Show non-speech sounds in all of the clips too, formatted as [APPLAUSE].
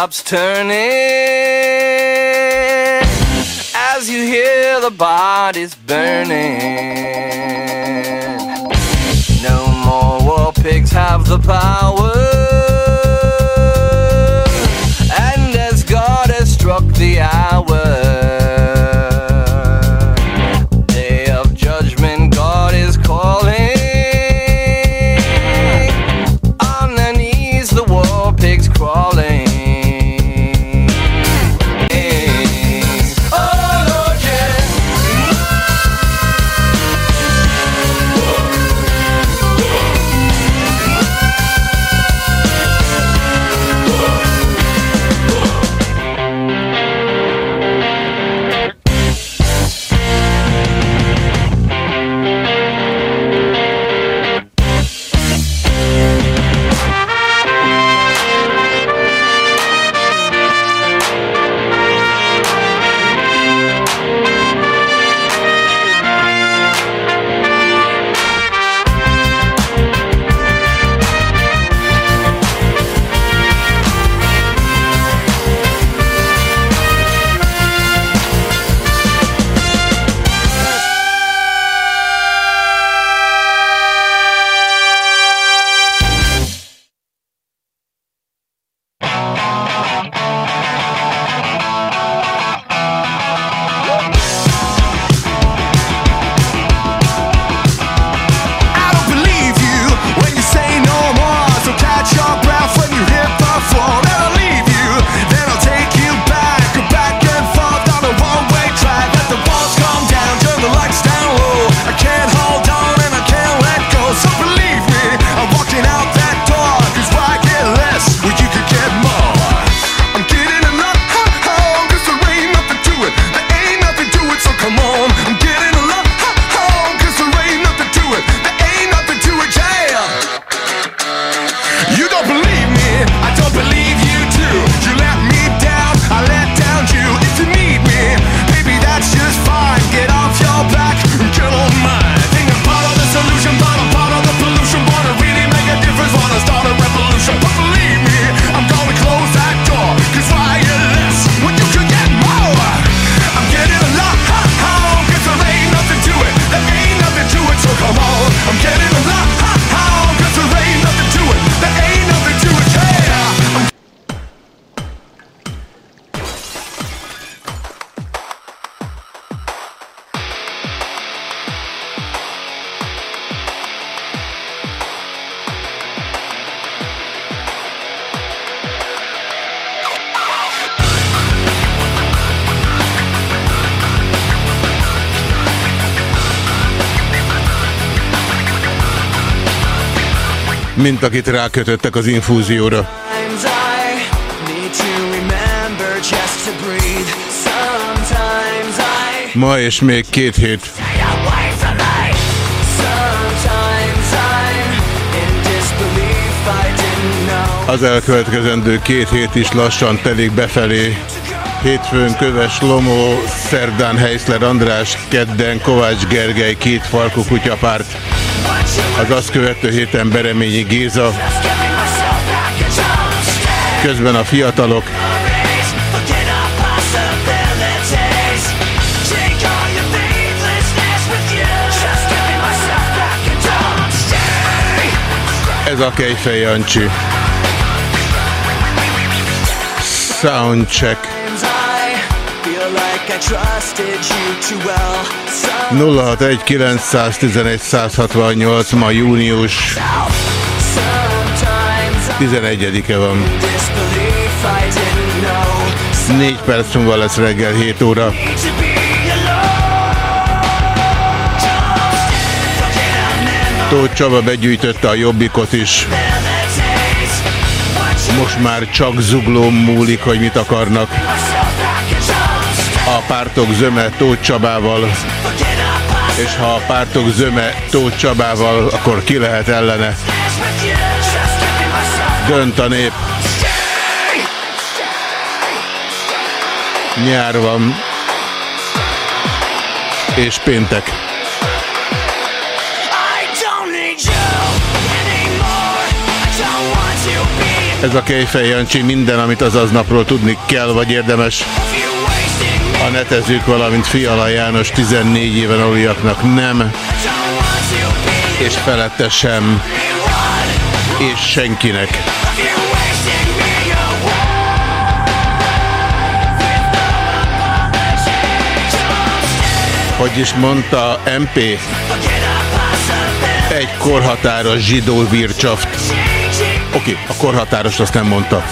job's turn. Mint akit rákötöttek az infúzióra. Ma és még két hét. Az elkövetkezendő két hét is lassan telik befelé. Hétfőn Köves Lomó, szerdán Heiszler András, kedden Kovács Gergely, két falkú kutyapárt. Az azt követő héten Bereményi Géza. Közben a fiatalok. Ez a Kejfej Jancsi. Soundcheck. 061 168 ma június 11-e van. 4 perc múlva lesz reggel 7 óra. Tóth Csaba begyűjtötte a jobbikot is. Most már csak zugló múlik, hogy mit akarnak. A pártok zöme Tóth Csabával, és ha a pártok zöme Tóth Csabával, akkor ki lehet ellene. Dönt a nép. Nyár van. És péntek. Ez a Kejfej Jancsi minden, amit az aznapról tudni kell, vagy érdemes. A netezők, valamint Fiala János 14 éven aluliaknak nem, és felette sem, és senkinek. Hogy is mondta MP? Egy korhatáros zsidó vircsaft. Oké, okay, a korhatáros azt nem mondta.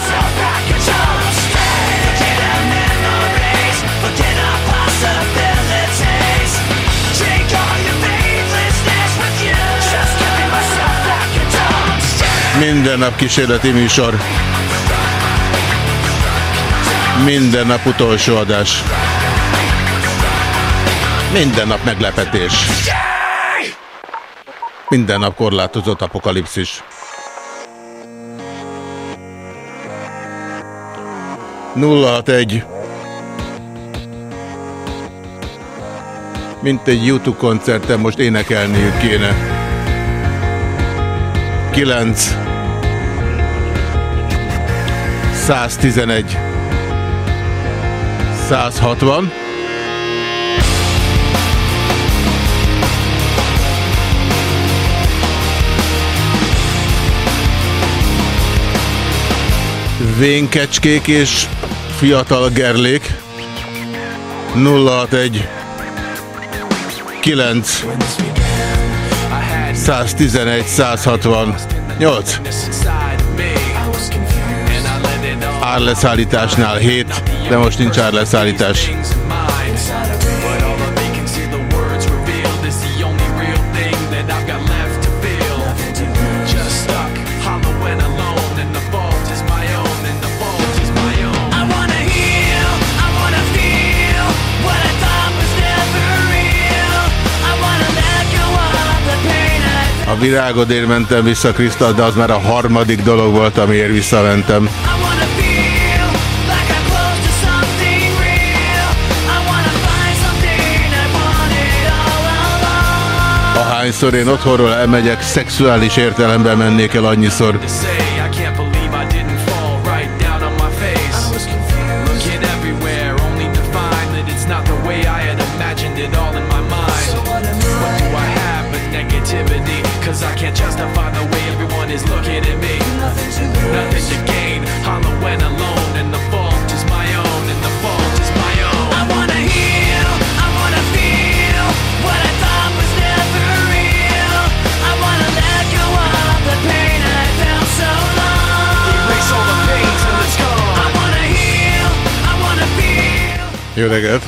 Minden nap kísérleti műsor. Minden nap utolsó adás. Minden nap meglepetés. Minden nap korlátozott apokalipszis. 061 Mint egy YouTube koncerten most énekelniük kéne. 9 111 160 vénkecskék és fiatal gerlék. 061 9 111 168 árleszállításnál 7, de most nincs árleszállítás. A virágodért mentem vissza Krisztal, de az már a harmadik dolog volt, amiért visszamentem. Ahányszor én otthonról elmegyek, szexuális értelemben mennék el annyiszor. Jó reggelt!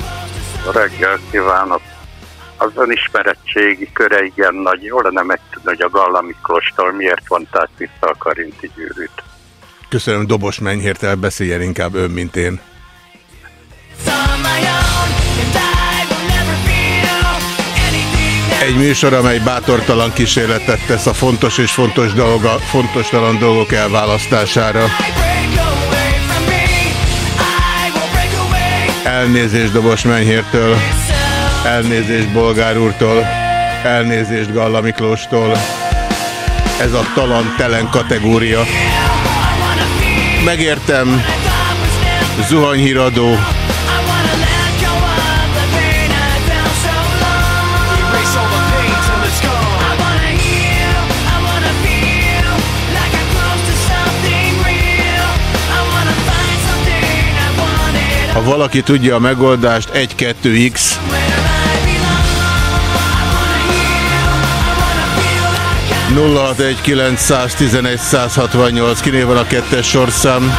Reggelt kívánok! az önismeretségi köre igen nagy. Jól lenne megtudni, hogy a Galla Miklóstól miért vonták vissza a Karinti gyűrűt. Köszönöm, Dobos Menyhértel beszéljen inkább ön, mint én. Egy műsor, amely bátortalan kísérletet tesz a fontos és fontos, dolga, fontos dolgok elválasztására. Elnézést Dobos Menyhértől, elnézést Bolgár úrtól, elnézést Galla Miklóstól. Ez a talan-telen kategória. Megértem, zuhanyhíradó, valaki tudja a megoldást, 1-2x. nulla egy kinél van a kettes sorszám.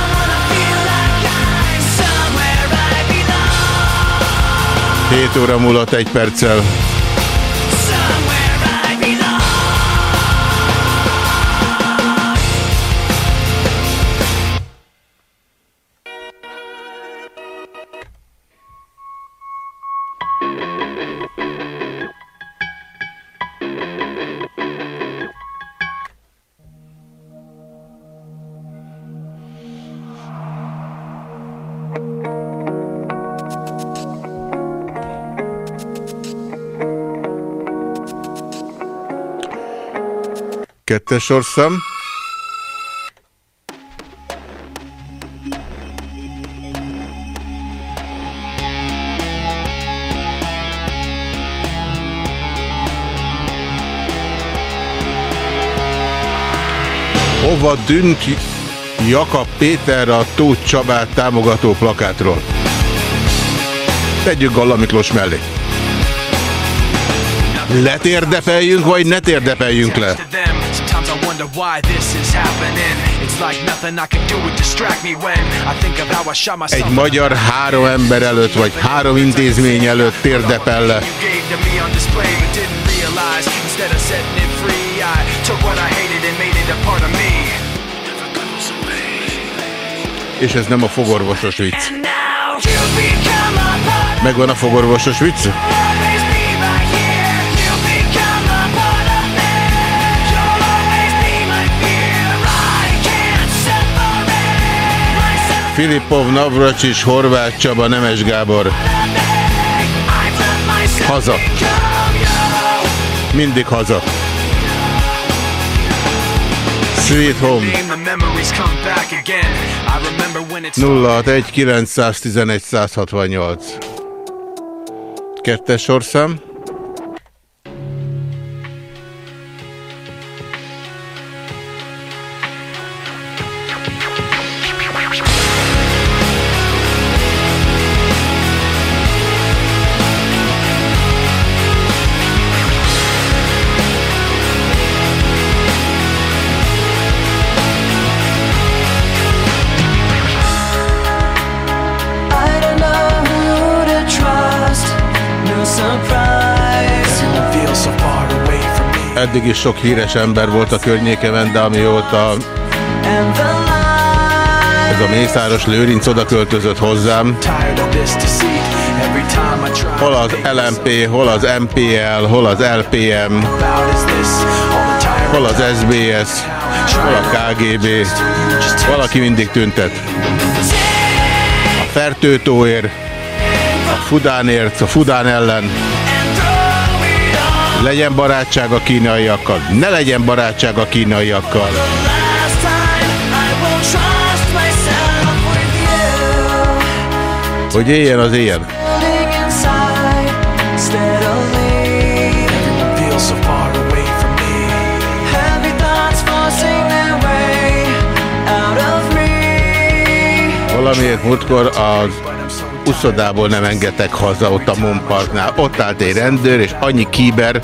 Hét óra múlott egy perccel. Kettes sorszám. Hova dűnt Jakab Péter a Tóth Csabát támogató plakátról? Tegyük Galla Miklós mellé. Letérdepeljünk, vagy ne térdepeljünk le? Egy magyar három ember előtt, vagy három intézmény előtt térdepel le. És ez nem a fogorvosos vicc. Megvan a fogorvosos vicc? Filipov, Navracsics, Horváth Csaba, Nemes Gábor. Haza. Mindig haza. Sweet Home. 061 911 168. Kettes sorszám. Eddig is sok híres ember volt a környékemen, de amióta ez a Mészáros Lőrinc oda költözött hozzám, hol az LMP, hol az MPL, hol az LPM, hol az SBS, hol a KGB, valaki mindig tüntet. A Fertőtóért, a Fudánért, a Fudán ellen, legyen barátság a kínaiakkal. Ne legyen barátság a kínaiakkal. Hogy éljen az éjjel. Valamiért múltkor az uszodából nem engedtek haza ott a Monparknál. Ott állt egy rendőr, és annyi kíber,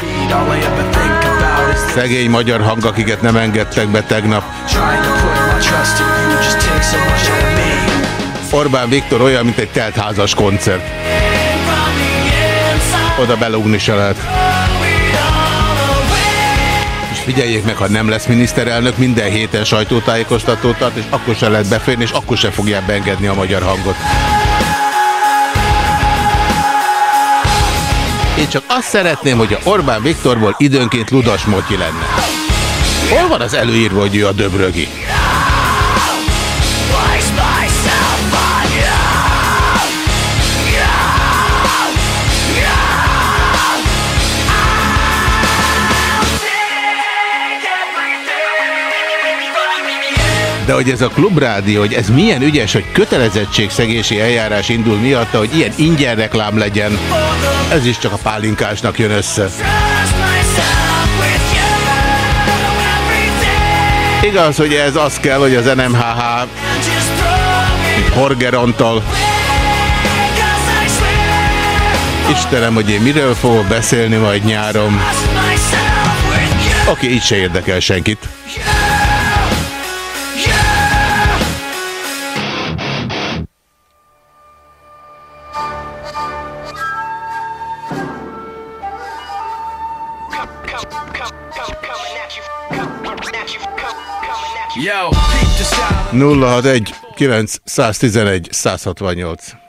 szegény magyar hang, akiket nem engedtek be tegnap. Orbán Viktor olyan, mint egy teltházas koncert. Oda belugni se lehet. És figyeljék meg, ha nem lesz miniszterelnök, minden héten sajtótájékoztatót tart, és akkor se lehet beférni, és akkor se fogják beengedni a magyar hangot. Én csak azt szeretném, hogy a Orbán Viktorból időnként Ludas Motyi lenne. Hol van az előírva, hogy ő a döbrögi? De hogy ez a klubrádió, hogy ez milyen ügyes, hogy kötelezettségszegési eljárás indul miatta, hogy ilyen ingyen reklám legyen, ez is csak a pálinkásnak jön össze. Igaz, hogy ez az kell, hogy az NMHH Horgerontal Istenem, hogy én miről fogok beszélni majd nyáron. Okay, így se érdekel senkit. 061 911 168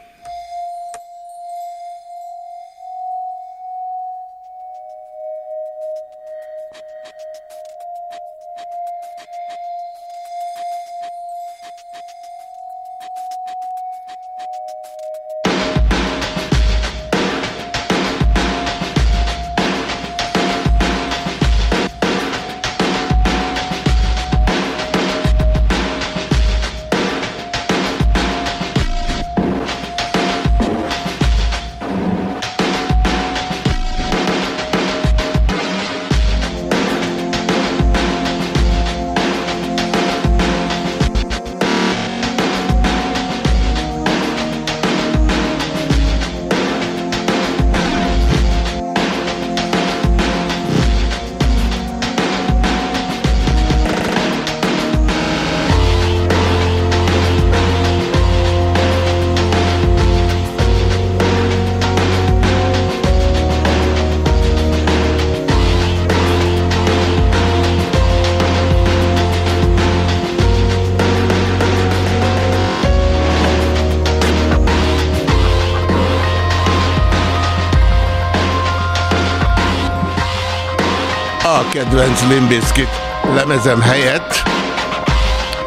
kedvenc Limbiskit lemezem helyett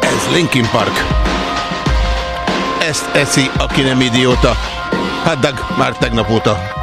ez Linkin Park. Ezt eszi, aki nem idióta. Hát már tegnap óta.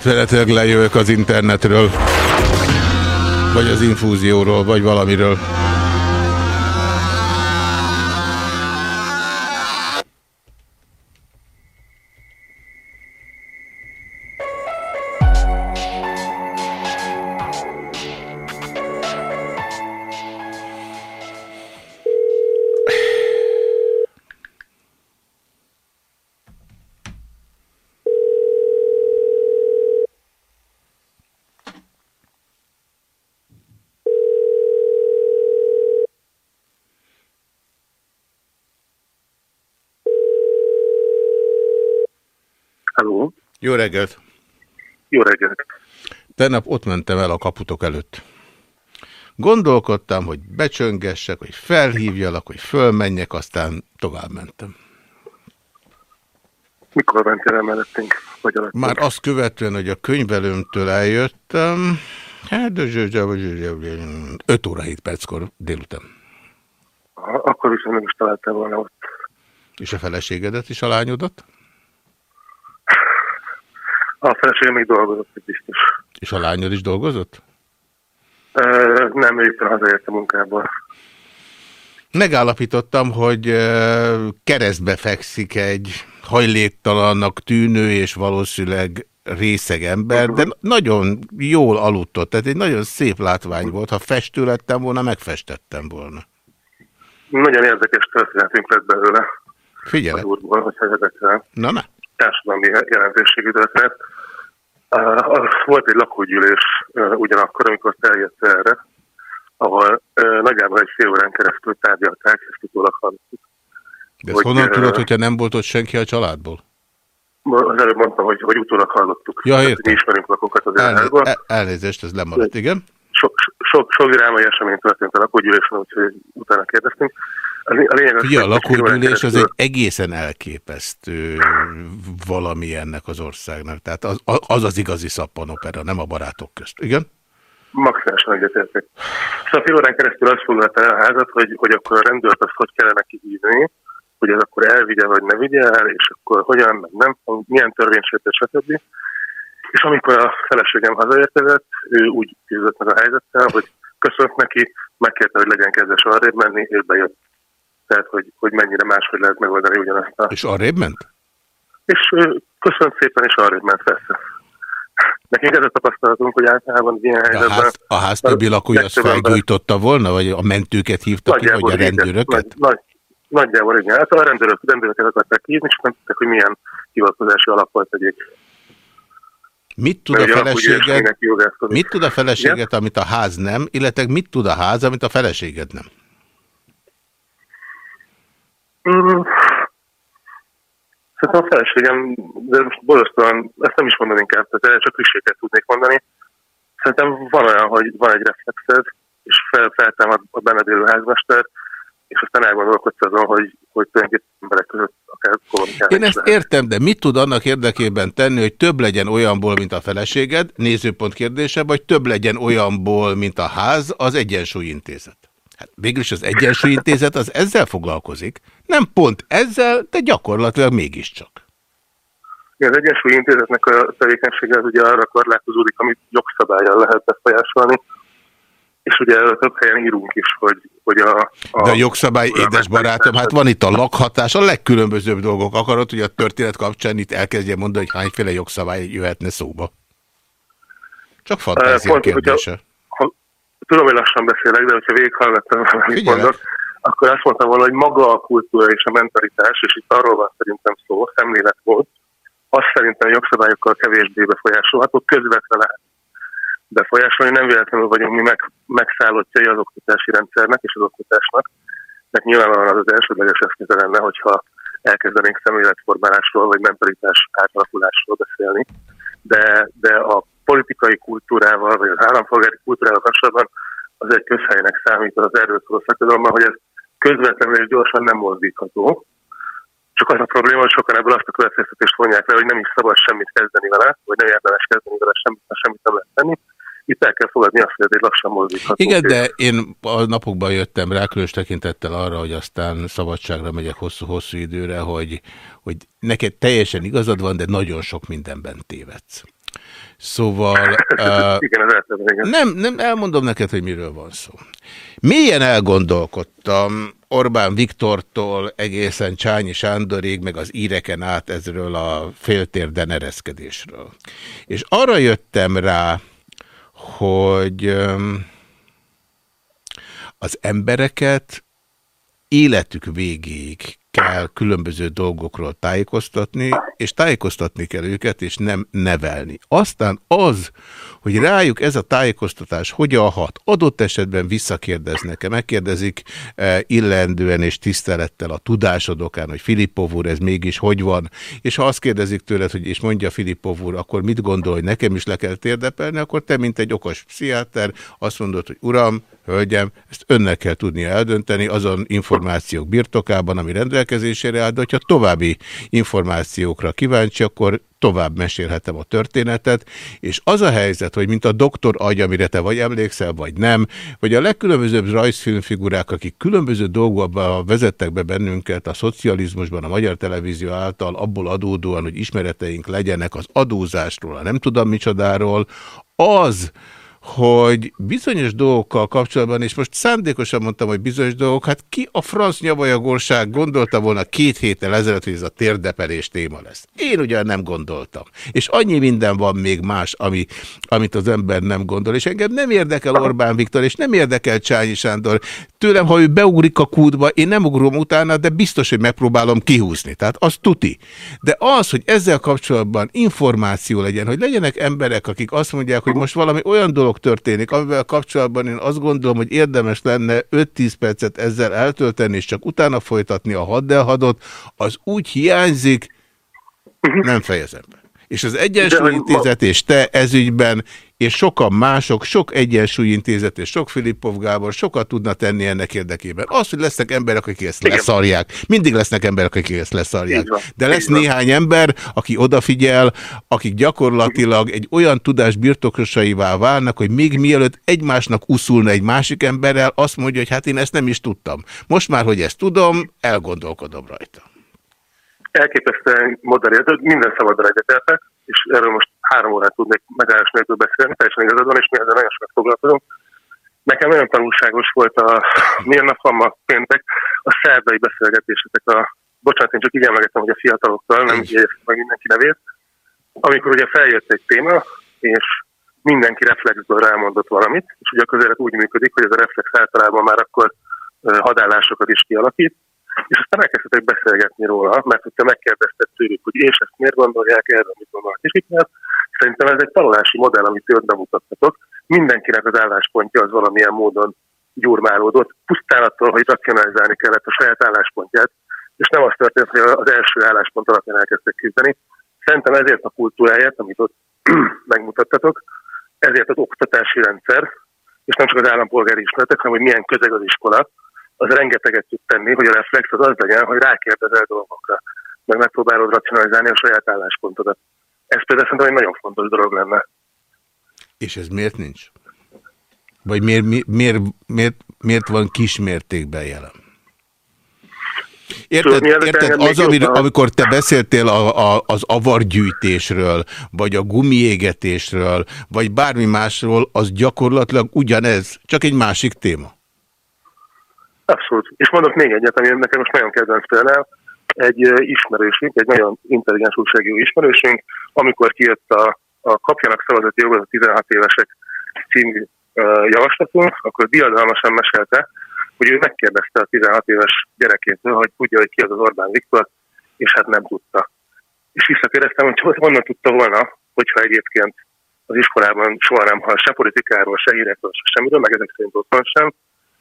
Átmenetileg lejövök az internetről, vagy az infúzióról, vagy valamiről. Jó reggelt! Jó reggelt! Tegnap ott mentem el a kaputok előtt. Gondolkodtam, hogy becsöngessek, hogy felhívjalak, hogy fölmenjek, aztán tovább mentem. Mikor mentél el mellettünk? Vagy alattünk? Már azt követően, hogy a könyvelőmtől eljöttem, hát 5 óra 7 perckor délután. Akkor is nem is találtam volna ott. És a feleségedet is a lányodat? A feleségem még dolgozott, biztos. És a lányod is dolgozott? Uh, nem, éppen hazaért a munkából. Megállapítottam, hogy keresztbe fekszik egy hajléktalannak tűnő és valószínűleg részeg ember, de nagyon jól aludtott, tehát egy nagyon szép látvány volt. Ha festő lettem volna, megfestettem volna. Nagyon érdekes történetünk lett belőle. Figyelj. úrból, hogyha érdekel. Na, na. Társadalmi jelentőségű történet. Volt egy lakógyűlés ugyanakkor, amikor eljött erre, ahol nagyjából egy fél órán keresztül tárgyalták, ezt utólag hallottuk. De ezt honnan tudod, hogyha nem volt ott senki a családból? Az előbb mondtam, hogy, hogy utólag hallottuk. Ja, értem. Mi ismerünk lakokat az Elné el elnézést, ez lemaradt, igen. Sok, sok, sok drámai esemény történt a lakógyűlésen, úgyhogy utána kérdeztünk. A, lényeg az, Ugye, a lakógyűlés az egy egészen elképesztő valami ennek az országnak. Tehát az az, az igazi szappanopera, nem a barátok közt. Igen? Maximálisan egyetértek. Szóval fél órán keresztül azt foglalta el a házat, hogy, hogy akkor a rendőrt azt hogy kellene kihívni, hogy ez akkor elvigye, vagy ne vigye el, és akkor hogyan, meg nem, milyen törvénysértés, stb. És amikor a feleségem hazaérkezett, ő úgy küzdött meg a helyzettel, hogy köszönt neki, megkérte, hogy legyen kedves arrébb menni, és bejött. Tehát, hogy, hogy mennyire máshogy lehet megoldani ugyanazt a... És arrébb ment? És ő köszönt szépen, és arrébb ment, persze. Nekünk ez a tapasztalatunk, hogy általában ilyen helyzetben... A ház, a ház többi lakója azt felgyújtotta volna, vagy a mentőket hívtak ki, vagy a rendőröket? Nagy, nagy, Nagyjából igen. Hát a rendőrök, rendőröket akarták hívni, és nem tudták, hogy milyen hivatkozási alap tegyék. Mit tud, a feleséged, mit tud a feleséged, igen? amit a ház nem, illetve mit tud a ház, amit a feleséged nem? Mm. Szerintem a feleségem, de most borzasztóan, ezt nem is mondom inkább, tehát csak kliséket tudnék mondani. Szerintem van olyan, hogy van egy reflexed, és fel, feltámad a benned élő házmester, és aztán elgondolkodsz azon, hogy, hogy tulajdonképpen emberek között akár kommunikálni. Én ezt lehet. értem, de mit tud annak érdekében tenni, hogy több legyen olyanból, mint a feleséged, nézőpont kérdése, vagy több legyen olyanból, mint a ház, az Egyensúlyintézet? Hát végülis az Egyensúlyintézet az ezzel foglalkozik. Nem pont ezzel, de gyakorlatilag mégiscsak. Az Egyensúlyintézetnek a tevékenysége az ugye arra korlátozódik, amit jogszabályjal lehet befolyásolni, és ugye több helyen írunk is, hogy, hogy a, a... De a jogszabály, édes barátom, hát van itt a lakhatás, a legkülönbözőbb dolgok. Akarod, hogy a történet kapcsán itt elkezdje mondani, hogy hányféle jogszabály jöhetne szóba? Csak fantázia Pont, kérdése. Hogyha, ha, tudom, hogy lassan beszélek, de hogyha végighallgattam, amit mondok, akkor azt mondtam volna, hogy maga a kultúra és a mentalitás, és itt arról van szerintem szó, szemlélet volt, azt szerintem jogszabályokkal kevésbé befolyásolható, közvetve lehet befolyásolni. Nem véletlenül vagyunk mi meg, megszállottjai az oktatási rendszernek és az oktatásnak, mert nyilvánvalóan az az elsődleges eszköze lenne, hogyha elkezdenénk szemléletformálásról vagy mentalitás átalakulásról beszélni. De, de a politikai kultúrával, vagy az állampolgári kultúrával kapcsolatban az egy közhelynek számít az erről szóló szakodalomban, hogy ez közvetlenül és gyorsan nem mozdítható. Csak az a probléma, hogy sokan ebből azt a következtetést vonják le, hogy nem is szabad semmit kezdeni vele, vagy nem érdemes kezdeni vele semmit, mert semmit nem lehet tenni itt el kell fogadni azt, hogy ez egy lassan mozdítható. Igen, de én a napokban jöttem rá, különös tekintettel arra, hogy aztán szabadságra megyek hosszú-hosszú időre, hogy, hogy neked teljesen igazad van, de nagyon sok mindenben tévedsz. Szóval... [LAUGHS] uh, igen. Nem, nem, elmondom neked, hogy miről van szó. Mélyen elgondolkodtam Orbán Viktortól egészen Csányi Sándorig, meg az íreken át ezről a féltér denereszkedésről. És arra jöttem rá, hogy az embereket életük végéig kell különböző dolgokról tájékoztatni, és tájékoztatni kell őket, és nem nevelni. Aztán az, hogy rájuk ez a tájékoztatás hogyan hat, adott esetben visszakérdeznek-e, megkérdezik e, illendően és tisztelettel a tudásodokán, hogy Filippov úr, ez mégis hogy van, és ha azt kérdezik tőled, hogy és mondja Filippov úr, akkor mit gondol, hogy nekem is le kell térdepelni, akkor te, mint egy okos pszichiáter, azt mondod, hogy uram, hölgyem, ezt önnek kell tudnia eldönteni azon információk birtokában, ami rendelkezésére áll, de hogyha további információkra kíváncsi, akkor tovább mesélhetem a történetet, és az a helyzet, hogy mint a doktor agy, amire te vagy emlékszel, vagy nem, vagy a legkülönbözőbb rajzfilmfigurák, akik különböző dolgokban vezettek be bennünket a szocializmusban, a magyar televízió által, abból adódóan, hogy ismereteink legyenek az adózásról, a nem tudom micsodáról, az, hogy bizonyos dolgokkal kapcsolatban, és most szándékosan mondtam, hogy bizonyos dolgok, hát ki a franc nyavajagorság gondolta volna két héttel ezelőtt, hogy ez a térdepelés téma lesz. Én ugyan nem gondoltam. És annyi minden van még más, ami, amit az ember nem gondol. És engem nem érdekel Orbán Viktor, és nem érdekel Csányi Sándor. Tőlem, ha ő beugrik a kútba, én nem ugrom utána, de biztos, hogy megpróbálom kihúzni. Tehát az tuti. De az, hogy ezzel kapcsolatban információ legyen, hogy legyenek emberek, akik azt mondják, hogy most valami olyan dolog történik, amivel kapcsolatban én azt gondolom, hogy érdemes lenne 5-10 percet ezzel eltölteni, és csak utána folytatni a haddelhadot, az úgy hiányzik, nem fejezem be. És az Egyensúlyintézet és te ezügyben, és sokan mások, sok Egyensúlyintézet és sok Filippov Gábor sokat tudna tenni ennek érdekében. Az, hogy lesznek emberek, akik ezt Igen. leszarják. Mindig lesznek emberek, akik ezt leszarják. De lesz néhány ember, aki odafigyel, akik gyakorlatilag egy olyan tudás birtokosaivá válnak, hogy még mielőtt egymásnak uszulna egy másik emberrel, azt mondja, hogy hát én ezt nem is tudtam. Most már, hogy ezt tudom, elgondolkodom rajta elképesztően modern, minden szabadra egyetértek, és erről most három órát tudnék megállás nélkül beszélni, teljesen igazad van, és mi ezzel nagyon sokat foglalkozunk. Nekem nagyon tanulságos volt a, milyen nap van ma péntek, a szerdai beszélgetésetek a, bocsánat, én csak így emlegettem, hogy a fiatalokkal, nem így meg mindenki nevét, amikor ugye feljött egy téma, és mindenki reflexből rámondott valamit, és ugye a közélet úgy működik, hogy ez a reflex általában már akkor hadállásokat is kialakít, és aztán elkezdtek beszélgetni róla, mert hogyha megkérdezted tőlük, hogy és ezt miért gondolják erről, mit gondolnak, és itt mert szerintem ez egy tanulási modell, amit őt bemutattatok. Mindenkinek az álláspontja az valamilyen módon gyurmálódott, pusztán attól, hogy racionalizálni kellett a saját álláspontját, és nem az történt, hogy az első álláspont alapján elkezdtek küzdeni. Szerintem ezért a kultúráját, amit ott [CLEARS THROAT] megmutattatok, ezért az oktatási rendszer, és nem csak az állampolgári ismeretek, hanem hogy milyen közeg az iskola, az rengeteget tud tenni, hogy a reflex az az legyen, hogy rákérdezel dolgokra, meg megpróbálod racionalizálni a saját álláspontodat. Ez például szerintem egy nagyon fontos dolog lenne. És ez miért nincs? Vagy miért, miért, miért, miért van kismértékben jelen? Érted, érted az, amir, amikor te beszéltél a, a, az avargyűjtésről, vagy a gumiégetésről, vagy bármi másról, az gyakorlatilag ugyanez, csak egy másik téma. Abszolút. És mondok még egyet, ami nekem most nagyon kedvenc például. Egy ismerősünk, egy nagyon intelligens újságíró ismerősünk, amikor kijött a, a kapjanak szavazati jogot a 16 évesek című javaslatunk, akkor diadalmasan mesélte, hogy ő megkérdezte a 16 éves gyerekétől, hogy tudja, hogy ki az az Orbán Viktor, és hát nem tudta. És visszakérdeztem, hogy honnan tudta volna, hogyha egyébként az iskolában soha nem hall se politikáról, se hírekről, se semmiről, meg ezek szerint otthon sem,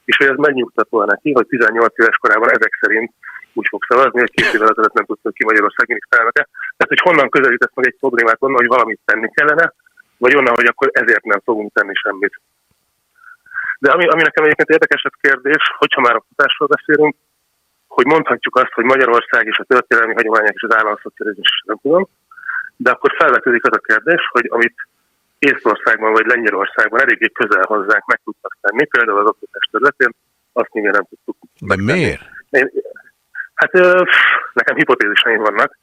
és hogy ez megnyugtató neki, hogy 18 éves korában ezek szerint úgy fog szavazni, hogy két évvel ezelőtt nem tudtuk ki Magyarország miniszterelnöke. Tehát, hogy honnan közelített meg egy problémát, onnan, hogy valamit tenni kellene, vagy onnan, hogy akkor ezért nem fogunk tenni semmit. De ami, ami nekem egyébként érdekesebb kérdés, hogyha már a futásról beszélünk, hogy mondhatjuk azt, hogy Magyarország és a történelmi hagyományok és az államszocializmus nem tudom, de akkor felvetődik az a kérdés, hogy amit Észtországban vagy Lengyelországban eléggé közel hozzánk meg tudtak tenni, például az oktatás területén, azt még nem tudtuk. De megtenni. miért? Én, hát nekem hipotéziseim vannak,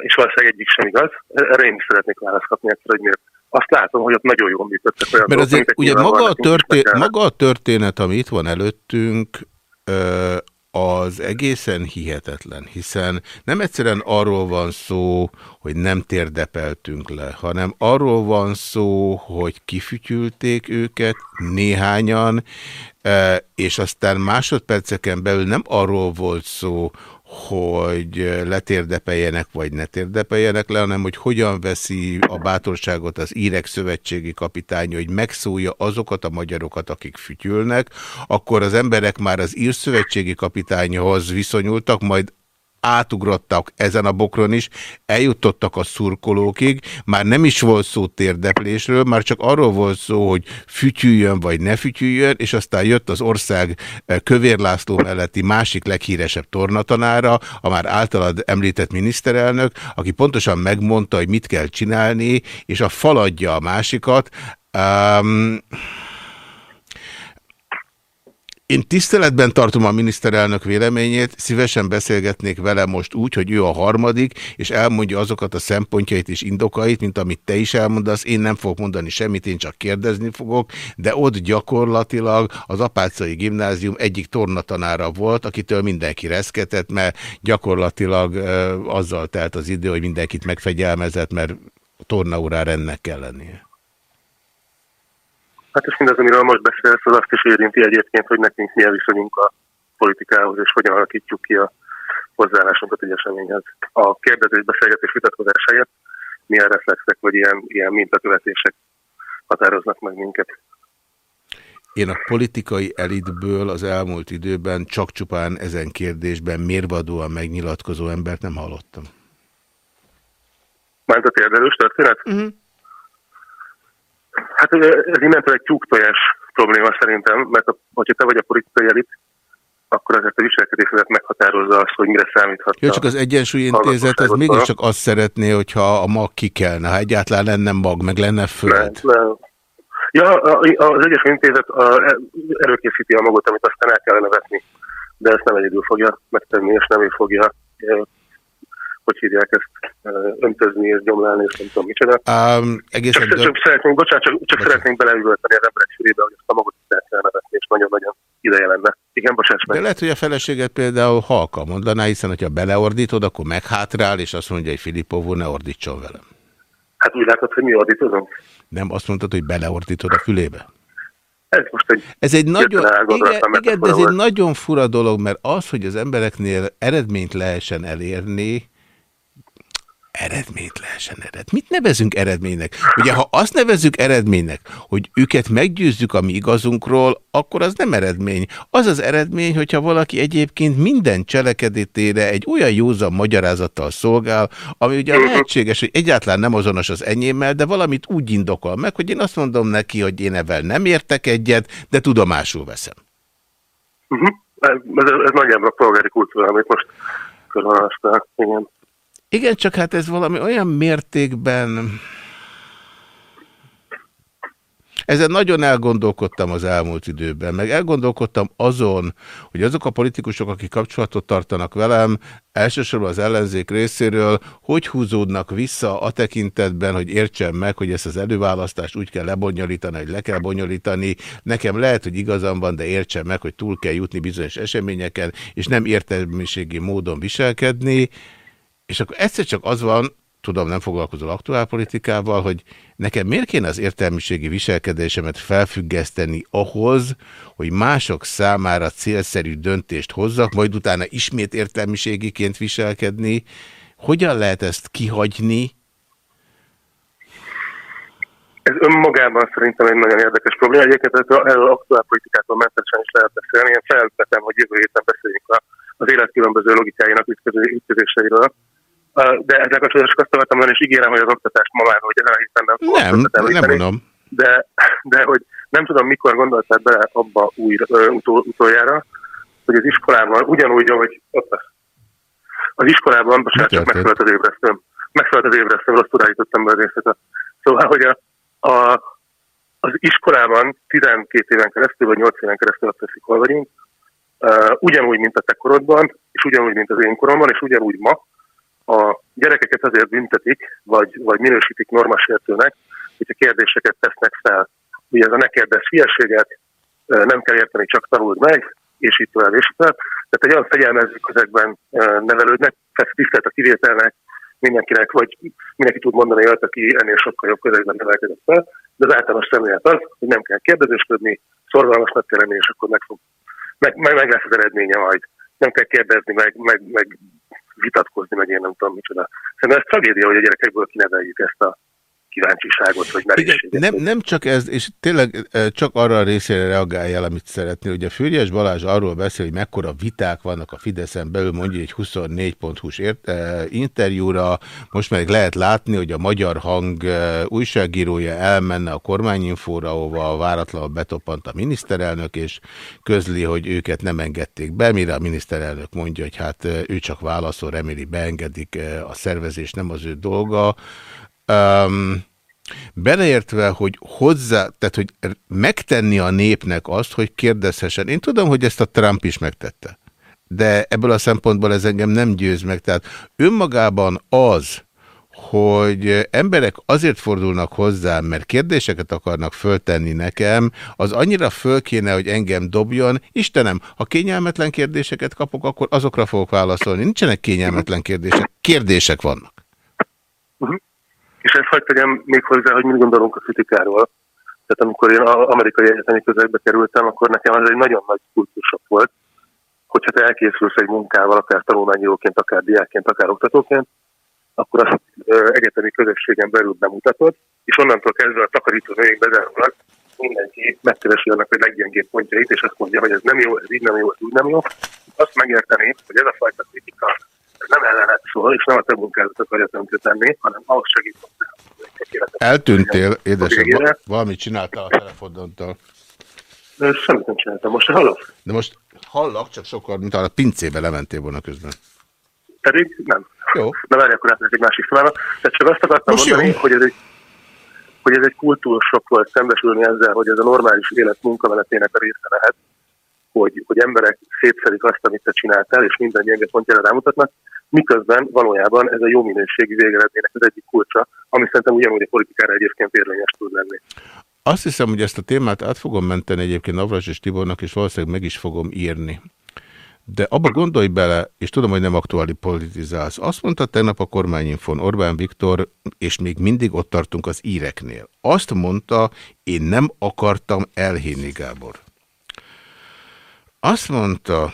és valószínűleg egyik sem igaz. Erre én is szeretnék választ kapni egyszer, hogy miért. Azt látom, hogy ott nagyon jól működtek olyan Mert azért ugye maga a, történet, maga a történet, ami itt van előttünk, az egészen hihetetlen, hiszen nem egyszerűen arról van szó, hogy nem térdepeltünk le, hanem arról van szó, hogy kifütyülték őket néhányan, eh, és aztán másodperceken belül nem arról volt szó, hogy letérdepeljenek, vagy ne térdepeljenek le, hanem hogy hogyan veszi a bátorságot az írek szövetségi kapitány, hogy megszólja azokat a magyarokat, akik fütyülnek, akkor az emberek már az ír szövetségi kapitányhoz viszonyultak, majd átugrottak ezen a bokron is, eljutottak a szurkolókig, már nem is volt szó térdeplésről, már csak arról volt szó, hogy fütyüljön vagy ne fütyüljön, és aztán jött az ország eh, Kövér László melletti másik leghíresebb tornatanára, a már általad említett miniszterelnök, aki pontosan megmondta, hogy mit kell csinálni, és a faladja a másikat. Um, Én tiszteletben tartom a miniszterelnök véleményét, szívesen beszélgetnék vele most úgy, hogy ő a harmadik, és elmondja azokat a szempontjait és indokait, mint amit te is elmondasz. Én nem fogok mondani semmit, én csak kérdezni fogok, de ott gyakorlatilag az Apácai Gimnázium egyik tornatanára volt, akitől mindenki reszketett, mert gyakorlatilag azzal telt az idő, hogy mindenkit megfegyelmezett, mert tornaórá ennek kell lennie. Hát és mindaz, amiről most beszélsz, az azt is érinti egyébként, hogy nekünk milyen viszonyunk a politikához, és hogyan alakítjuk ki a hozzáállásunkat egy eseményhez. A kérdezés, beszélgetés, vitatkozás helyett milyen reflexek, vagy ilyen, ilyen mintakövetések határoznak meg minket. Én a politikai elitből az elmúlt időben csak csupán ezen kérdésben mérvadóan megnyilatkozó embert nem hallottam. Mánt a térdelős történet? Uh mhm. -huh. Hát ez innentől egy tyúktojás probléma szerintem, mert ha, hogyha te vagy a politikai elit, akkor azért a viselkedésedet meghatározza azt, hogy mire számíthat. Jó, csak az Egyensúly Intézet az mégiscsak azt szeretné, hogyha a mag kikelne, ha egyáltalán lenne mag, meg lenne föld. Nem, nem. Ja, az Egyensúly Intézet előkészíti a magot, amit aztán el kellene vetni, de ezt nem egyedül fogja megtenni, és nem ő fogja hogy hívják ezt, öntözni és gyomlálni, és nem tudom micsoda. Um, egészen csak, csak, szeretnénk, bocsánat, csak, csak szeretnénk beleüvölteni az emberek fülébe, hogy ezt a magot is el kellene vetni, és nagyon-nagyon ideje lenne. Igen, bocsáss meg. De lehet, hogy a feleséget például halka mondaná, hiszen hogyha beleordítod, akkor meghátrál, és azt mondja, hogy Filipovó ne ordítson velem. Hát úgy látod, hogy mi ordítozom? Nem, azt mondtad, hogy beleordítod a fülébe. Ez most egy, ez egy nagyon, igen, igen, de ez egy nagyon fura dolog, mert az, hogy az embereknél eredményt lehessen elérni, eredményt lehessen ered. Mit nevezünk eredménynek? Ugye, ha azt nevezzük eredménynek, hogy őket meggyőzzük a mi igazunkról, akkor az nem eredmény. Az az eredmény, hogyha valaki egyébként minden cselekedetére egy olyan józan magyarázattal szolgál, ami ugye lehetséges, hogy egyáltalán nem azonos az enyémmel, de valamit úgy indokol meg, hogy én azt mondom neki, hogy én ebben nem értek egyet, de tudomásul veszem. Uh mhm. -huh. ez, ez, ez nagyjából a polgári kultúra, amit most körvonalaztál. Igen. Igen, csak hát ez valami olyan mértékben... Ezen nagyon elgondolkodtam az elmúlt időben, meg elgondolkodtam azon, hogy azok a politikusok, akik kapcsolatot tartanak velem, elsősorban az ellenzék részéről, hogy húzódnak vissza a tekintetben, hogy értsem meg, hogy ezt az előválasztást úgy kell lebonyolítani, hogy le kell bonyolítani. Nekem lehet, hogy igazam van, de értsem meg, hogy túl kell jutni bizonyos eseményeken, és nem értelmiségi módon viselkedni. És akkor egyszer csak az van, tudom, nem foglalkozol aktuálpolitikával, hogy nekem miért kéne az értelmiségi viselkedésemet felfüggeszteni ahhoz, hogy mások számára célszerű döntést hozzak, majd utána ismét értelmiségiként viselkedni. Hogyan lehet ezt kihagyni? Ez önmagában szerintem egy nagyon érdekes probléma. Egyébként erről aktuálpolitikától mentesen is lehet beszélni. Én felvetem, hogy jövő héten beszéljünk az élet különböző logikáinak ütközéseiről de ezzel kapcsolatban csak azt akartam és ígérem, hogy az oktatást ma már, hogy a héten nem Nem, nem mondom. De, de hogy nem tudom, mikor gondoltál bele abba újra, utol, utoljára, hogy az iskolában ugyanúgy, ahogy ott az iskolában, bocsánat, csak megfelelt az ébresztőm. Megfelelt az ébresztőm, rosszul állítottam be az részletet. Szóval, hogy a, a, az iskolában 12 éven keresztül, vagy 8 éven keresztül azt teszik, hol vagyunk, uh, ugyanúgy, mint a te korodban, és ugyanúgy, mint az én koromban, és ugyanúgy ma, a gyerekeket azért büntetik, vagy, vagy minősítik normasértőnek, hogyha kérdéseket tesznek fel. Ugye ez a ne kérdez hülyeséget, nem kell érteni, csak tanuld meg, és itt tovább, és tovább. Tehát egy olyan fegyelmező közegben nevelődnek, tehát tisztelt a kivételnek, mindenkinek, vagy mindenki tud mondani olyat, aki ennél sokkal jobb közegben nevelkedett fel, de az általános szemlélet az, hogy nem kell kérdezősködni, szorgalmasnak kell lenni, és akkor meg, fog, meg, meg, meg lesz az eredménye majd. Nem kell kérdezni, meg, meg, meg vitatkozni, meg én nem tudom micsoda. Szerintem ez tragédia, hogy a gyerekekből kineveljük ezt a kíváncsiságot, vagy merészséget. Nem, nem csak ez, és tényleg csak arra a részére reagálja el, amit szeretnél. Ugye Füriyes Balázs arról beszél, hogy mekkora viták vannak a Fideszen belül, mondja egy 24.hu-s interjúra. Most meg lehet látni, hogy a Magyar Hang újságírója elmenne a kormányinfóra, ahova váratlanul betoppant a miniszterelnök, és közli, hogy őket nem engedték be, mire a miniszterelnök mondja, hogy hát ő csak válaszol, reméli beengedik a szervezés, nem az ő dolga. Um, Beleértve, hogy hozzá, tehát hogy megtenni a népnek azt, hogy kérdezhessen. Én tudom, hogy ezt a Trump is megtette, de ebből a szempontból ez engem nem győz meg. Tehát önmagában az, hogy emberek azért fordulnak hozzám, mert kérdéseket akarnak föltenni nekem, az annyira föl kéne, hogy engem dobjon. Istenem, ha kényelmetlen kérdéseket kapok, akkor azokra fogok válaszolni. Nincsenek kényelmetlen kérdések. Kérdések vannak. Uh -huh. És ezt hagyd tegyem még hozzá, hogy mit gondolunk a kritikáról. Tehát amikor én amerikai egyetemi közegbe kerültem, akkor nekem ez egy nagyon nagy kultusok volt, hogyha te elkészülsz egy munkával, akár tanulmányíróként, akár diákként, akár oktatóként, akkor azt egyetemi közösségen belül bemutatod, és onnantól kezdve a takarító nőjék bezárólag mindenki megkeresi annak a leggyengébb pontjait, és azt mondja, hogy ez nem jó, ez így nem jó, ez úgy nem jó. Azt megérteni, hogy ez a fajta kritika nem ellenet szól, és nem a te munkádat akarja tenni, hanem ahhoz segít Eltűntél, édesem, valamit csináltál a telefonoddal. Semmit nem csináltam, most hallok? De most hallak, csak sokkal, mint a pincébe lementél volna közben. Pedig nem. Jó. Na várj, akkor átmegyek egy másik számára. Tehát csak azt akartam Most mondani, jó. hogy ez egy hogy ez egy kultúrsok volt szembesülni ezzel, hogy ez a normális élet munkaveletének a része lehet, hogy, hogy emberek szétszedik azt, amit te csináltál, és minden gyenge pontjára rámutatnak, miközben valójában ez a jó minőségi végeredménynek az egyik kulcsa, ami szerintem ugyanúgy a politikára egyébként érvényes tud lenni. Azt hiszem, hogy ezt a témát át fogom menteni egyébként Navras és Tibornak, és valószínűleg meg is fogom írni. De abba gondolj bele, és tudom, hogy nem aktuális politizálsz. Azt mondta tegnap a kormányinfon Orbán Viktor, és még mindig ott tartunk az íreknél. Azt mondta, én nem akartam elhinni, Gábor. Azt mondta,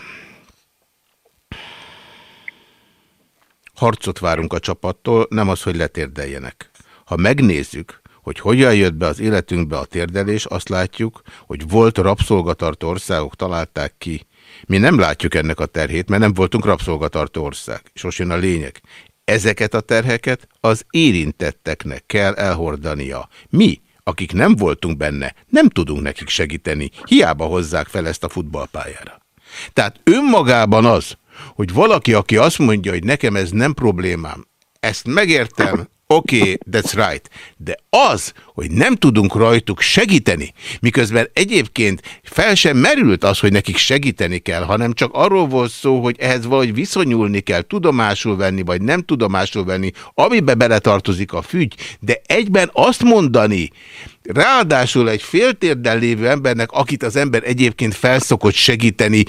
harcot várunk a csapattól, nem az, hogy letérdeljenek. Ha megnézzük, hogy hogyan jött be az életünkbe a térdelés, azt látjuk, hogy volt rabszolgatartó országok találták ki, mi nem látjuk ennek a terhét, mert nem voltunk rabszolgatartó ország. És most a lényeg. Ezeket a terheket az érintetteknek kell elhordania. Mi, akik nem voltunk benne, nem tudunk nekik segíteni. Hiába hozzák fel ezt a futballpályára. Tehát önmagában az, hogy valaki, aki azt mondja, hogy nekem ez nem problémám, ezt megértem, Oké, okay, that's right. De az, hogy nem tudunk rajtuk segíteni, miközben egyébként fel sem merült az, hogy nekik segíteni kell, hanem csak arról volt szó, hogy ehhez valahogy viszonyulni kell, tudomásul venni, vagy nem tudomásul venni, amibe beletartozik a fügy, de egyben azt mondani, ráadásul egy féltérdel lévő embernek, akit az ember egyébként felszokott segíteni,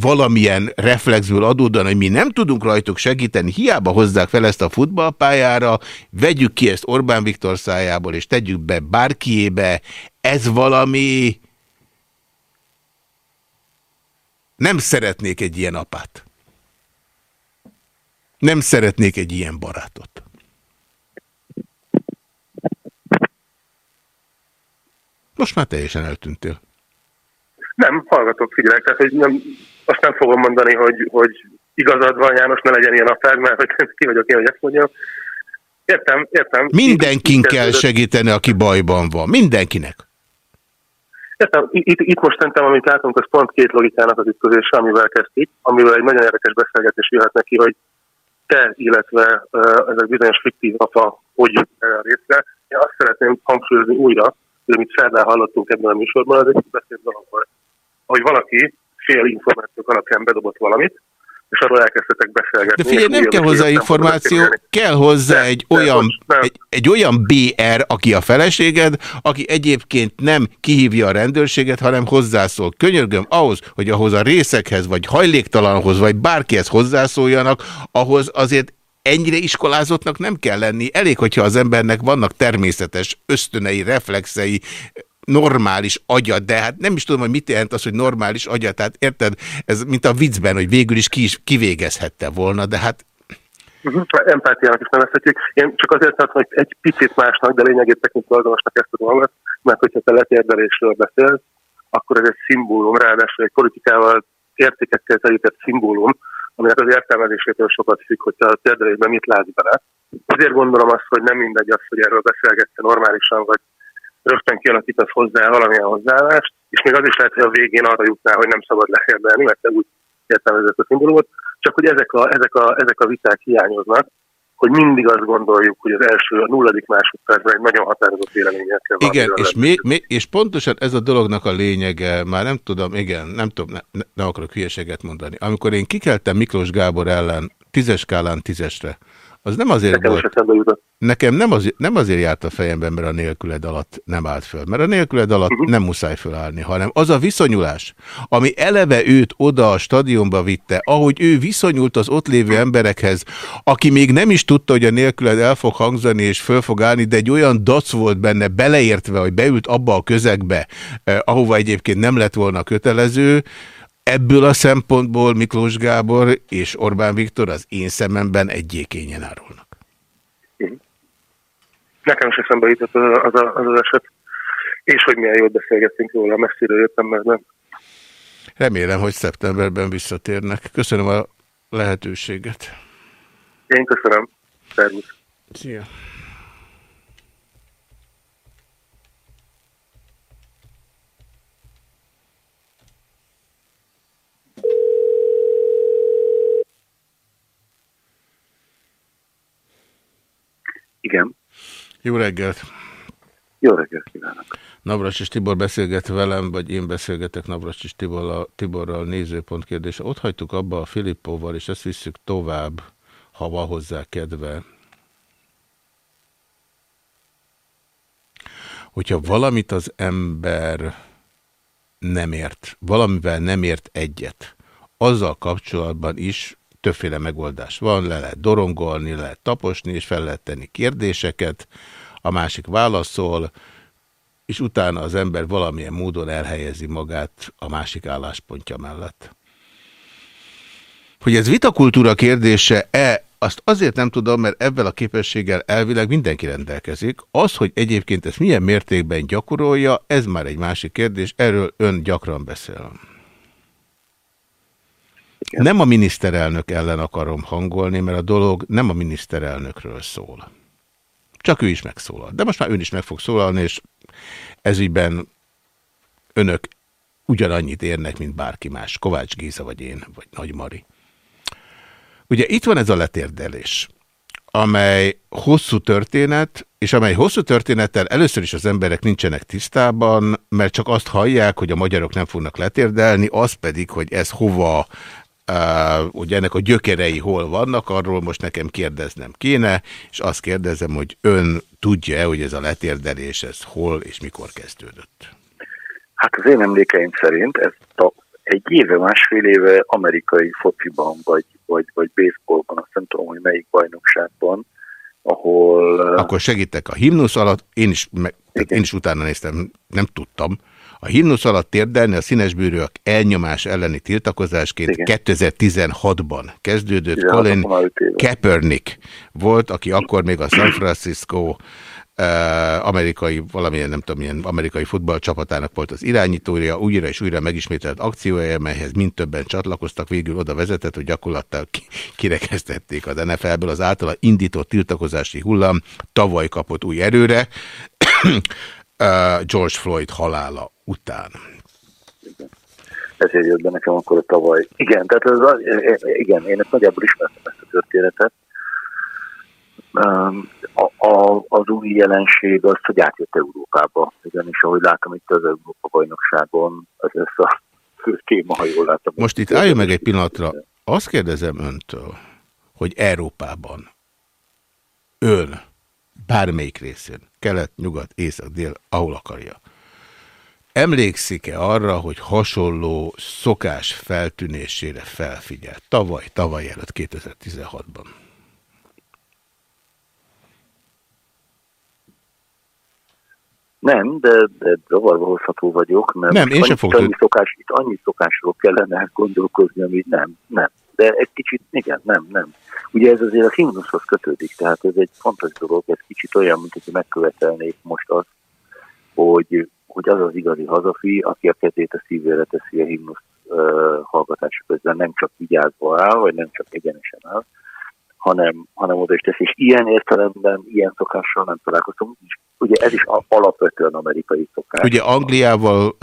valamilyen reflexből adódóan, hogy mi nem tudunk rajtuk segíteni, hiába hozzák fel ezt a futballpályára, vegyük ki ezt Orbán Viktor szájából, és tegyük be bárkiébe, ez valami... Nem szeretnék egy ilyen apát. Nem szeretnék egy ilyen barátot. Most már teljesen eltűntél. Nem, hallgatok, figyelek, tehát hogy nem, azt nem fogom mondani, hogy, hogy igazad van, János, ne legyen ilyen apád, mert hogy [LAUGHS] ki vagyok én, hogy ezt mondjam. Értem, értem. Mindenkin itt, kell segíteni, aki bajban van. Mindenkinek. Értem, itt, itt most szerintem, amit látunk, az pont két logikának az ütközése, amivel kezdték, amivel egy nagyon érdekes beszélgetés jöhet neki, hogy te, illetve ez a bizonyos fiktív apa, hogy erre a részre. Én azt szeretném hangsúlyozni újra, hogy amit szerdán hallottunk ebben a műsorban, az egy beszéd dolog volt. Hogy valaki fél információk alapján bedobott valamit, és arról elkezdtetek beszélgetni. De figyelj, nem kell hozzá információ, kell hozzá egy, de, olyan, de, egy, egy olyan BR, aki a feleséged, aki egyébként nem kihívja a rendőrséget, hanem hozzászól. Könyörgöm, ahhoz, hogy ahhoz a részekhez, vagy hajléktalanhoz, vagy bárkihez hozzászóljanak, ahhoz azért ennyire iskolázottnak nem kell lenni. Elég, hogyha az embernek vannak természetes ösztönei, reflexei, normális agya, de hát nem is tudom, hogy mit jelent az, hogy normális agya, tehát érted, ez mint a viccben, hogy végül is ki is kivégezhette volna, de hát Uh -huh. Empátiának is nevezhetjük. Én csak azért tartom, hogy egy picit másnak, de lényegét tekintve azonosnak ezt a dolgot, mert hogyha te letérdelésről beszélsz, akkor ez egy szimbólum, ráadásul egy politikával értékekkel telített szimbólum, aminek az értelmezésétől sokat függ, hogy a térdelésben mit látsz bele. Azért gondolom azt, hogy nem mindegy az, hogy erről beszélgetsz normálisan, vagy rögtön kialakítasz hozzá valamilyen hozzáállást, és még az is lehet, hogy a végén arra jutnál, hogy nem szabad lehérdelni, mert te úgy értelmezett a szimbólumot, csak hogy ezek a, ezek, a, ezek a viták hiányoznak, hogy mindig azt gondoljuk, hogy az első, a nulladik másodpercben egy nagyon határozott véleményel kell Igen, és, mi, mi, és pontosan ez a dolognak a lényege, már nem tudom, igen, nem tudom, ne, ne akarok hülyeséget mondani. Amikor én kikeltem Miklós Gábor ellen tízes skálán tízesre, az nem azért Nekem volt. Nekem nem, az, nem azért járt a fejemben, mert a nélküled alatt nem állt föl. Mert a nélküled alatt uh mhm. -huh. nem muszáj fölállni, hanem az a viszonyulás, ami eleve őt oda a stadionba vitte, ahogy ő viszonyult az ott lévő emberekhez, aki még nem is tudta, hogy a nélküled el fog hangzani és föl fog állni, de egy olyan dac volt benne, beleértve, hogy beült abba a közegbe, eh, ahova egyébként nem lett volna kötelező, Ebből a szempontból Miklós Gábor és Orbán Viktor az én szememben egyékényen árulnak. Nekem is eszembe jutott az, az, az, az eset. És hogy milyen jól beszélgettünk róla, messzire jöttem meg. Nem. Remélem, hogy szeptemberben visszatérnek. Köszönöm a lehetőséget. Én köszönöm. Szervusz. Szia. Igen. Jó reggelt! Jó reggelt kívánok! És Tibor beszélget velem, vagy én beszélgetek Navras és Tiborral, Tiborral nézőpont kérdése. Ott hagytuk abba a Filippóval, és ezt visszük tovább, ha van hozzá kedve. Hogyha valamit az ember nem ért, valamivel nem ért egyet, azzal kapcsolatban is többféle megoldás van, le lehet dorongolni, le lehet taposni, és fel lehet tenni kérdéseket, a másik válaszol, és utána az ember valamilyen módon elhelyezi magát a másik álláspontja mellett. Hogy ez vitakultúra kérdése-e, azt azért nem tudom, mert ebben a képességgel elvileg mindenki rendelkezik. Az, hogy egyébként ezt milyen mértékben gyakorolja, ez már egy másik kérdés, erről ön gyakran beszél. Nem a miniszterelnök ellen akarom hangolni, mert a dolog nem a miniszterelnökről szól. Csak ő is megszólal. De most már ön is meg fog szólalni, és ezügyben önök ugyanannyit érnek, mint bárki más. Kovács Géza vagy én, vagy Nagy Mari. Ugye itt van ez a letérdelés, amely hosszú történet, és amely hosszú történettel először is az emberek nincsenek tisztában, mert csak azt hallják, hogy a magyarok nem fognak letérdelni, az pedig, hogy ez hova Uh, ugye ennek a gyökerei hol vannak, arról most nekem kérdeznem kéne, és azt kérdezem, hogy ön tudja-e, hogy ez a letérdelés, ez hol és mikor kezdődött? Hát az én emlékeim szerint ez a, egy éve, másfél éve amerikai fociban, vagy, vagy, vagy baseballban, azt nem tudom, hogy melyik bajnokságban, ahol... Akkor segítek a himnusz alatt, én is, meg, én is utána néztem, nem tudtam, a himnusz alatt térdelni a színesbőrűek elnyomás elleni tiltakozásként 2016-ban kezdődött. Igen, Colin Kaepernick volt, aki akkor még a San Francisco uh, amerikai, valamilyen nem tudom, milyen amerikai futballcsapatának volt az irányítója, újra és újra megismételt akciója, melyhez mind többen csatlakoztak, végül oda vezetett, hogy gyakorlattal kirekesztették az NFL-ből az általa indított tiltakozási hullám, tavaly kapott új erőre, George Floyd halála után. Ezért jött be nekem akkor a tavaly. Igen, tehát ez az, igen, én ezt nagyjából ismertem ezt a történetet. A, a, az új jelenség az, hogy átjött Európába. Ugyanis, ahogy látom itt az Európa bajnokságon, ez lesz a fő [LAUGHS] téma, ha jól látom. Most itt álljon meg egy pillanatra. Azt kérdezem öntől, hogy Európában ön bármelyik részén, kelet, nyugat, észak, dél, ahol akarja, Emlékszik-e arra, hogy hasonló szokás feltűnésére felfigyelt? Tavaly, tavaly előtt 2016-ban. Nem, de, de zavarba hozható vagyok, mert nem, én sem annyi, annyi, szokás, itt annyi szokásról kellene gondolkozni, amit nem, nem. De egy kicsit, igen, nem, nem. Ugye ez azért a himnuszhoz kötődik, tehát ez egy fontos dolog, ez kicsit olyan, mint hogy megkövetelnék most azt, hogy hogy az az igazi hazafi, aki a kezét a szívére teszi a himnusz uh, hallgatása közben, nem csak vigyázva áll, vagy nem csak egyenesen áll, hanem, hanem oda is teszi. És ilyen értelemben, ilyen szokással nem találkoztam. Is Ugye ez is alapvetően amerikai szokás. Ugye Angliával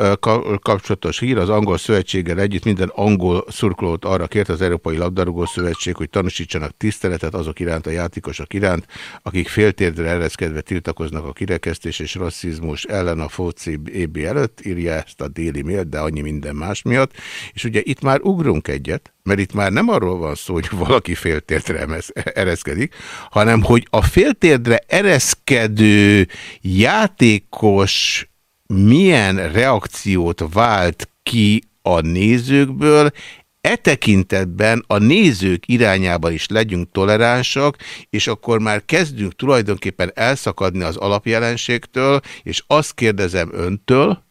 kapcsolatos hír, az angol szövetséggel együtt minden angol szurkolót arra kért az Európai Labdarúgó Szövetség, hogy tanúsítsanak tiszteletet azok iránt, a játékosok iránt, akik féltérdre ereszkedve tiltakoznak a kirekesztés és rasszizmus ellen a FOCI EB előtt, írja ezt a déli miatt, de annyi minden más miatt. És ugye itt már ugrunk egyet, mert itt már nem arról van szó, hogy valaki féltérdre ereszkedik, hanem hogy a féltérdre ereszkedő játékos milyen reakciót vált ki a nézőkből, E tekintetben a nézők irányában is legyünk toleránsak, és akkor már kezdünk tulajdonképpen elszakadni az alapjelenségtől, és azt kérdezem öntől,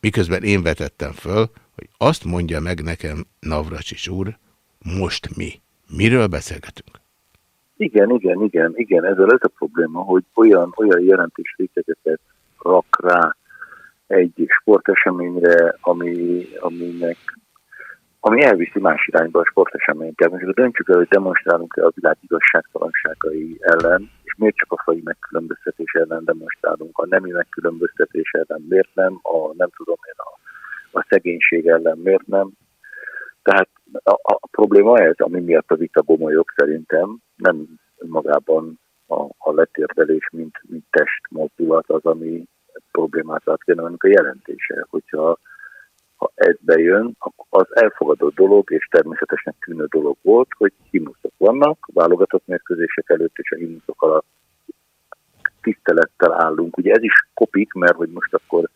miközben én vetettem föl, hogy azt mondja meg nekem Navracsics úr, most mi? Miről beszélgetünk? Igen, igen, igen, igen, ezzel ez a probléma, hogy olyan, olyan jelentés rétegeket rak rá egy sporteseményre, ami, aminek ami elviszi más irányba a sporteseményt. Tehát most döntsük el, hogy demonstrálunk-e a világ igazságtalanságai ellen, és miért csak a fai megkülönböztetés ellen demonstrálunk, a nemi megkülönböztetés ellen miért nem, a nem tudom én, a, a szegénység ellen miért nem. Tehát a, a probléma ez, ami miatt a vita bomolyok szerintem, nem magában a, a letérdelés, mint, mint testmozdulat az, ami problémát kéne, a jelentése. Hogyha ha ez bejön, az elfogadott dolog és természetesen tűnő dolog volt, hogy himnuszok vannak, válogatott mérkőzések előtt és a himnuszok alatt tisztelettel állunk. Ugye ez is kopik, mert hogy most akkor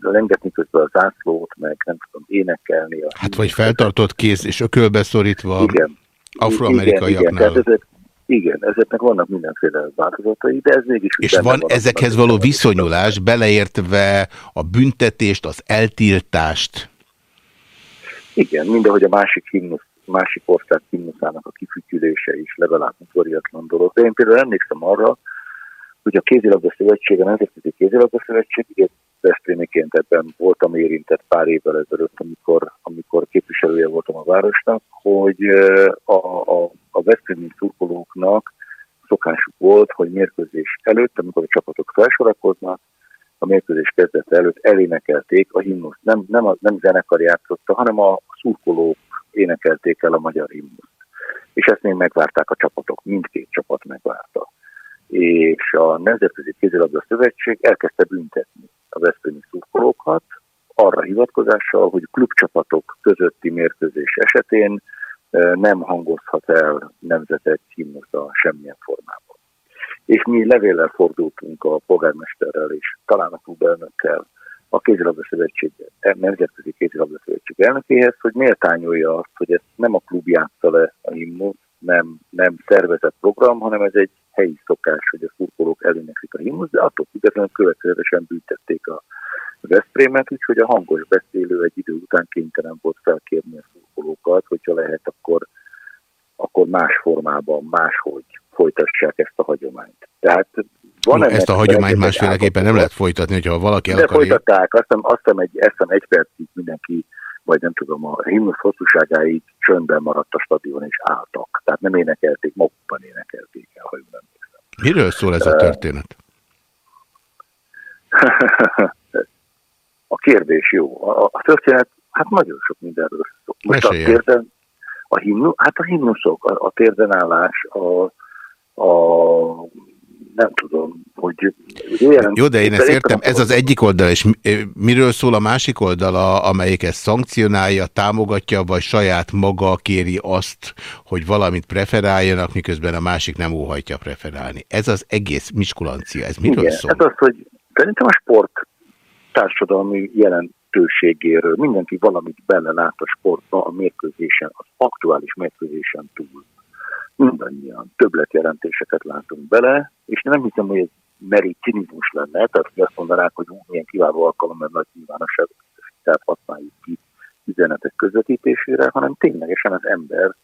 lengetni közben a zászlót, meg nem tudom énekelni. A hát vagy feltartott kéz és ökölbe szorítva igen, afroamerikaiaknál. Igen, igen, igen, ezeknek vannak mindenféle változatai, de ez mégis... És van ezekhez való viszonyulás, beleértve a büntetést, az eltiltást? Igen, mindahogy a másik himnusz, másik ország himnuszának a kifütyülése is legalább udvariatlan dolog. De én például emlékszem arra, hogy a kézilabda szövetség, a Nemzetközi Kézilabda Szövetség, Veszprémiként ebben voltam érintett pár évvel ezelőtt, amikor, amikor képviselője voltam a városnak, hogy a, a, a Veszprémi szurkolóknak szokásuk volt, hogy mérkőzés előtt, amikor a csapatok felsorakoznak, a mérkőzés kezdete előtt elénekelték a himnusz. Nem, nem, a, nem zenekar játszotta, hanem a szurkolók énekelték el a magyar himnuszt. És ezt még megvárták a csapatok, mindkét csapat megvárta. És a Nemzetközi Kézilabda Szövetség elkezdte büntetni a veszprémi szurkolókat, arra hivatkozással, hogy klubcsapatok közötti mérkőzés esetén nem hangozhat el nemzetek himnusza semmilyen formában. És mi levéllel fordultunk a polgármesterrel és talán a klubelnökkel, a kézilabda szövetség, nemzetközi kézilabda szövetség elnökéhez, hogy méltányolja azt, hogy ez nem a klub játsza le a himnusz, nem, nem szervezett program, hanem ez egy helyi szokás, hogy a eléneklik a himnusz, de attól függetlenül következetesen büntették a Veszprémet, úgyhogy a hangos beszélő egy idő után kénytelen volt felkérni a szurkolókat, hogyha lehet, akkor, akkor más formában, máshogy folytassák ezt a hagyományt. Tehát van ezt a hagyományt másféleképpen nem lehet folytatni, hogyha valaki el De akarja... folytatták, azt hiszem, azt hiszem egy, azt hiszem egy percig mindenki vagy nem tudom, a himnusz hosszúságáig csöndben maradt a stadion és álltak. Tehát nem énekelték, magukban énekelték el, ha jól emlékszem. Miről szól ez a történet? [LAUGHS] a kérdés jó. A, a történet, hát nagyon sok mindenről szól. Most a térden, a himnu, hát a himnuszok, a, a térdenállás, a, a nem tudom, hogy... Olyan, Jó, de én ezt értem, ez az egyik oldal, és miről szól a másik oldala, amelyik ezt szankcionálja, támogatja, vagy saját maga kéri azt, hogy valamit preferáljanak, miközben a másik nem óhajtja preferálni. Ez az egész miskulancia, ez miről Igen, szól? Ez az, hogy szerintem a sport társadalmi jelentőségéről mindenki valamit bele lát a sportba a mérkőzésen, az aktuális mérkőzésen túl mindannyian többletjelentéseket látunk bele, és nem hiszem, hogy ez meri cinizmus lenne, tehát hogy azt mondanák, hogy ú, milyen kiváló alkalom, mert nagy nyilvánosságot használjuk ki üzenetek közvetítésére, hanem ténylegesen az ember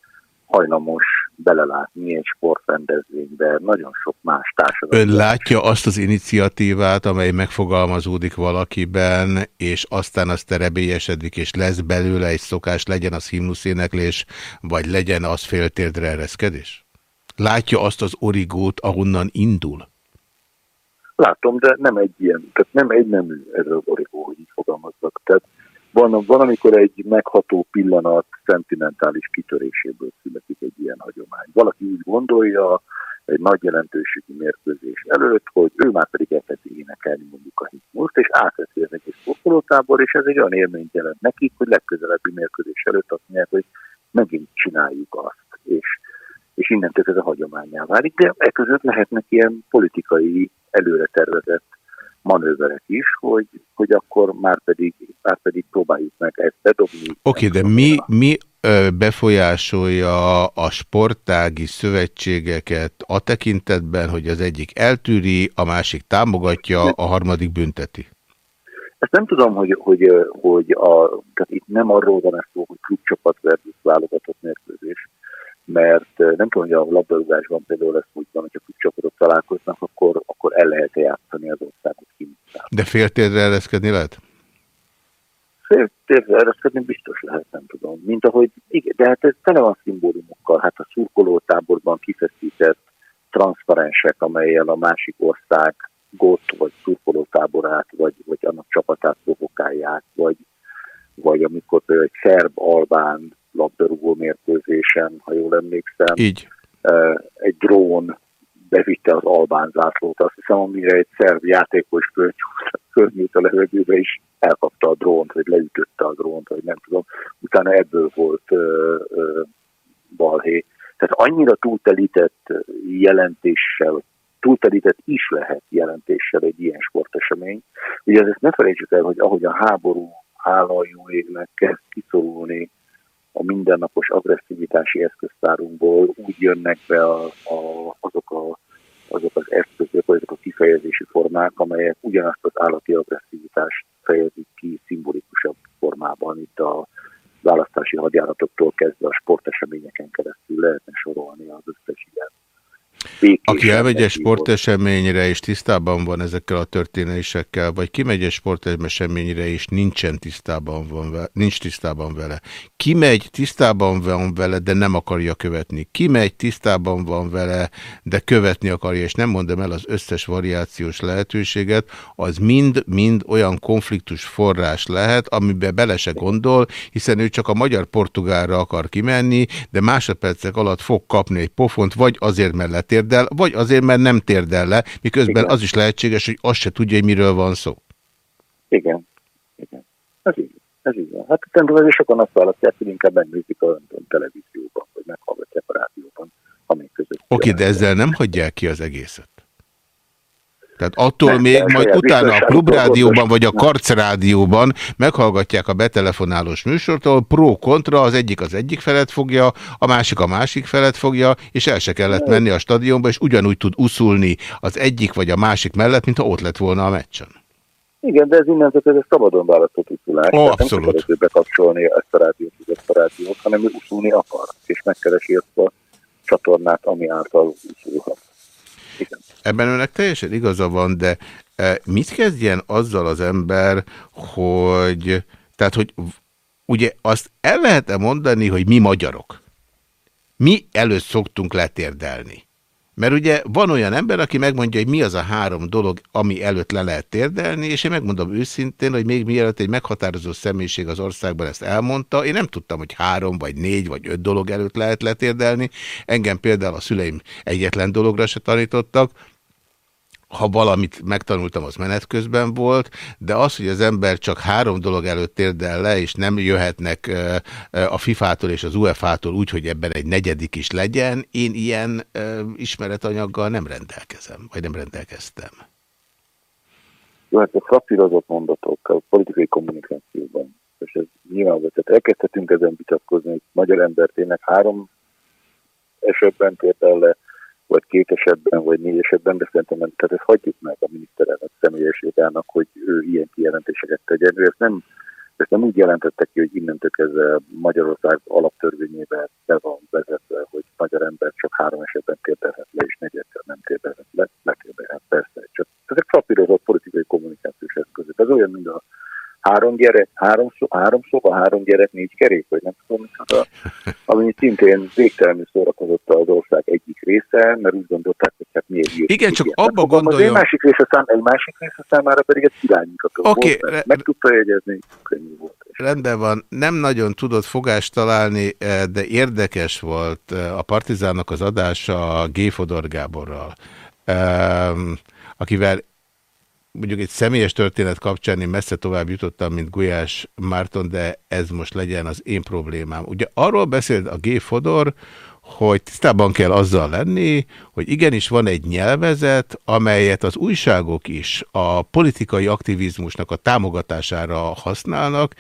hajlamos belelátni egy sportrendezvénybe, nagyon sok más társadalom. Ön látja azt az iniciatívát, amely megfogalmazódik valakiben, és aztán az terebélyesedik, és lesz belőle egy szokás, legyen az himnuszéneklés, vagy legyen az féltérdre ereszkedés? Látja azt az origót, ahonnan indul? Látom, de nem egy ilyen, tehát nem egy nemű ez az origó, hogy így fogalmazzak. Tehát van, van, amikor egy megható pillanat szentimentális kitöréséből születik egy ilyen hagyomány. Valaki úgy gondolja, egy nagy jelentőségű mérkőzés előtt, hogy ő már pedig elkezdi énekelni mondjuk a hitmuszt, és átveszi az egész sportolótábor, és ez egy olyan élményt jelent nekik, hogy legközelebbi mérkőzés előtt azt mondják, hogy megint csináljuk azt, és, és innentől ez a hagyományá válik, de e között lehetnek ilyen politikai előre tervezett manőverek is, hogy, hogy akkor már pedig, már pedig próbáljuk meg ezt bedobni. Oké, okay, de mi, mi befolyásolja a sportági szövetségeket a tekintetben, hogy az egyik eltűri, a másik támogatja, a harmadik bünteti? Ezt nem tudom, hogy, hogy, hogy a, tehát itt nem arról van szó, hogy klubcsapat versus válogatott mérkőzés, mert nem tudom, hogy a labdarúgásban például lesz úgy van, hogyha klubcsapatok találkoznak, akkor, akkor el lehet -e játszani az országot kint. De féltérdre ereszkedni lehet? Féltérdre ereszkedni biztos lehet, nem tudom. Mint ahogy, igen, de hát ez tele van szimbólumokkal. Hát a szurkolótáborban kifeszített transzparensek, amelyel a másik ország gót, vagy szurkolótáborát, vagy, vagy annak csapatát provokálják, vagy, vagy amikor például egy szerb-albán labdarúgó mérkőzésen, ha jól emlékszem, Így. egy drón bevitte az albán zászlót. Azt hiszem, amire egy szerv játékos fölnyújt a levegőbe, és elkapta a drónt, vagy leütötte a drónt, vagy nem tudom. Utána ebből volt ö, ö, balhé. Tehát annyira túltelített jelentéssel, túltelített is lehet jelentéssel egy ilyen sportesemény. Ugye ezt ne felejtsük el, hogy ahogy a háború hála jó égnek kezd kiszorulni a mindennapos agresszivitási eszköztárunkból úgy jönnek be a, a, azok, a, azok az eszközök, vagy azok a kifejezési formák, amelyek ugyanazt az állati agresszivitást fejezik ki szimbolikusabb formában, itt a választási hadjáratoktól kezdve a sporteseményeken keresztül lehetne sorolni az összes aki elmegy egy sporteseményre és tisztában van ezekkel a történésekkel, vagy kimegy egy sporteseményre és nincsen tisztában van vele, nincs tisztában vele. Kimegy, tisztában van vele, de nem akarja követni. Kimegy, tisztában van vele, de követni akarja, és nem mondom el az összes variációs lehetőséget, az mind-mind olyan konfliktus forrás lehet, amiben bele se gondol, hiszen ő csak a magyar-portugálra akar kimenni, de másodpercek alatt fog kapni egy pofont, vagy azért, mert térdel, vagy azért, mert nem térdel le, miközben Igen. az is lehetséges, hogy azt se tudja, hogy miről van szó. Igen. Igen. Ez így. Ez így van. Hát természetesen sokan azt választják, hogy inkább megnézik a televízióban, vagy meghallgatják a rádióban, amik között. Oké, de ezzel nem hagyják ki az egészet. Tehát attól nem, még majd utána a klubrádióban vagy a karcrádióban meghallgatják a betelefonálós műsortól, pro-kontra, az egyik az egyik felet fogja, a másik a másik felet fogja, és el se kellett menni a stadionba, és ugyanúgy tud uszulni az egyik vagy a másik mellett, mint ha ott lett volna a meccsen. Igen, de ez innentől ez szabadon választott uszulás. Ó, abszolút. Nem bekapcsolni ezt a rádiót, ezt a rádiót, hanem ő uszulni akar, és megkeresi ezt a csatornát, ami által uszulhat. Ebben önnek teljesen igaza van, de e, mit kezdjen azzal az ember, hogy, tehát, hogy ugye azt el lehet-e mondani, hogy mi magyarok? Mi előtt szoktunk letérdelni. Mert ugye van olyan ember, aki megmondja, hogy mi az a három dolog, ami előtt le lehet térdelni, és én megmondom őszintén, hogy még mielőtt egy meghatározó személyiség az országban ezt elmondta, én nem tudtam, hogy három, vagy négy, vagy öt dolog előtt lehet letérdelni. Engem például a szüleim egyetlen dologra se tanítottak, ha valamit megtanultam, az menet közben volt, de az, hogy az ember csak három dolog előtt térdel le, és nem jöhetnek a FIFA-tól és az UEFA-tól úgy, hogy ebben egy negyedik is legyen, én ilyen ismeretanyaggal nem rendelkezem, vagy nem rendelkeztem. Jó, hát a frappírozott mondatok a politikai kommunikációban, és ez nyilvánvaló, tehát elkezdhetünk ezen vitatkozni, hogy magyar ember tényleg három esetben térdel le, vagy két esetben, vagy négy esetben, de szerintem tehát ezt hagyjuk meg a miniszterelnök személyes hogy ő ilyen kijelentéseket tegyen. Ő ezt nem, ezt nem úgy jelentette ki, hogy innentől kezdve Magyarország alaptörvényével be van vezetve, hogy magyar ember csak három esetben kérdezhet le, és negyedszer nem kérdezhet le, lekérdezhet persze. Csak ezek papírozott politikai kommunikációs eszközök. Ez olyan, mint a három gyerek, három, szó, három szoba, három gyerek, négy kerék, vagy nem tudom, a, a ami szintén végtelenül szórakozott az ország egyik része, mert úgy gondolták, hogy hát miért írjuk. Igen, csak abba gondolja... Egy másik része, szám, egy másik része számára pedig egy irányítható okay, volt, meg tudta jegyezni, könnyű volt. Rendben van, nem nagyon tudott fogást találni, eh, de érdekes volt eh, a Partizánnak az adása G. Fodor Gáborral, akivel mondjuk egy személyes történet kapcsán én messze tovább jutottam, mint Gulyás Márton, de ez most legyen az én problémám. Ugye arról beszélt a G. Fodor, hogy tisztában kell azzal lenni, hogy igenis van egy nyelvezet, amelyet az újságok is a politikai aktivizmusnak a támogatására használnak,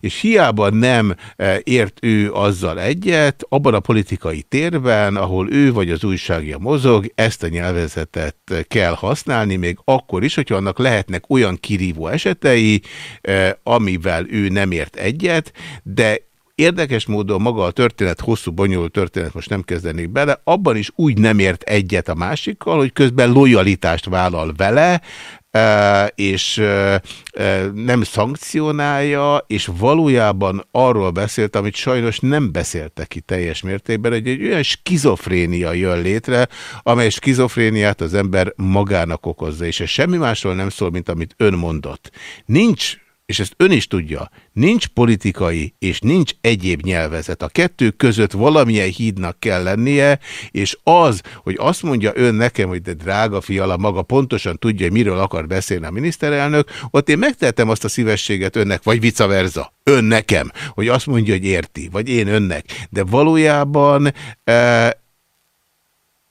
és hiába nem e, ért ő azzal egyet, abban a politikai térben, ahol ő vagy az újságja mozog, ezt a nyelvezetet kell használni, még akkor is, hogyha annak lehetnek olyan kirívó esetei, e, amivel ő nem ért egyet, de Érdekes módon maga a történet, hosszú, bonyolult történet, most nem kezdenék bele, abban is úgy nem ért egyet a másikkal, hogy közben lojalitást vállal vele, e, és e, e, nem szankcionálja, és valójában arról beszélt, amit sajnos nem beszéltek ki teljes mértékben, hogy egy olyan skizofrénia jön létre, amely skizofréniát az ember magának okozza, és ez semmi másról nem szól, mint amit ön mondott. Nincs és ezt ön is tudja, nincs politikai és nincs egyéb nyelvezet. A kettő között valamilyen hídnak kell lennie, és az, hogy azt mondja ön nekem, hogy de drága fiala, maga pontosan tudja, hogy miről akar beszélni a miniszterelnök, ott én megtehetem azt a szívességet önnek, vagy vice versa, ön nekem, hogy azt mondja, hogy érti, vagy én önnek. De valójában e,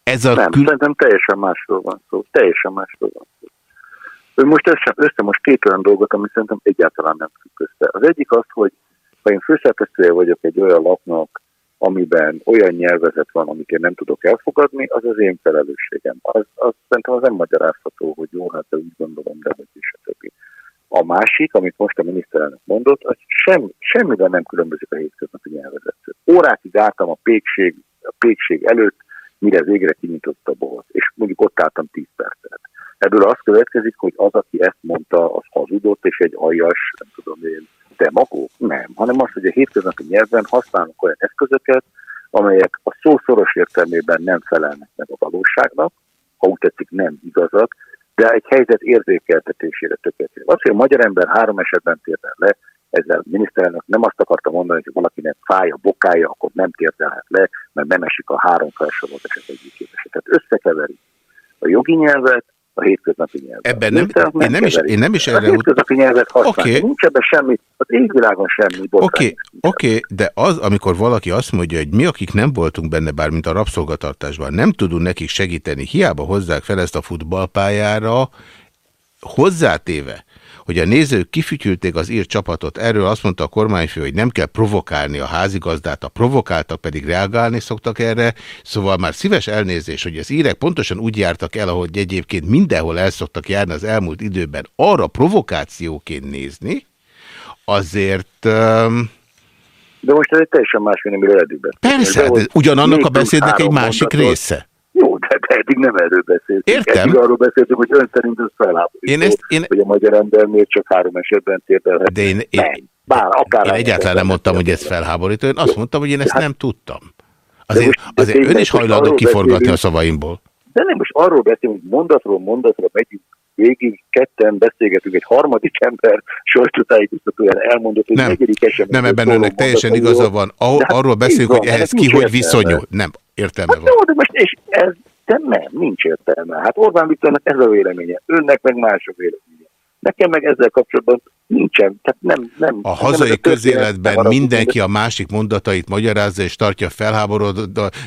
ez a... Nem, szerintem teljesen másról van szó. Teljesen másról van szó. Ő most össze, most két olyan dolgot, ami szerintem egyáltalán nem függ össze. Az egyik az, hogy ha én főszerkesztője vagyok egy olyan lapnak, amiben olyan nyelvezet van, amit én nem tudok elfogadni, az az én felelősségem. Az, az szerintem az nem magyarázható, hogy jó, hát úgy gondolom, de hogy is a többi. A másik, amit most a miniszterelnök mondott, az sem, semmivel nem különbözik a hétköznapi nyelvezettől. Órákig álltam a pékség, a pékség előtt, mire végre kinyitott a bolt, és mondjuk ott álltam 10 percet. Ebből az következik, hogy az, aki ezt mondta, az hazudott, és egy aljas, nem tudom én, demagóg? Nem, hanem az, hogy a hétköznapi nyelven használunk olyan eszközöket, amelyek a szó szoros értelmében nem felelnek meg a valóságnak, ha úgy tetszik nem igazak, de egy helyzet érzékeltetésére tökéletes. Az, hogy a magyar ember három esetben térdel le, ezzel a miniszterelnök nem azt akarta mondani, hogy valakinek fáj a bokája, akkor nem térdelhet le, mert nem esik a három felsorolt eset egyik Tehát összekeveri a jogi nyelvet, a hétköznapi nyelvet. Ebben nem, nem, én, nem is, én nem is erre... A hétköznapi nyelvet használni, okay. nincs ebben semmi, az égvilágon semmi Oké, okay. okay. de az, amikor valaki azt mondja, hogy mi, akik nem voltunk benne, bármint a rabszolgatartásban, nem tudunk nekik segíteni, hiába hozzák fel ezt a futballpályára, hozzátéve, hogy a nézők kifütyülték az ír csapatot, erről azt mondta a kormányfő, hogy nem kell provokálni a házigazdát, a provokáltak pedig reagálni szoktak erre, szóval már szíves elnézés, hogy az írek pontosan úgy jártak el, ahogy egyébként mindenhol el szoktak járni az elmúlt időben, arra provokációként nézni, azért... Um, de most ez egy teljesen más, mint amiről eddig Persze, de ugyanannak a beszédnek egy másik mondatot. része. [LAUGHS] Eddig nem erről beszéltünk. Értem. Eddig arról beszéltünk, hogy ön szerint ez felháborító. Én ezt, én... Hogy a magyar ember miért csak három esetben térdelhet. De én, én, nem. Bár, akár én egyáltalán nem mondtam, hogy ez felháborító. Én azt mondtam, hogy én ezt hát, nem tudtam. Azért, azért ön is hajlandó kiforgatni a szavaimból. De nem, most arról beszélünk, hogy mondatról mondatra megyünk végig, ketten beszélgetünk, egy harmadik ember sajtótájékoztatóján elmondott, hogy nem, esetben. Nem, ebben önnek teljesen igaza van. Ar hát arról beszélünk, hogy ehhez ki hogy viszonyul. Nem, értelme hát van. Jó, de most és ez de nem, nincs értelme. Hát Orbán Viktornak ez a véleménye, önnek meg más a véleménye. Nekem meg ezzel kapcsolatban nincsen. Tehát nem, nem, a hazai nem közéletben mindenki a másik mondatait magyarázza és tartja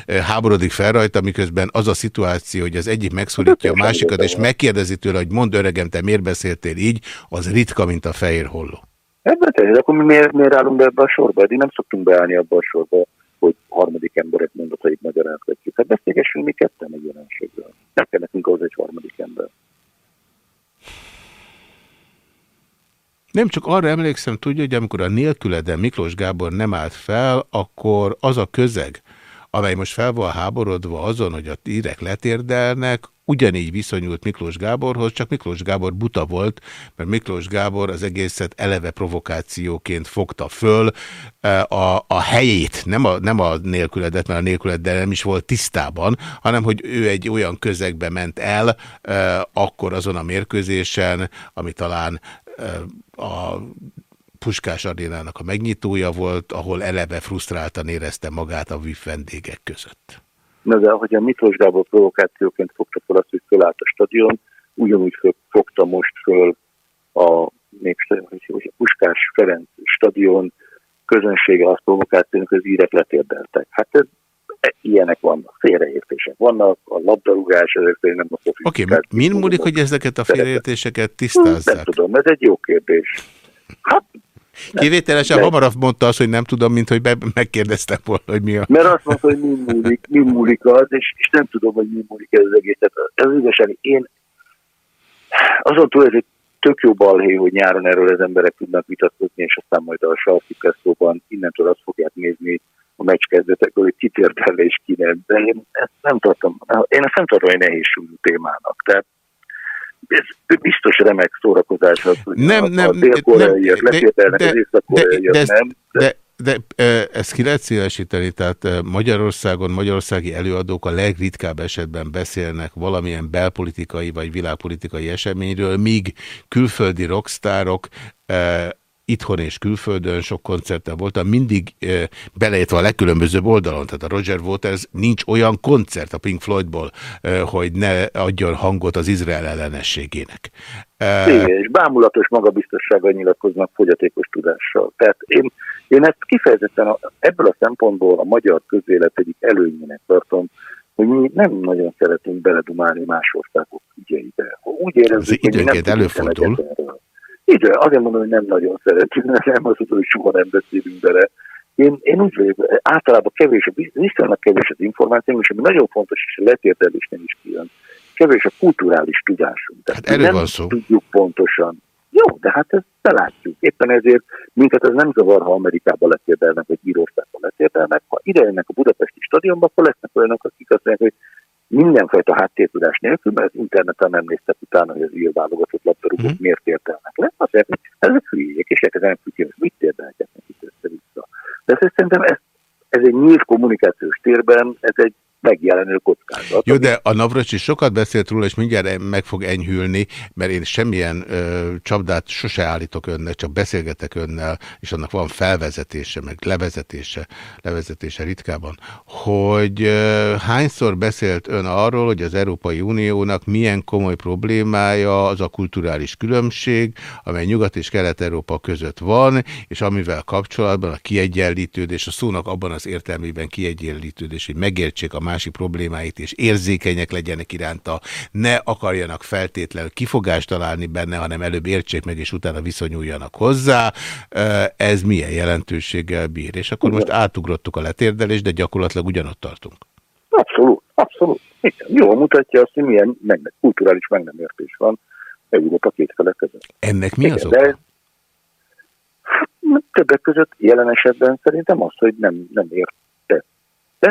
háborodik fel rajta, miközben az a szituáció, hogy az egyik megszólítja a másikat, és megkérdezi tőle, hogy mondd öregem, te miért beszéltél így, az ritka, mint a fehér holló. Ebben tényleg, akkor mi miért, miért állunk be ebbe a sorba? Eddig nem szoktunk beállni abba a sorba, hogy harmadik emberek mondatait magyarázgatjuk. Hát beszélgessünk mi ketten egy jelenségről. Nem kell nekünk ahhoz egy harmadik ember. Nem csak arra emlékszem, tudja, hogy amikor a nélküleden Miklós Gábor nem állt fel, akkor az a közeg, amely most fel van háborodva azon, hogy a írek letérdelnek, ugyanígy viszonyult Miklós Gáborhoz, csak Miklós Gábor buta volt, mert Miklós Gábor az egészet eleve provokációként fogta föl. E, a, a helyét, nem a, nem a nélküledet, mert a nélküleddel nem is volt tisztában, hanem hogy ő egy olyan közegbe ment el e, akkor azon a mérkőzésen, ami talán e, a Puskás Arénának a megnyitója volt, ahol eleve frusztráltan érezte magát a VIF vendégek között. Na de hogy a Miklós Gábor provokációként fogta fel azt, hogy fölállt a stadion, ugyanúgy fogta most föl a, a Puskás Ferenc stadion közönsége azt provokációnak, az írek letérdeltek. Hát ez, ilyenek vannak, félreértések vannak, a labdarúgás, ezek nem a Oké, okay, min múlik, hogy ezeket a félreértéseket tisztázzák? Nem tudom, ez egy jó kérdés. Hát Kivételesen hamarabb mondta azt, hogy nem tudom, mint hogy megkérdeztem volna, hogy mi a... Mert azt mondta, hogy mi múlik, mi múlik az, és, és nem tudom, hogy mi múlik ez az egész. Tehát ez igazán én azon túl egy tök jó balhé, hogy nyáron erről az emberek tudnak vitatkozni, és aztán majd a sarki presszóban innentől azt fogják nézni a meccs kezdetekről, hogy ki és ki nem. De én ezt nem tartom, én ezt nem tartom egy nehéz témának. Tehát ez biztos remek szórakozás az, hogy nem, a, nem, a dél-koreaiak letételnek az észak-koreaiak, nem? De, de, de ezt ki lehet szélesíteni, tehát Magyarországon, magyarországi előadók a legritkább esetben beszélnek valamilyen belpolitikai vagy világpolitikai eseményről, míg külföldi rockstárok itthon és külföldön sok koncerten voltam, mindig e, beleértve a legkülönbözőbb oldalon, tehát a Roger Waters nincs olyan koncert a Pink Floydból, e, hogy ne adjon hangot az Izrael ellenességének. E, Igen, és bámulatos magabiztossággal nyilatkoznak fogyatékos tudással. Tehát én, én ezt kifejezetten a, ebből a szempontból a magyar közélet egyik előnyének tartom, hogy mi nem nagyon szeretünk beledumálni más országok ügyeibe. Úgy érezzük, hogy nem előfordul. Idő, azért mondom, hogy nem nagyon szeretünk, nem az, hogy soha nem beszélünk bele. Én, én úgy vagyok, általában kevés, viszonylag kevés az információ, és ami nagyon fontos, és a letérdelésnél is kijön, kevés a kulturális tudásunk. Tehát hát erről van szó. tudjuk pontosan. Jó, de hát ezt belátjuk. Éppen ezért minket ez nem zavar, ha Amerikába letérdelnek, vagy Írországban letérdelnek. Ha ide jönnek a budapesti stadionba, akkor lesznek olyanok, akik azt mondják, hogy mindenfajta háttértudás nélkül, mert az interneten nem néztek utána, hogy az ír válogatott labdarúgók mm. miért értelnek le. Mondják, hogy ezek hülyék, és elkezdenek hogy mit érdelnek nekik össze-vissza. De ezt szerintem ez, ez egy nyílt kommunikációs térben, ez egy megjelenő kockázat. Jó, de a Navracsi sokat beszélt róla, és mindjárt meg fog enyhülni, mert én semmilyen ö, csapdát sose állítok önnek, csak beszélgetek önnel, és annak van felvezetése, meg levezetése, levezetése ritkában, hogy ö, hányszor beszélt ön arról, hogy az Európai Uniónak milyen komoly problémája az a kulturális különbség, amely Nyugat és Kelet-Európa között van, és amivel kapcsolatban a kiegyenlítődés, a szónak abban az értelmében kiegyenlítődés, hogy megértsék a másik problémáit, és érzékenyek legyenek iránta, ne akarjanak feltétlenül kifogást találni benne, hanem előbb értsék meg, és utána viszonyuljanak hozzá. Ez milyen jelentőséggel bír? És akkor most átugrottuk a letérdelést, de gyakorlatilag ugyanott tartunk. Abszolút, abszolút. Igen. Jól mutatja azt, hogy milyen meg, kulturális meg nem értés van Európa két fele között. Ennek mi az oka? De, hát, többek között jelen esetben szerintem az, hogy nem, nem ért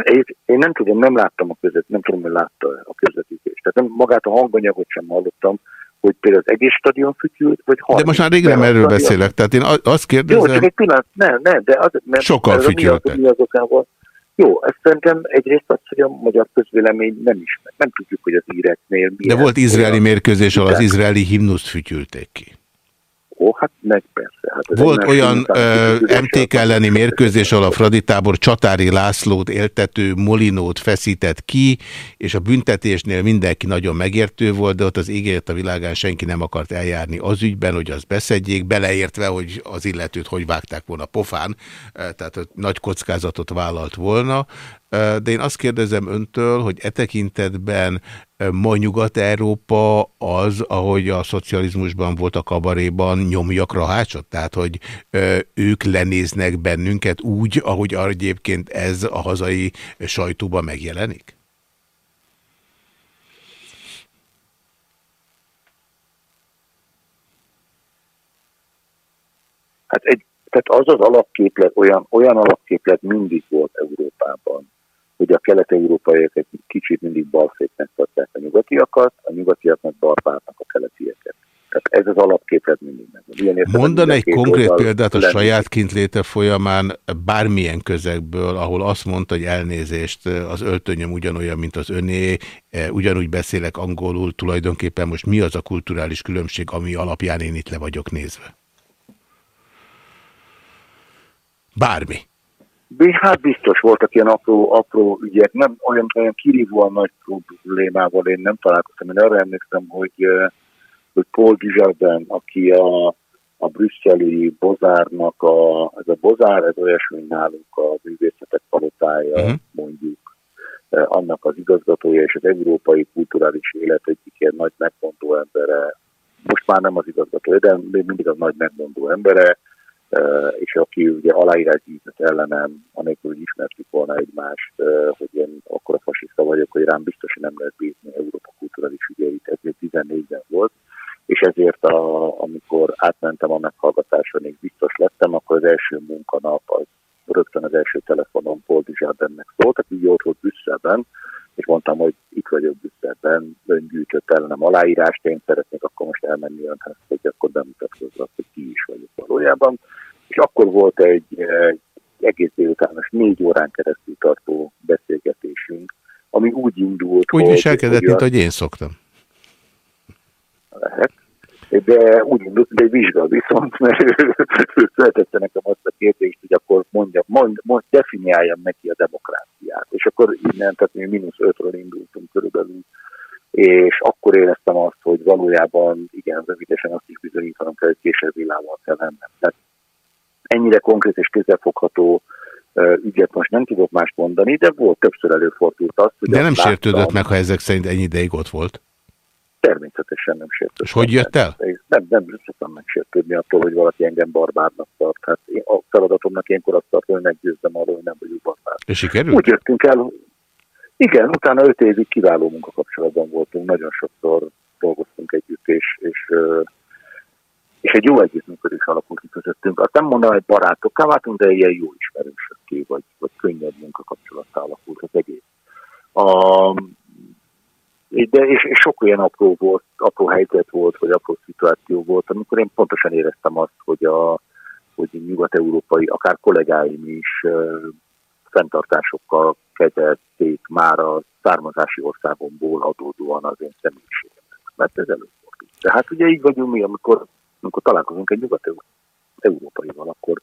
én, nem tudom, nem láttam a között, nem tudom, hogy látta a közvetítést. Tehát nem, magát a hanganyagot sem hallottam, hogy például az egész stadion fütyült, vagy 30. De most már rég nem erről beszélek, tehát én azt kérdezem... Jó, csak egy pillanat, ne, ne, de az, mert Sokkal fütyültek. Mi az, okával. Jó, ezt szerintem egyrészt az, hogy a magyar közvélemény nem ismer. Nem tudjuk, hogy az íreknél De volt izraeli mérkőzés, ahol az izraeli himnuszt fütyülték ki. Ó, hát meg persze. Hát Volt olyan MTK elleni mérkőzés, ahol a Fradi tábor Csatári Lászlót éltető Molinót feszített ki, és a büntetésnél mindenki nagyon megértő volt, de ott az ígért a világán senki nem akart eljárni az ügyben, hogy az beszedjék, beleértve, hogy az illetőt hogy vágták volna pofán, tehát nagy kockázatot vállalt volna. De én azt kérdezem öntől, hogy e tekintetben ma Nyugat-Európa az, ahogy a szocializmusban volt a kabaréban, nyomjak rahácsot? Tehát, hogy ők lenéznek bennünket úgy, ahogy egyébként ez a hazai sajtóban megjelenik? Hát egy, tehát az az alapképlet, olyan, olyan alapképlet mindig volt Európában, hogy a kelet-európaiak egy kicsit mindig balszéknek tartják a nyugatiakat, a nyugatiaknak barbárnak a keletieket. Tehát ez az alapképlet mindig meg. Mondan egy konkrét példát a lenni. saját kintléte folyamán bármilyen közegből, ahol azt mondta, hogy elnézést, az öltönyöm ugyanolyan, mint az öné, ugyanúgy beszélek angolul, tulajdonképpen most mi az a kulturális különbség, ami alapján én itt le vagyok nézve? Bármi. Hát biztos voltak ilyen apró, apró ügyek, nem olyan, olyan kirívóan nagy problémával én nem találkoztam. Én arra emlékszem, hogy, hogy Paul Dujardin, aki a, a brüsszeli bozárnak, a, ez a bozár, ez olyasmi nálunk a művészetek palotája, uh-huh. mondjuk, annak az igazgatója és az európai kulturális élet egyik ilyen nagy megmondó embere, most már nem az igazgatója, de még mindig az nagy megmondó embere, és aki ugye aláírás gyűjtött ellenem, anélkül, hogy ismertük volna egymást, hogy én akkor a fasiszta vagyok, hogy rám biztos, hogy nem lehet bízni Európa kulturális ügyeit, ezért 14-ben volt, és ezért a, amikor átmentem a meghallgatásra, még biztos lettem, akkor az első munkanap az rögtön az első telefonon Paul Dujardinnek szólt, aki így ott volt Brüsszelben, és mondtam, hogy itt vagyok Brüsszelben, ön gyűjtött ellenem aláírást, én szeretnék akkor most elmenni önhez, hogy akkor bemutatkozzak, hogy ki is vagyok valójában. És akkor volt egy, egy egész délutános, négy órán keresztül tartó beszélgetésünk, ami úgy indult, úgy hogy... Úgy viselkedett, mint ahogy én szoktam. Lehet de úgy indult, hogy egy vizsga viszont, mert ő, ő feltette nekem azt a kérdést, hogy akkor mondja, mond, mond, definiáljam neki a demokráciát. És akkor innen, tehát mi mínusz ötről indultunk körülbelül, és akkor éreztem azt, hogy valójában igen, rövidesen azt is bizonyítanom kell, hogy később villával kell lennem. Tehát ennyire konkrét és kézzelfogható ügyet most nem tudok más mondani, de volt többször előfordult azt, hogy... De nem sértődött meg, ha ezek szerint ennyi ideig ott volt? Természetesen nem sértődtem. És hogy jött el? Nem, nem szoktam megsértődni attól, hogy valaki engem barbárnak tart. Hát én, a feladatomnak ilyenkor azt tartom, hogy meggyőzzem arról, hogy nem vagyok barbár. És sikerült? Úgy jöttünk el, igen, utána öt évig kiváló munkakapcsolatban voltunk, nagyon sokszor dolgoztunk együtt, és, és, és egy jó együttműködés alakult ki közöttünk. Azt nem mondanám, hogy barátok váltunk, de ilyen jó ismerősökké, vagy, vagy könnyebb munkakapcsolattá alakult az egész. A, de, és, és sok olyan apró volt, apró helyzet volt, vagy apró szituáció volt, amikor én pontosan éreztem azt, hogy a hogy nyugat-európai, akár kollégáim is uh, fenntartásokkal kezelték már a származási országomból adódóan az én személyiségemet, mert ez előfordult. De hát ugye így vagyunk mi, amikor, amikor találkozunk egy nyugat-európaival, akkor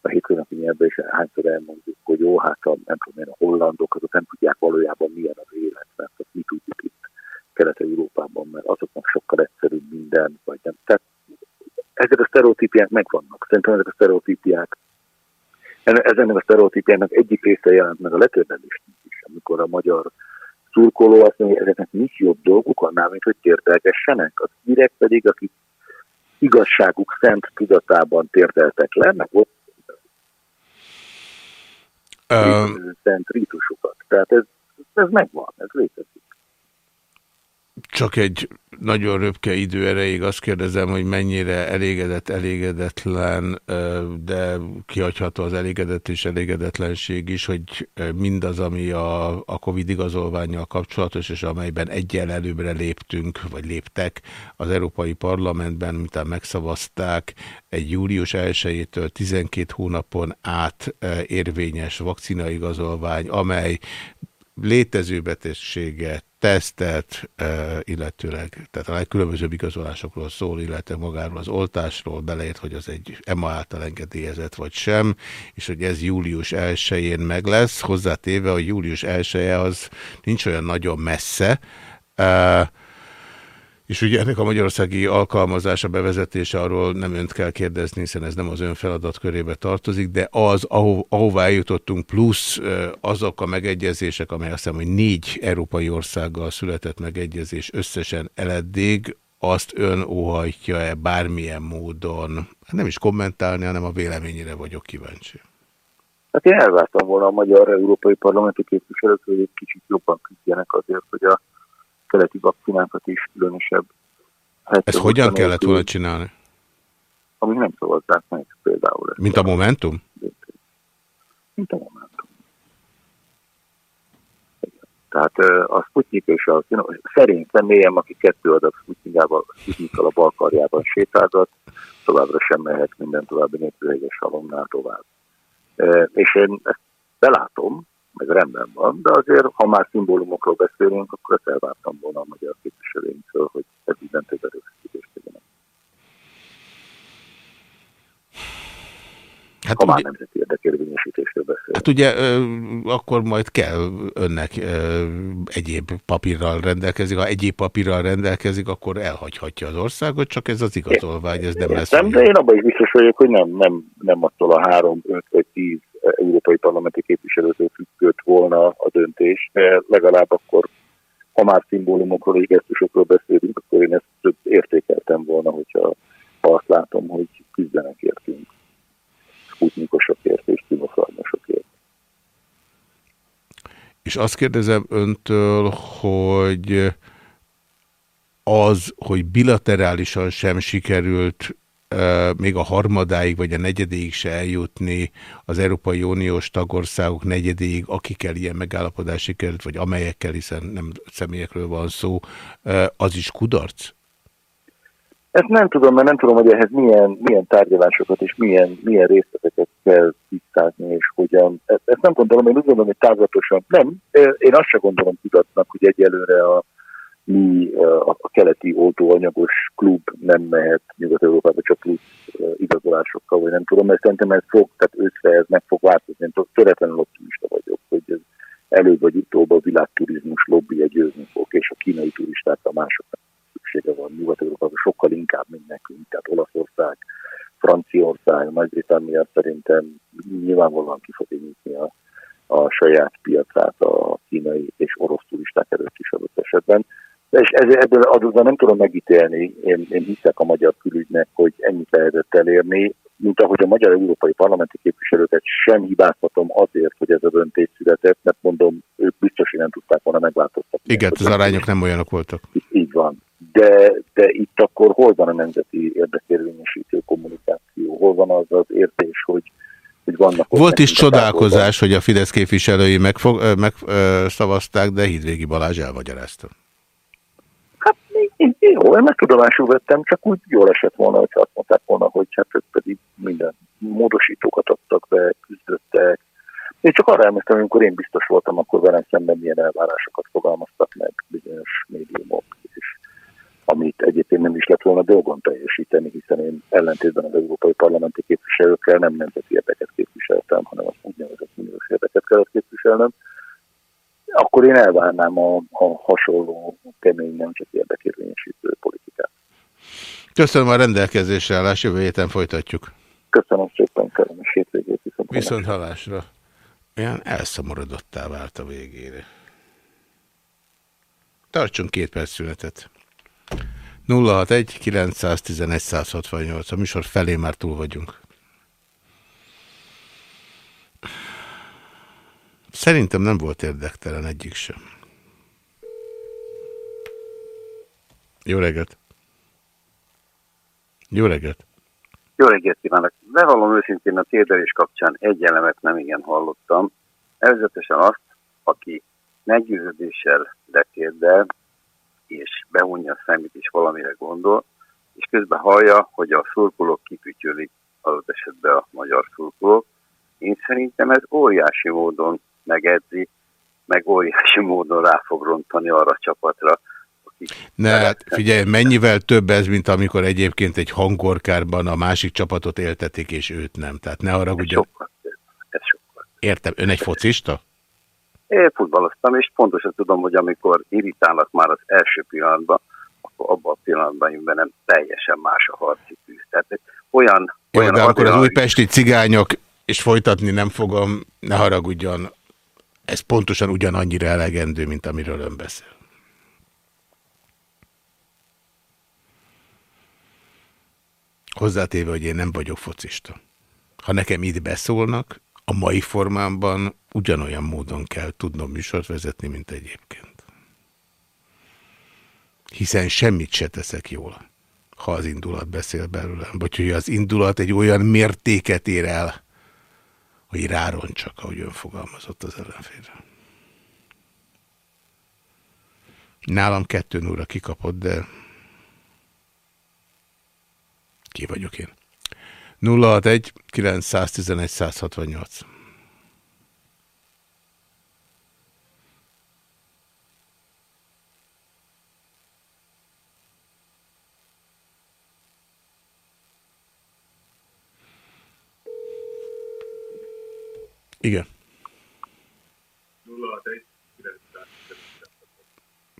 a hétköznapi nyelvben is hányszor elmondjuk, hogy jó, hát a, nem tudom én, a hollandok azok nem tudják valójában milyen az élet, mert azt mi tudjuk itt Kelet-Európában, mert azoknak sokkal egyszerűbb minden, vagy nem. Tehát ezek a sztereotípiák megvannak. Szerintem ezek a sztereotípiák ezennek a sztereotípiának egyik része jelent meg a letördelésnek is, amikor a magyar szurkoló azt mondja, hogy ezeknek nincs jobb dolguk annál, mint hogy térdelgessenek. Az írek pedig, akik igazságuk szent tudatában térdeltek le, meg ott um, szent rítusokat. Tehát ez, ez megvan, ez létezik. Csak egy nagyon röpke idő erejéig azt kérdezem, hogy mennyire elégedett, elégedetlen, de kihagyható az elégedett és elégedetlenség is, hogy mindaz, ami a, a Covid igazolványjal kapcsolatos, és amelyben egyen előbbre léptünk, vagy léptek az Európai Parlamentben, miután megszavazták egy július 1-től 12 hónapon át érvényes vakcinaigazolvány, amely létező betegséget, tesztet, illetőleg, tehát a legkülönbözőbb igazolásokról szól, illetve magáról az oltásról, beleért, hogy az egy EMA által engedélyezett vagy sem, és hogy ez július 1-én meg lesz, hozzátéve, hogy július 1 -e az nincs olyan nagyon messze, és ugye ennek a magyarországi alkalmazása, bevezetése arról nem önt kell kérdezni, hiszen ez nem az ön feladat körébe tartozik, de az, aho ahová eljutottunk, plusz azok a megegyezések, amely azt hiszem, hogy négy európai országgal született megegyezés összesen eleddig, azt ön óhajtja-e bármilyen módon, hát nem is kommentálni, hanem a véleményére vagyok kíváncsi. Hát én elvártam volna a magyar európai parlamenti képviselők, hogy egy kicsit jobban küzdjenek azért, hogy a keleti vakcinákat is különösebb. Ezt hogyan kellett volna csinálni? Amíg nem szavazzák meg például. Mint a Momentum? Mint a Momentum. a Sputnik és a szerint személyem, aki kettő adag Sputnikkal a balkarjában sétálgat, továbbra sem mehet minden további népülheges halomnál tovább. És én ezt belátom, meg rendben van, de azért, ha már szimbólumokról beszélünk, akkor ezt elvártam volna a magyar képviselőinktől, hogy ez mindent több erőfeszítést tegyenek. Hát ha ugye, már nemzeti érdekérvényesítésről beszélünk. Hát ugye akkor majd kell önnek egyéb papírral rendelkezik. Ha egyéb papírral rendelkezik, akkor elhagyhatja az országot, csak ez az igazolvány, ez nem lesz. Nem, de én abban is biztos vagyok, hogy nem, nem, nem attól a három, öt vagy tíz európai parlamenti képviselőtől függött volna a döntés, de legalább akkor, ha már szimbólumokról és gesztusokról beszélünk, akkor én ezt több értékeltem volna, hogyha ha azt látom, hogy küzdenek értünk sputnikosokért és timofarmosokért. És azt kérdezem öntől, hogy az, hogy bilaterálisan sem sikerült még a harmadáig vagy a negyedéig se eljutni az Európai Uniós tagországok negyedéig, akikkel ilyen megállapodás sikerült, vagy amelyekkel, hiszen nem személyekről van szó, az is kudarc? Ezt nem tudom, mert nem tudom, hogy ehhez milyen, milyen tárgyalásokat és milyen, milyen részleteket kell tisztázni, és hogyan. E-, ezt nem gondolom, én úgy gondolom, hogy távlatosan nem. Én azt sem gondolom tudatnak, hogy egyelőre a, mi a, a keleti oltóanyagos klub nem mehet Nyugat-Európába csak plusz igazolásokkal, vagy nem tudom, mert szerintem ez fog, tehát össze ez meg fog változni. Én töretlenül optimista vagyok, hogy ez előbb vagy utóbb a világturizmus lobby győzni fog, és a kínai turistákra másoknak szüksége van Nyugat-Európában, sokkal inkább, mint nekünk. Tehát Olaszország, Franciaország, Nagy-Britannia szerintem nyilvánvalóan ki fogja nyitni a, a saját piacát a kínai és orosz turisták előtt is adott esetben. És ez, ebből adódóan nem tudom megítélni, én, én hiszek a magyar külügynek, hogy ennyit lehetett elérni, mint ahogy a magyar európai parlamenti képviselőket sem hibáztatom azért, hogy ez a döntés született, mert mondom, ők biztos, hogy nem tudták volna megváltoztatni. Igen, az arányok nem olyanok voltak. Így van. De, de itt akkor hol van a nemzeti érdekérvényesítő kommunikáció? Hol van az az értés, hogy hogy vannak... Volt is csodálkozás, hogy a Fidesz képviselői megszavazták, meg, de Hidvégi Balázs elmagyarázta. Én, én jó, én meg tudomásul vettem, csak úgy jól esett volna, hogy azt mondták volna, hogy hát ők pedig minden módosítókat adtak be, küzdöttek. Én csak arra emlékszem, amikor én biztos voltam, akkor velem szemben milyen elvárásokat fogalmaztak meg bizonyos médiumok, amit egyébként nem is lett volna dolgon teljesíteni, hiszen én ellentétben az európai parlamenti képviselőkkel nem nemzeti érdeket képviseltem, hanem az úgynevezett uniós érdeket kellett képviselnem akkor én elvárnám a, a hasonló kemény nemzeti érdekérvényesítő politikát. Köszönöm a rendelkezésre állás, jövő héten folytatjuk. Köszönöm szépen, kellemes hétvégét. Viszont, viszont halásra. Olyan elszomorodottá vált a végére. Tartsunk két perc szünetet. 061 911 168. A műsor felé már túl vagyunk. Szerintem nem volt érdektelen egyik sem. Jó reggelt! Jó reggelt! Jó reggelt kívánok! Bevallom őszintén a térdelés kapcsán egy elemet nem igen hallottam. Előzetesen azt, aki meggyőződéssel letérdel, és behunja a szemét, és valamire gondol, és közben hallja, hogy a szurkolók kipütyölik az esetben a magyar szurkolók. Én szerintem ez óriási módon megedzi, meg óriási módon rá fog rontani arra a csapatra. Ne, hát figyelj, mennyivel több ez, mint amikor egyébként egy hangorkárban a másik csapatot éltetik, és őt nem. Tehát ne arra ugye... Sokkal Ez sokkal Értem, ön egy focista? Én futballoztam, és pontosan tudom, hogy amikor irritálnak már az első pillanatban, akkor abban a pillanatban én nem teljesen más a harci tűz. Tehát olyan... Jó, olyan de akkor az újpesti cigányok, és folytatni nem fogom, ne haragudjon, ez pontosan ugyanannyira elegendő, mint amiről ön beszél. Hozzátéve, hogy én nem vagyok focista. Ha nekem itt beszólnak, a mai formámban ugyanolyan módon kell tudnom műsort vezetni, mint egyébként. Hiszen semmit se teszek jól, ha az indulat beszél belőlem. Vagy hogy az indulat egy olyan mértéket ér el, hogy ráron csak, ahogy ön fogalmazott az ellenfélre. Nálam kettő óra kikapott, de ki vagyok én. 061 911 168 Igen.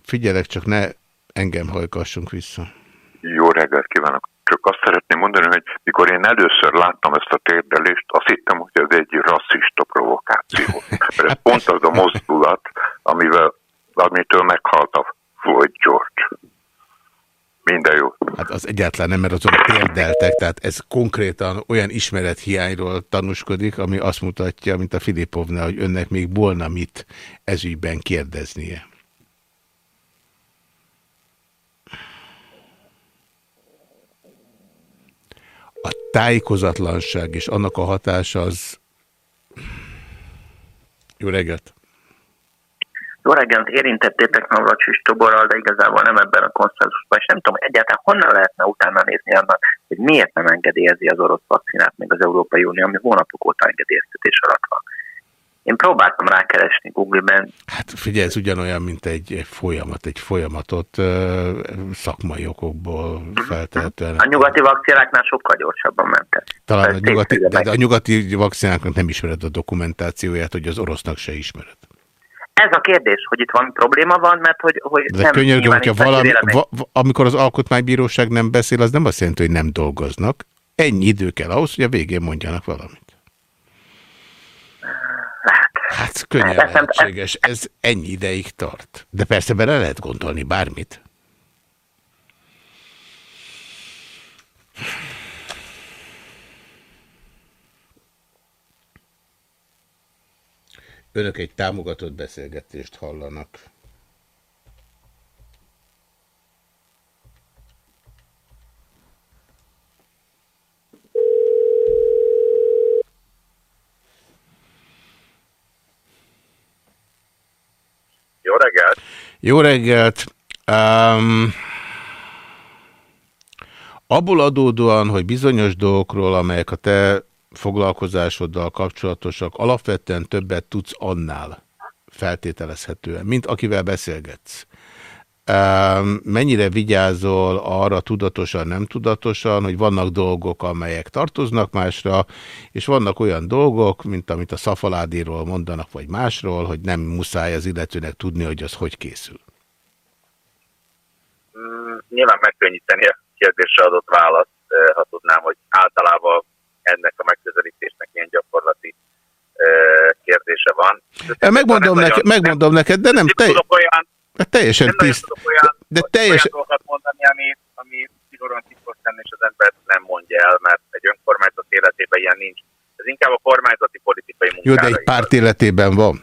Figyelek, csak ne engem hajkassunk vissza. Jó reggelt kívánok! Csak azt szeretném mondani, hogy mikor én először láttam ezt a térdelést, azt hittem, hogy ez egy rasszista provokáció. [LAUGHS] Mert ez pont az a mozdulat, amivel, amitől meghalt a Floyd George. Minden jó. Hát az egyáltalán nem, mert azon térdeltek, tehát ez konkrétan olyan ismerethiányról tanúskodik, ami azt mutatja, mint a Filipovnál, hogy önnek még volna mit ezügyben kérdeznie. A tájékozatlanság és annak a hatása az... Jó reggelt! Jó reggelt, érintettétek Navracsis Toborral, de igazából nem ebben a konszenzusban, és nem tudom, egyáltalán honnan lehetne utána nézni annak, hogy miért nem engedélyezi az orosz vakcinát még az Európai Unió, ami hónapok óta engedélyeztetés alatt van. Én próbáltam rákeresni Google-ben. Hát figyelj, ez ugyanolyan, mint egy folyamat, egy folyamatot szakmai okokból feltehetően. A nyugati vakcináknál sokkal gyorsabban mentek. Talán a nyugati, de a nyugati vakcináknak nem ismered a dokumentációját, hogy az orosznak se ismered. Ez a kérdés, hogy itt van probléma van, mert hogy, hogy De nem könyörgöm, hogyha valami, va, amikor az alkotmánybíróság nem beszél, az nem azt jelenti, hogy nem dolgoznak. Ennyi idő kell ahhoz, hogy a végén mondjanak valamit. Hát könnyen lehetséges. Ez ennyi ideig tart. De persze bele lehet gondolni bármit. Önök egy támogatott beszélgetést hallanak. Jó reggelt! Jó reggelt! Um, abból adódóan, hogy bizonyos dolgokról, amelyek a te foglalkozásoddal kapcsolatosak, alapvetően többet tudsz annál feltételezhetően, mint akivel beszélgetsz. Mennyire vigyázol arra tudatosan, nem tudatosan, hogy vannak dolgok, amelyek tartoznak másra, és vannak olyan dolgok, mint amit a szafaládiról mondanak, vagy másról, hogy nem muszáj az illetőnek tudni, hogy az hogy készül. Mm, nyilván megkönnyíteni a kérdésre adott választ, ha tudnám, hogy általában ennek a megközelítésnek ilyen gyakorlati kérdése van. Megmondom, neked, megmondom neked, de nem, te, olyan, de teljesen nem tiszt. Olyan, de teljesen... olyan mondani, ami, ami szigorúan titkos tenni, és az ember nem mondja el, mert egy önkormányzat életében ilyen nincs. Ez inkább a kormányzati politikai munkára. Jó, de egy párt életében van.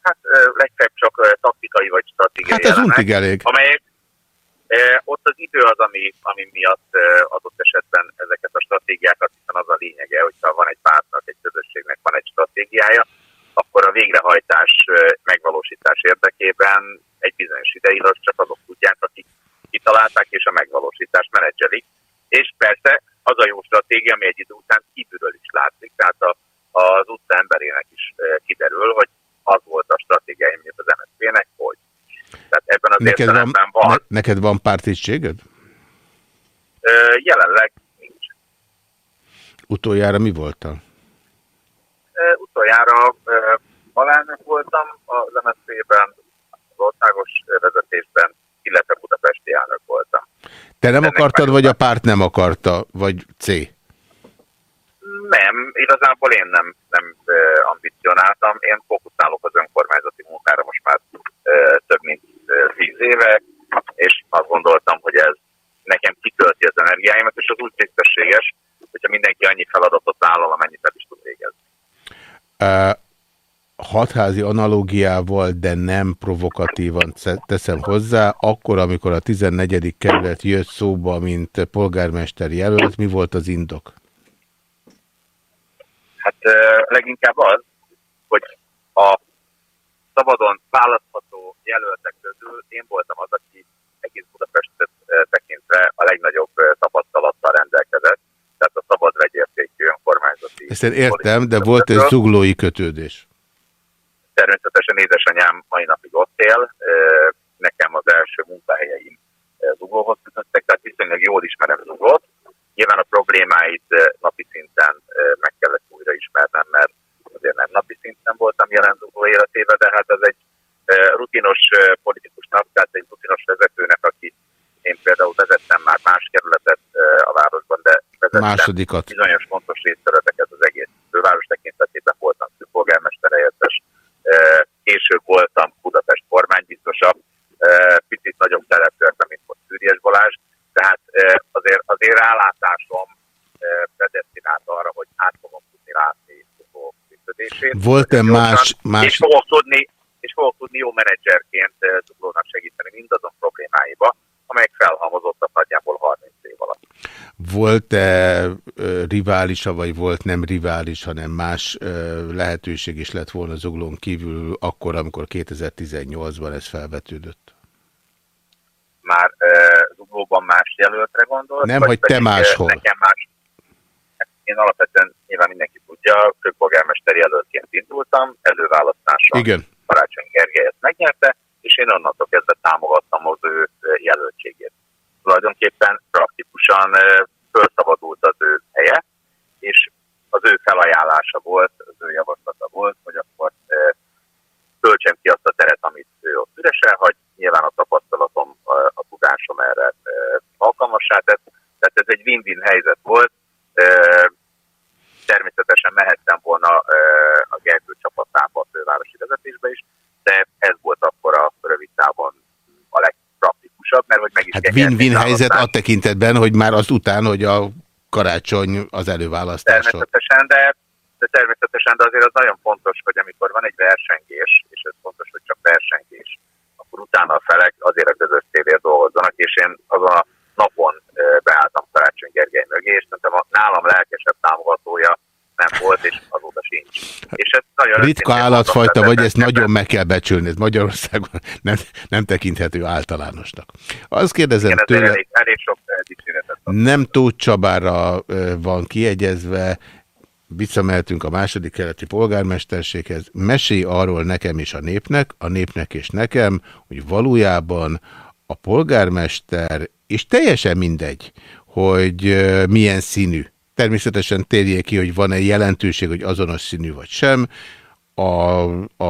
Hát legfeljebb csak taktikai vagy stratégiai Hát ez untig elég. Amelyek ott az idő az, ami, ami miatt e, adott esetben ezeket a stratégiákat, hiszen az a lényege, hogyha van egy pártnak, egy közösségnek van egy stratégiája, akkor a végrehajtás megvalósítás érdekében egy bizonyos ideig az csak azok tudják, akik kitalálták és a megvalósítást menedzselik. És persze az a jó stratégia, ami egy idő után kívülről is látszik, tehát a, az utca emberének is kiderül, hogy az volt a stratégiája, mint az MSZP-nek, hogy tehát ebben az neked van, van. Ne, neked van pártiséged? Jelenleg nincs. Utoljára mi voltál? Utoljára alelnök voltam az MSZP-ben, az országos vezetésben, illetve budapesti elnök voltam. Te nem Ennek akartad, vagy a párt nem akarta, vagy C? Nem, igazából én nem, nem ambicionáltam. Én fókuszálok az önkormányzati munkára most már több mint tíz éve, és azt gondoltam, hogy ez nekem kitölti az energiáimat, és az úgy tisztességes, hogyha mindenki annyi feladatot vállal, amennyit el is tud végezni. Uh, hatházi analógiával, de nem provokatívan teszem hozzá, akkor, amikor a 14. kerület jött szóba, mint polgármester jelölt, mi volt az indok? Hát leginkább az, hogy a szabadon választható jelöltek közül én voltam az, aki egész Budapestet tekintve a legnagyobb tapasztalattal rendelkezett, tehát a szabad vegyértékű önkormányzati. Ezt én értem, de volt egy zuglói kötődés. Természetesen édesanyám mai napig ott él, nekem az első munkahelyeim zuglóhoz kötöttek, tehát viszonylag jól ismerem zuglót. Nyilván a problémáit napi szinten meg kellett újra ismernem, mert azért nem napi szinten voltam jelen zugló életébe, de hát ez egy rutinos politikusnak, tehát egy rutinos vezetőnek, aki én például vezettem már más kerületet a városban, de vezettem Másodikat. bizonyos fontos részterületeket az egész főváros tekintetében voltam főpolgármester később voltam Budapest kormánybiztosa, picit nagyobb települete, mint most Szűriás Balázs, tehát azért, azért rálátásom predestinált arra, hogy át fogom tudni látni a működését. Volt-e más, más... És fogok tudni, és fogok tudni jó menedzserként Zuglónak segíteni mindazon problémáiba, amelyek felhalmozottak nagyjából 30 év alatt. Volt-e riválisa, vagy volt nem rivális, hanem más lehetőség is lett volna Zuglón kívül akkor, amikor 2018-ban ez felvetődött? Már Zuglóban más jelöltre gondolt? Nem, hogy te máshol. Nekem más. Én alapvetően nyilván mindenki tudja, főpolgármester jelöltként indultam, előválasztáson Igen. Karácsony Gergely ezt megnyerte, és én onnantól kezdve támogattam az ő jelöltségét. Tulajdonképpen praktikusan felszabadult az ő helye, és az ő felajánlása volt, az ő javaslata volt, hogy akkor töltsem ki azt a teret, amit ő ott üresen hagy. Nyilván a tapasztalatom, a tudásom erre alkalmassá tett. Tehát ez egy win-win helyzet volt. Természetesen mehettem volna a Gergő csapatába a fővárosi vezetésbe is, de ez volt akkor a rövid távon legpraktikusabb, mert hogy meg is Hát win-win helyzet a tekintetben, hogy már az után, hogy a karácsony az előválasztáson. Természetesen, de, de természetesen, de azért az nagyon fontos, hogy amikor van egy versengés, és ez fontos, hogy csak versengés, akkor utána a felek azért a közös tévér dolgozzanak, és én azon a napon beálltam Karácsony Gergely mögé, és szerintem a nálam lelkesebb támogatója nem volt, és azóta sincs. És ez nagyon Ritka állatfajta, vagy ezt nagyon meg kell becsülni, ez Magyarországon [LAUGHS] nem, nem tekinthető általánosnak. Azt kérdezem Igen, tőle, elég, elég sok nem Tóth Csabára van kiegyezve, visszamehetünk a második keleti polgármesterséghez. Mesélj arról nekem és a népnek, a népnek és nekem, hogy valójában a polgármester, és teljesen mindegy, hogy milyen színű. Természetesen térjék ki, hogy van-e jelentőség, hogy azonos színű vagy sem. A, a,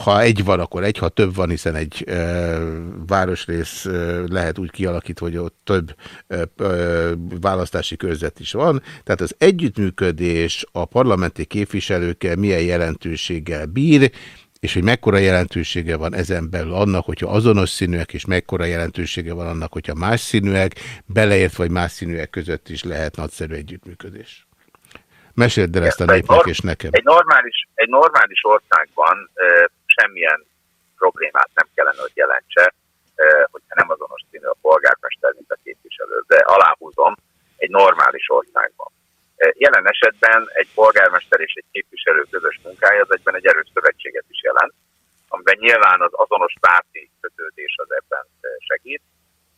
ha egy van, akkor egy, ha több van, hiszen egy e, városrész e, lehet úgy kialakítva, hogy ott több e, e, választási körzet is van. Tehát az együttműködés a parlamenti képviselőkkel milyen jelentőséggel bír, és hogy mekkora jelentősége van ezen belül annak, hogyha azonos színűek, és mekkora jelentősége van annak, hogyha más színűek, beleért vagy más színűek között is lehet nagyszerű együttműködés. Meséld el ezt a népnek és nekem. Egy normális, egy normális országban e, semmilyen problémát nem kellene, hogy jelentse, e, hogyha nem azonos színű a polgármester, mint a képviselő. De aláhúzom, egy normális országban. Jelen esetben egy polgármester és egy képviselő közös munkája az egyben egy erős szövetséget is jelent, amiben nyilván az azonos párti kötődés az ebben segít,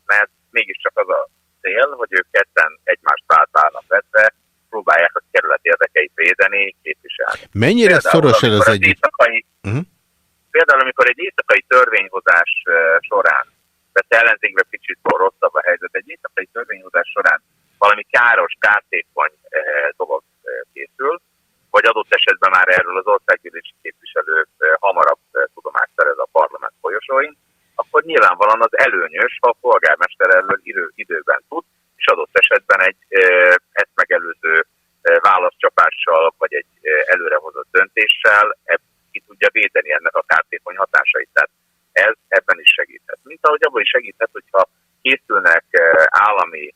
mert mégiscsak az a cél, hogy ők ketten egymást váltálnak vetve, próbálják a kerület érdekeit védeni, képviselni. Mennyire például, szoros ez az egyik? Éjszakai, uh -huh. Például, amikor egy éjszakai törvényhozás során, tehát ellenzékben kicsit rosszabb a helyzet, egy éjszakai törvényhozás során valami káros, kártékony eh, dolog eh, készül, vagy adott esetben már erről az országgyűlési képviselő eh, hamarabb tudomást szerez a parlament folyosóin, akkor nyilvánvalóan az előnyös, ha a polgármester erről idő, időben tud, és adott esetben egy ezt megelőző válaszcsapással, vagy egy előrehozott döntéssel ki tudja védeni ennek a kártékony hatásait. Tehát ez ebben is segíthet. Mint ahogy abban is segíthet, hogyha készülnek állami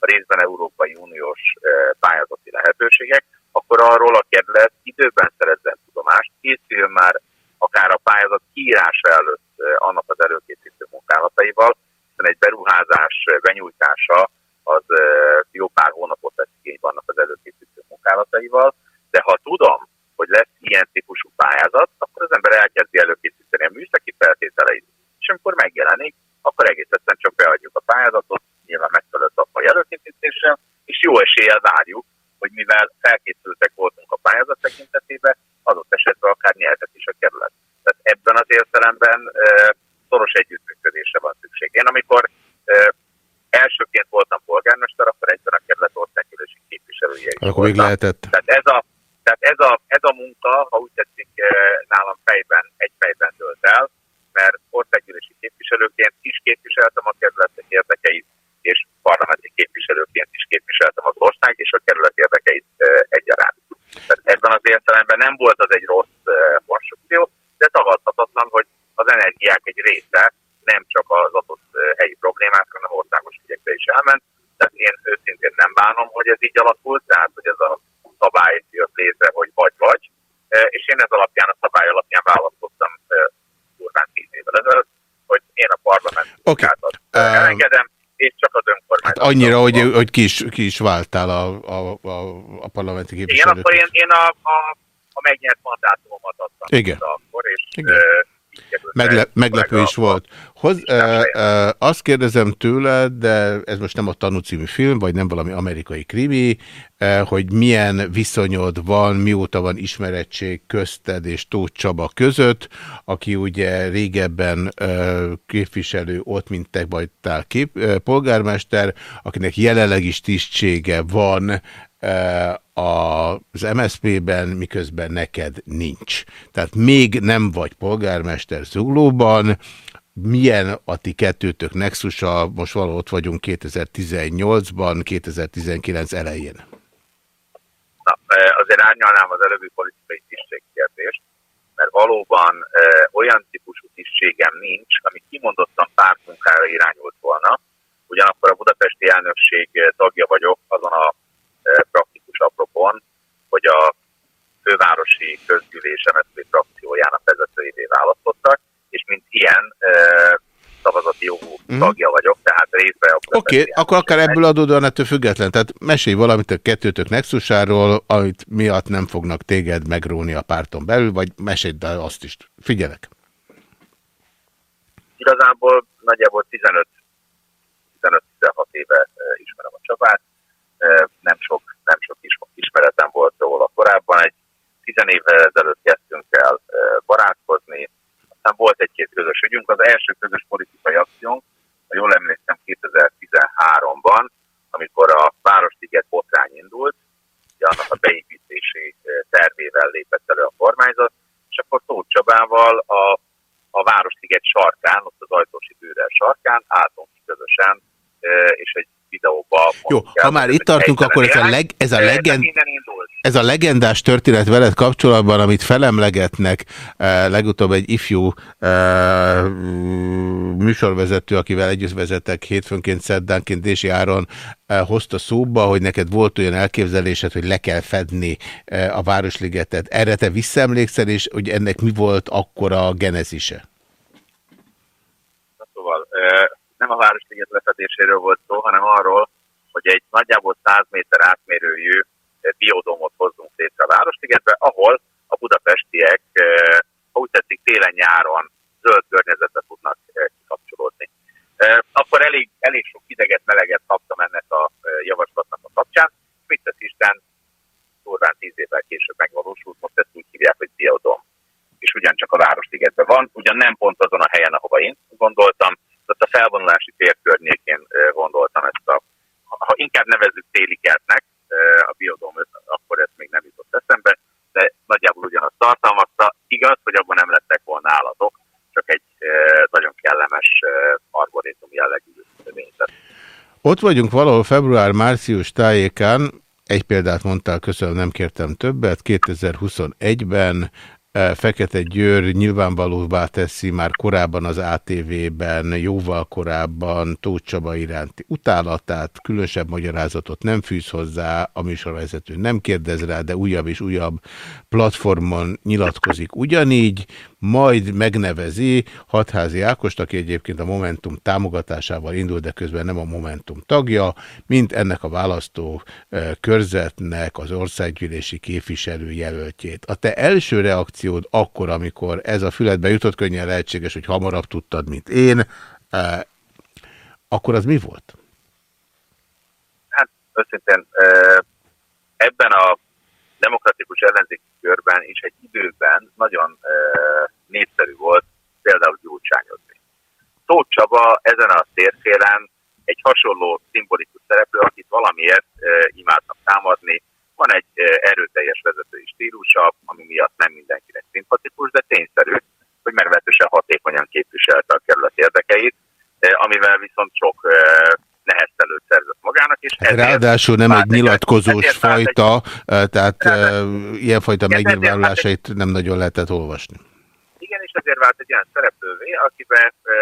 részben Európai Uniós eh, pályázati lehetőségek, akkor arról a kedvet időben szerezzen tudomást, készüljön már akár a pályázat kiírása előtt eh, annak az előkészítő munkálataival, hiszen egy beruházás eh, benyújtása az jó pár hónapot lesz igénybe annak az előkészítő munkálataival, de ha tudom, hogy lesz ilyen típusú pályázat, akkor az ember elkezdi előkészíteni a műszaki feltételeit, és amikor megjelenik, akkor egész egyszerűen csak beadjuk a pályázatot, nyilván meg a jelöltépítésen, és jó eséllyel várjuk, hogy mivel felkészültek voltunk a pályázat tekintetében, adott esetben akár nyerhet is a kerület. Tehát ebben az értelemben e, szoros együttműködésre van szükség. Én amikor e, elsőként voltam polgármester, akkor egyben a kerület országgyűlési képviselője is Akkor voltam. lehetett. Tehát ez a, tehát ez a, ez a munka, ha úgy tetszik, nálam fejben, egy fejben dölt el, mert országgyűlési képviselőként is képviseltem a kerületek érdekeit, és parlamenti képviselőként is képviseltem az ország és a kerület érdekeit egyaránt. Tehát ebben az értelemben nem volt az egy rossz konstrukció, de tagadhatatlan, hogy az energiák egy része nem csak az adott helyi problémák, hanem országos ügyekre is elment. Tehát én őszintén nem bánom, hogy ez így alakult, tehát hogy ez a szabály jött létre, hogy vagy-vagy, és én ez alapján, a szabály alapján választottam durván tíz évvel ezelőtt, hogy én a parlament okay. elengedem, és csak az önkormányzat. Hát annyira, hogy, hogy ki, is, ki is váltál a, a, a, a parlamenti képviselőt. Igen, akkor én, én a, a, a megnyert mandátumomat adtam. Igen. Akkor, és Igen. Megle meglepő is volt. Hoz, e, e, azt kérdezem tőled, de ez most nem a Tanú című film, vagy nem valami amerikai krimi, e, hogy milyen viszonyod van, mióta van ismerettség közted és Tóth Csaba között, aki ugye régebben e, képviselő ott, mint te vagytál kép, e, polgármester, akinek jelenleg is tisztsége van az MSZP-ben, miközben neked nincs. Tehát még nem vagy polgármester Zuglóban, milyen a ti kettőtök nexusa, most valahol ott vagyunk 2018-ban, 2019 elején? Na, azért árnyalnám az előbbi politikai tisztségkérdést, mert valóban olyan típusú tisztségem nincs, ami kimondottan pártmunkára irányult volna, ugyanakkor a budapesti elnökség tagja vagyok azon a praktikus apropon, hogy a fővárosi közgyűlés MSZP frakciójának vezetőivé választottak, és mint ilyen mm. tagja vagyok, tehát részbe a Oké, okay, akkor akár ebből adódóan ettől független. Tehát mesélj valamit a kettőtök nexusáról, amit miatt nem fognak téged megróni a párton belül, vagy mesélj el azt is. Figyelek. Igazából nagyjából 15 15-16 éve ismerem a csapát, nem sok, nem sok ismeretem volt róla. Korábban egy tizen évvel ezelőtt kezdtünk el barátkozni, aztán volt egy-két közös ügyünk. Az első közös politikai akciónk, ha jól emlékszem, 2013-ban, amikor a Városliget botrány indult, ugye annak a beépítési tervével lépett elő a kormányzat, és akkor Tóth Csabával a, a Városliget sarkán, ott az Ajtósi bűrrel sarkán álltunk közösen, és egy videóba. Jó, ha már itt tartunk, akkor ez a, leg, ez, a legend, ez a legendás történet veled kapcsolatban, amit felemlegetnek eh, legutóbb egy ifjú eh, műsorvezető, akivel együtt vezetek hétfőnként, szerdánként Dési Áron eh, hozta szóba, hogy neked volt olyan elképzelésed, hogy le kell fedni eh, a Városligetet. Erre te visszaemlékszel, és hogy ennek mi volt akkor a genezise? Szóval, eh, nem a Városliget lefedéséről volt szó, hanem arról, hogy egy nagyjából 100 méter átmérőjű eh, biodómot hozzunk létre a Városligetbe, ahol a budapestiek, eh, ha úgy tetszik, télen-nyáron zöld környezetet tudnak eh, kikapcsolódni. Akkor elég, elég sok ideget, meleget kaptam ennek a javaslatnak a kapcsán. Mit tesz Isten? Durván tíz évvel később megvalósult, most ezt úgy hívják, hogy biodóm. És ugyancsak a Városligetben van, ugyan nem pont azon a helyen, ahova én gondoltam, a felvonulási tér környékén gondoltam ezt a, ha inkább nevezzük téli kertnek, a biodóm, akkor ez még nem jutott eszembe, de nagyjából ugyanazt tartalmazta. Igaz, hogy abban nem lettek volna állatok, csak egy nagyon kellemes arborétum jellegű növényzet. Ott vagyunk valahol február-március tájékán, egy példát mondtál, köszönöm, nem kértem többet. 2021-ben Fekete Győr nyilvánvalóvá teszi már korábban az ATV-ben, jóval korábban Tóth Csaba iránti utálatát, különösebb magyarázatot nem fűz hozzá, a műsorvezető nem kérdez rá, de újabb és újabb platformon nyilatkozik ugyanígy, majd megnevezi Hatházi Ákost, aki egyébként a Momentum támogatásával indul, de közben nem a Momentum tagja, mint ennek a választó körzetnek az országgyűlési képviselő jelöltjét. A te első reakciód akkor, amikor ez a füledbe jutott, könnyen lehetséges, hogy hamarabb tudtad, mint én, akkor az mi volt? Hát őszintén ebben a demokratikus ellenzéki körben is egy időben nagyon népszerű volt például gyurcsányozni. Tóth Csaba ezen a térfélen egy hasonló szimbolikus szereplő, akit valamiért e, imádnak támadni. Van egy e, erőteljes vezetői stílusa, ami miatt nem mindenkinek szimpatikus, de tényszerű, hogy meglehetősen hatékonyan képviselte a kerület érdekeit, e, amivel viszont sok e, neheztelőt szerzett magának. És hát Ráadásul nem egy nyilatkozós egy, fajta, egy, tehát e, ilyenfajta megnyilvánulásait nem nagyon lehetett olvasni. Ezért vált egy olyan szereplővé, akiben e,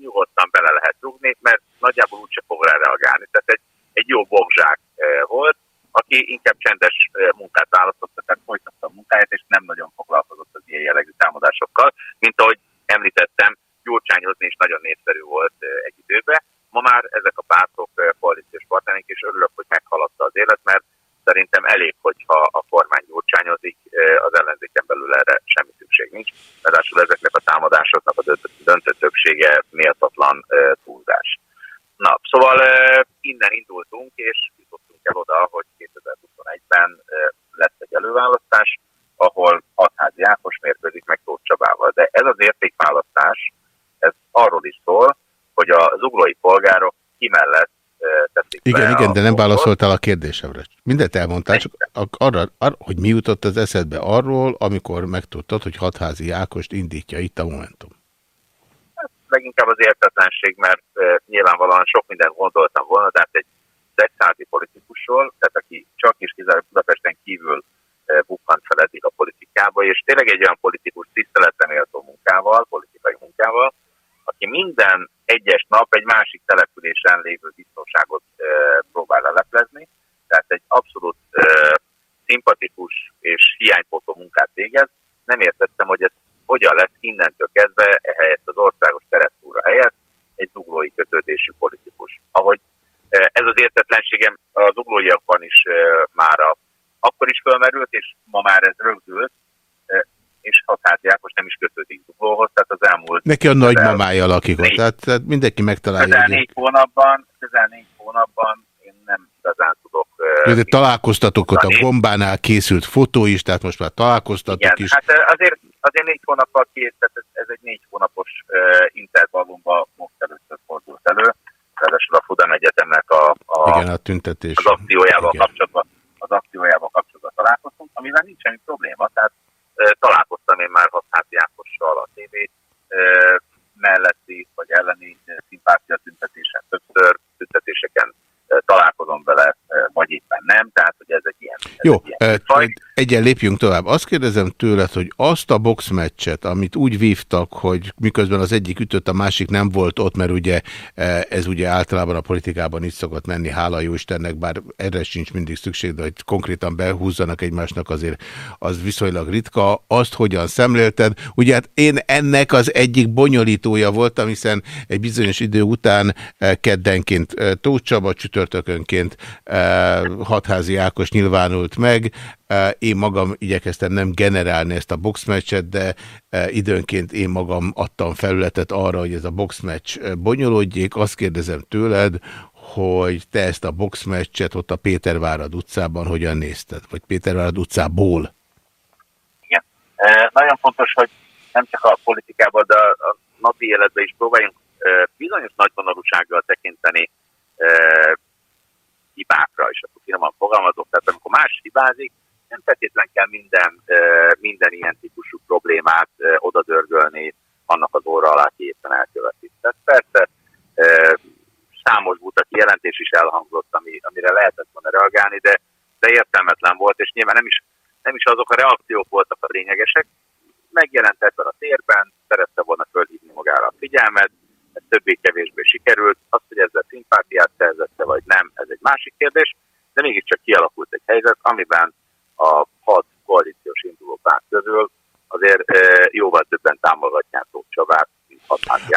nyugodtan bele lehet rugni, mert nagyjából úgyse fog rá reagálni. Tehát egy, egy jó bogzsák e, volt, aki inkább csendes munkát választotta, tehát folytatta a munkáját, és nem nagyon foglalkozott az ilyen jellegű támadásokkal. Mint ahogy említettem, gyurcsányozni is nagyon népszerű volt egy időben. Ma már ezek a pártok koalíciós partnereink, és örülök, hogy meghaladta az élet, mert szerintem elég, hogyha a kormány gyurcsányozik, az ellenzéken belül erre semmi szükség nincs. Ráadásul ezeknek a támadásoknak a döntő többsége méltatlan túlzás. Na, szóval innen indultunk, és jutottunk el oda, hogy 2021-ben lesz egy előválasztás, ahol Hatházi Ákos mérkőzik meg Tóth Csabával. De ez az értékválasztás, ez arról is szól, hogy a zuglói polgárok ki mellett teszik Igen, igen, de nem válaszoltál a kérdésemre. Mindent elmondtál, csak arra, arra, hogy mi jutott az eszedbe arról, amikor megtudtad, hogy Hatházi Ákost indítja itt a Momentum. Hát, leginkább az értetlenség, mert uh, nyilvánvalóan sok mindent gondoltam volna, de hát egy szexázi politikusról, tehát aki csak is kizárólag Budapesten kívül uh, bukkant fel eddig a politikába, és tényleg egy olyan politikus tiszteletem méltó munkával, politikai munkával, aki minden egyes nap egy másik településen lévő biztonságot e, próbál leleplezni, tehát egy abszolút e, szimpatikus és hiánypótó munkát végez. Nem értettem, hogy ez hogyan lesz innentől kezdve ehelyett az országos keresztúra helyett egy zuglói kötődésű politikus. Ahogy ez az értetlenségem az zuglóiakban is már a, akkor is fölmerült, és ma már ez rögzült, és Hatházi Ákos nem is kötődik Zuglóhoz, tehát az elmúlt... Neki a nagymamája lakik ott, tehát, tehát mindenki megtalálja. Közel négy hónapban, közel négy hónapban én nem igazán tudok... Jó, de találkoztatok ott a gombánál készült fotó is, tehát most már találkoztatok Igen, is. hát azért, azért négy hónappal kész, tehát ez, ez egy négy hónapos uh, intervallumban most először fordult elő. Ráadásul a Fudan Egyetemnek a, a, Igen, a tüntetés. az akciójával Igen. kapcsolatban az akciójával kapcsolatban találkoztunk, amivel nincs semmi probléma, tehát találkoztam én már Hatházi Ákossal a TV melletti vagy elleni szimpátia tüntetésen többször, tüntetéseken találkozom vele, vagy éppen nem, tehát hogy ez egy ilyen, ez Jó, egy ilyen faj. Egyen lépjünk tovább. Azt kérdezem tőled, hogy azt a boxmeccset, amit úgy vívtak, hogy miközben az egyik ütött, a másik nem volt ott, mert ugye ez ugye általában a politikában így szokott menni, hála jó Istennek, bár erre sincs mindig szükség, de hogy konkrétan behúzzanak egymásnak azért az viszonylag ritka. Azt hogyan szemlélted? Ugye hát én ennek az egyik bonyolítója voltam, hiszen egy bizonyos idő után keddenként Tóth Csaba, csütörtökönként Hatházi Ákos nyilvánult meg, én magam igyekeztem nem generálni ezt a boxmeccset, de időnként én magam adtam felületet arra, hogy ez a boxmeccs bonyolódjék. Azt kérdezem tőled, hogy te ezt a boxmeccset ott a Pétervárad utcában hogyan nézted? Vagy Pétervárad utcából? Igen. E, nagyon fontos, hogy nem csak a politikában, de a napi életben is próbáljunk e, bizonyos nagyvonalúsággal tekinteni e, hibákra, és akkor finoman fogalmazok, tehát amikor más hibázik, nem feltétlenül kell minden, minden ilyen típusú problémát odadörgölni annak az óra alá, aki éppen elköveti. Tehát persze számos buta kijelentés is elhangzott, ami, amire lehetett volna reagálni, de, de értelmetlen volt, és nyilván nem is, nem is azok a reakciók voltak a lényegesek. Megjelent ebben a térben, szerette volna fölhívni magára a figyelmet, ez többé-kevésbé sikerült. Azt, hogy ezzel szimpátiát szerzette, vagy nem, ez egy másik kérdés, de mégiscsak kialakult egy helyzet, amiben a hat koalíciós induló párt közül. Azért jóval többen támogatják Tóth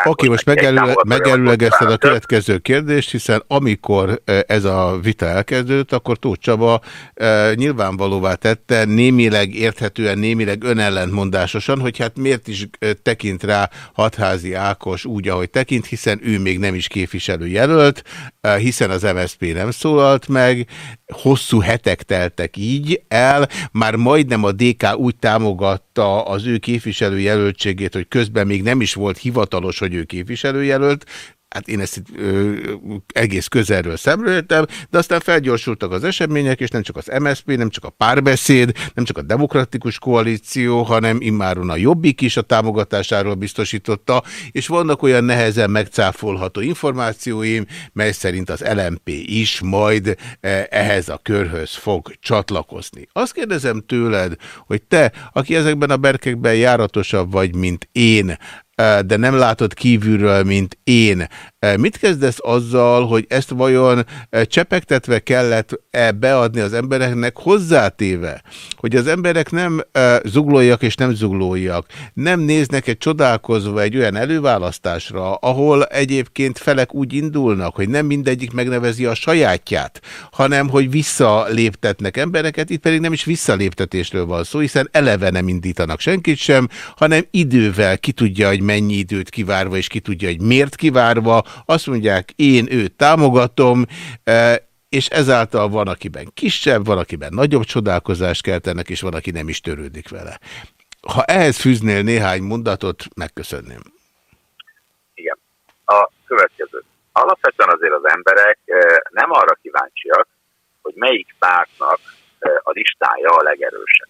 Oké, most megelőlegezted a következő kérdést, hiszen amikor ez a vita elkezdődött, akkor Tóth Csaba e, nyilvánvalóvá tette, némileg érthetően, némileg önellentmondásosan, hogy hát miért is tekint rá Hatházi Ákos úgy, ahogy tekint, hiszen ő még nem is képviselő jelölt, e, hiszen az MSZP nem szólalt meg, hosszú hetek teltek így el, már majdnem a DK úgy támogatta az ő képviselőjelöltségét, hogy közben még nem is volt hivatalos, hogy ő képviselőjelölt, hát én ezt ö, egész közelről szemléltem, de aztán felgyorsultak az események, és nem csak az MSZP, nem csak a párbeszéd, nem csak a demokratikus koalíció, hanem immáron a Jobbik is a támogatásáról biztosította, és vannak olyan nehezen megcáfolható információim, mely szerint az LMP is majd ehhez a körhöz fog csatlakozni. Azt kérdezem tőled, hogy te, aki ezekben a berkekben járatosabb vagy, mint én, de nem látod kívülről, mint én. Mit kezdesz azzal, hogy ezt vajon csepegtetve kellett -e beadni az embereknek hozzátéve, hogy az emberek nem zuglóiak és nem zuglóiak, nem néznek egy csodálkozva egy olyan előválasztásra, ahol egyébként felek úgy indulnak, hogy nem mindegyik megnevezi a sajátját, hanem hogy visszaléptetnek embereket, itt pedig nem is visszaléptetésről van szó, hiszen eleve nem indítanak senkit sem, hanem idővel ki tudja, hogy mennyi időt kivárva, és ki tudja, hogy miért kivárva, azt mondják, én őt támogatom, e, és ezáltal van, akiben kisebb, van, akiben nagyobb csodálkozást keltenek, és van, aki nem is törődik vele. Ha ehhez fűznél néhány mondatot, megköszönném. Igen. A következő. Alapvetően azért az emberek e, nem arra kíváncsiak, hogy melyik pártnak e, a listája a legerősebb.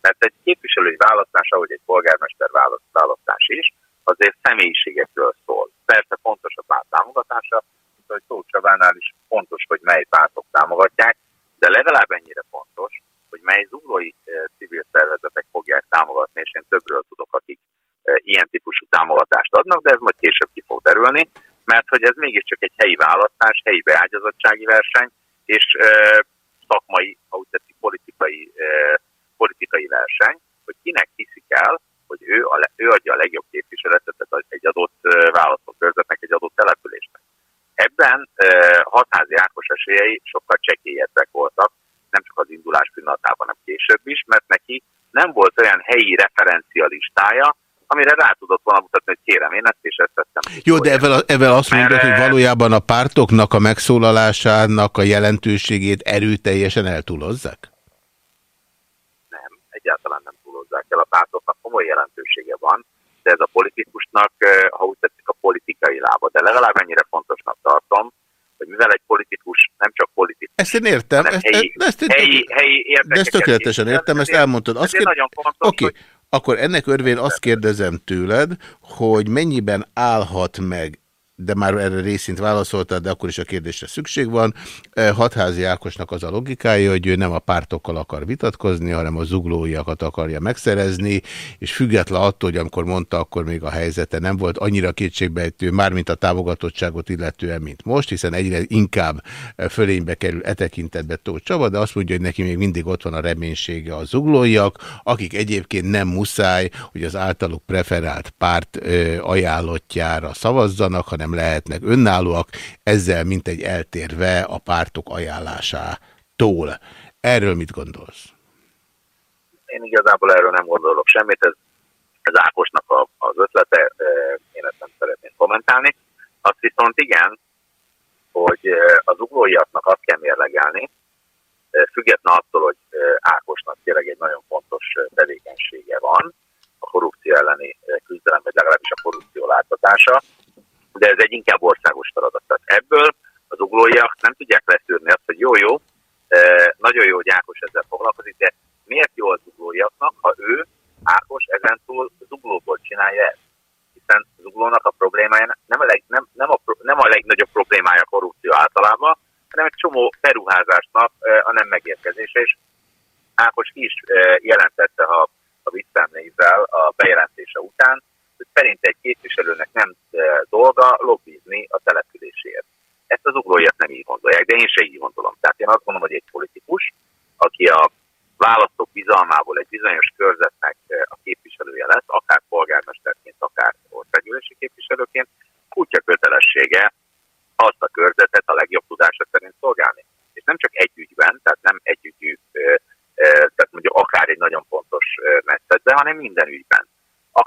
Mert egy képviselői választás, ahogy egy polgármester választás is, azért személyiségekről szól. Persze fontos a párt támogatása, mint ahogy Tóth is fontos, hogy mely pártok támogatják, de legalább ennyire fontos, hogy mely zuglói eh, civil szervezetek fogják támogatni, és én többről tudok, akik eh, ilyen típusú támogatást adnak, de ez majd később ki fog derülni, mert hogy ez mégiscsak egy helyi választás, helyi beágyazottsági verseny, és eh, szakmai, úgy tetszik, politikai, politikai verseny, hogy kinek hiszik el, hogy ő, a, ő adja a legjobb képviseletet egy adott választókörzetnek, egy adott településnek. Ebben hatházi Ákos esélyei sokkal csekélyebbek voltak, nem csak az indulás pillanatában, hanem később is, mert neki nem volt olyan helyi referencialistája, amire rá tudott volna mutatni, hogy kérem, én ezt és ezt tettem. Jó, de evel, evel azt mondod, hogy valójában a pártoknak a megszólalásának a jelentőségét erőteljesen eltúlozzák? Egyáltalán nem túlozzák el. A pártoknak komoly jelentősége van, de ez a politikusnak, ha úgy tetszik, a politikai lába. De legalább ennyire fontosnak tartom, hogy mivel egy politikus nem csak politikus. Ezt én értem. Ezt, helyi, ezt, helyi, helyi de ezt tökéletesen értem, ezt elmondtad. Azt kér... nagyon fontos, okay. hogy... Akkor ennek örvén azt kérdezem tőled, hogy mennyiben állhat meg de már erre részint válaszoltad, de akkor is a kérdésre szükség van. E, Hatházi Ákosnak az a logikája, hogy ő nem a pártokkal akar vitatkozni, hanem a zuglóiakat akarja megszerezni, és független attól, hogy amikor mondta, akkor még a helyzete nem volt annyira kétségbejtő, mármint a támogatottságot illetően, mint most, hiszen egyre inkább fölénybe kerül e tekintetbe Tóth Csaba, de azt mondja, hogy neki még mindig ott van a reménysége a zuglóiak, akik egyébként nem muszáj, hogy az általuk preferált párt ajánlottjára szavazzanak, hanem nem lehetnek önállóak, ezzel mint egy eltérve a pártok ajánlásától. Erről mit gondolsz? Én igazából erről nem gondolok semmit, ez, ez Ákosnak a, az ötlete, én ezt nem szeretném kommentálni. Azt viszont igen, hogy az uglóiaknak azt kell mérlegelni, független attól, hogy Ákosnak tényleg egy nagyon fontos tevékenysége van, a korrupció elleni küzdelem, vagy legalábbis a korrupció láttatása, de ez egy inkább országos feladat. Tehát ebből az uglóiak nem tudják leszűrni azt, hogy jó-jó, nagyon jó, hogy Ákos ezzel foglalkozik, de miért jó az uglóiaknak, ha ő, Ákos, ezentúl zuglóból csinálja ezt? Hiszen zuglónak a problémája nem a, leg, nem, nem, a, nem a legnagyobb problémája a korrupció általában, hanem egy csomó beruházásnak a nem megérkezése, és Ákos is jelentette, ha, ha visszaemlékszel a bejelentése után, hogy szerint egy képviselőnek nem e, dolga lobbizni a településért. Ezt az ugróiak nem így gondolják, de én se így gondolom. Tehát én azt gondolom, hogy egy politikus, aki a választók bizalmából egy bizonyos körzetnek e, a képviselője lesz, akár polgármesterként, akár országgyűlési képviselőként, kutya kötelessége azt a körzetet a legjobb tudása szerint szolgálni. És nem csak egy ügyben, tehát nem egy ügyű, e, tehát mondjuk akár egy nagyon fontos messzetben, hanem minden ügyben a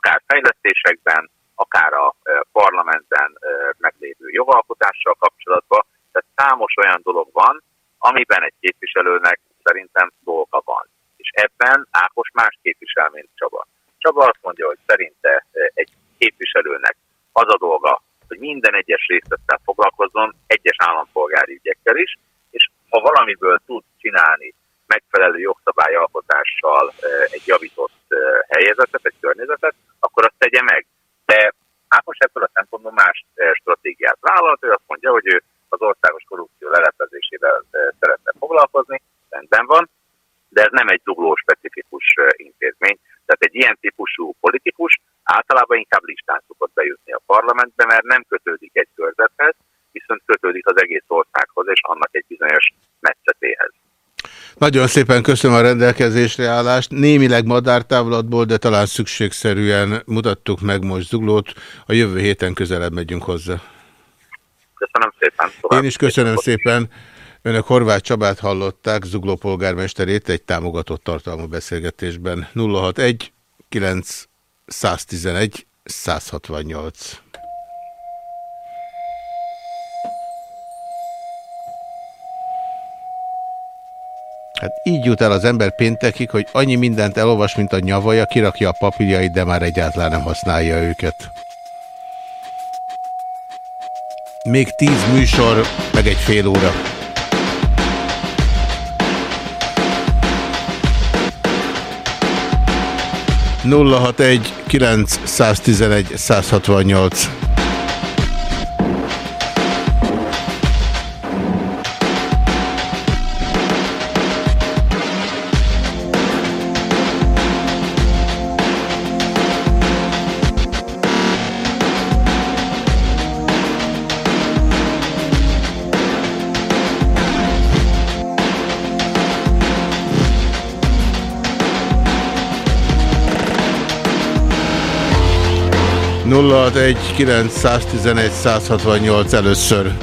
parlamentben meglévő jogalkotással kapcsolatban. Tehát számos olyan dolog van, amiben egy képviselőnek szerintem dolga van. És ebben Ákos más képvisel, mint Csaba. Csaba azt mondja, hogy szerinte egy képviselőnek az a dolga, hogy minden egyes részlettel foglalkozzon, egyes állampolgári ügyekkel is, és ha valamiből tud csinálni megfelelő jogszabályalkotással egy javított helyezetet, egy környezetet, akkor azt tegye meg. De Ákos ebből a szempontból más stratégiát vállalt, ő azt mondja, hogy ő az országos korrupció leleplezésével szeretne foglalkozni, rendben van, de ez nem egy zugló specifikus intézmény. Tehát egy ilyen típusú politikus általában inkább listán szokott bejutni a parlamentbe, mert nem kötődik egy körzethez, viszont kötődik az egész országhoz és annak egy bizonyos metszetéhez. Nagyon szépen köszönöm a rendelkezésre állást. Némileg madártávlatból, de talán szükségszerűen mutattuk meg most Zuglót. A jövő héten közelebb megyünk hozzá. Köszönöm szépen. Tovább Én is köszönöm szépen. Önök Horváth Csabát hallották, Zugló polgármesterét egy támogatott tartalmú beszélgetésben. 061 911 168. Hát így jut el az ember péntekig, hogy annyi mindent elolvas, mint a nyavaja, kirakja a papírjait, de már egyáltalán nem használja őket. Még tíz műsor, meg egy fél óra. Nulla 911 168 061 911 168 először.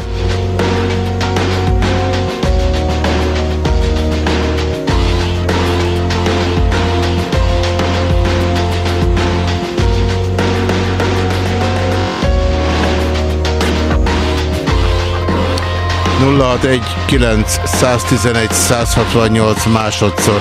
egy kilenc 111 168 másodszor.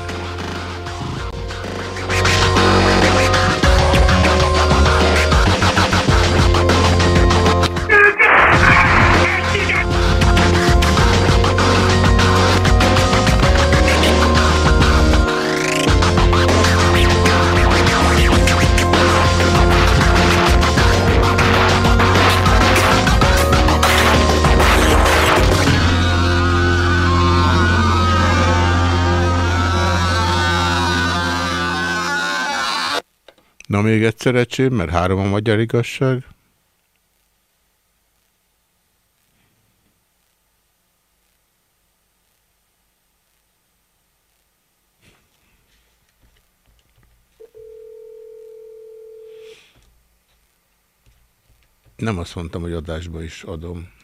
Még egyszer ecsém, mert három a magyar igazság. Nem azt mondtam, hogy adásba is adom.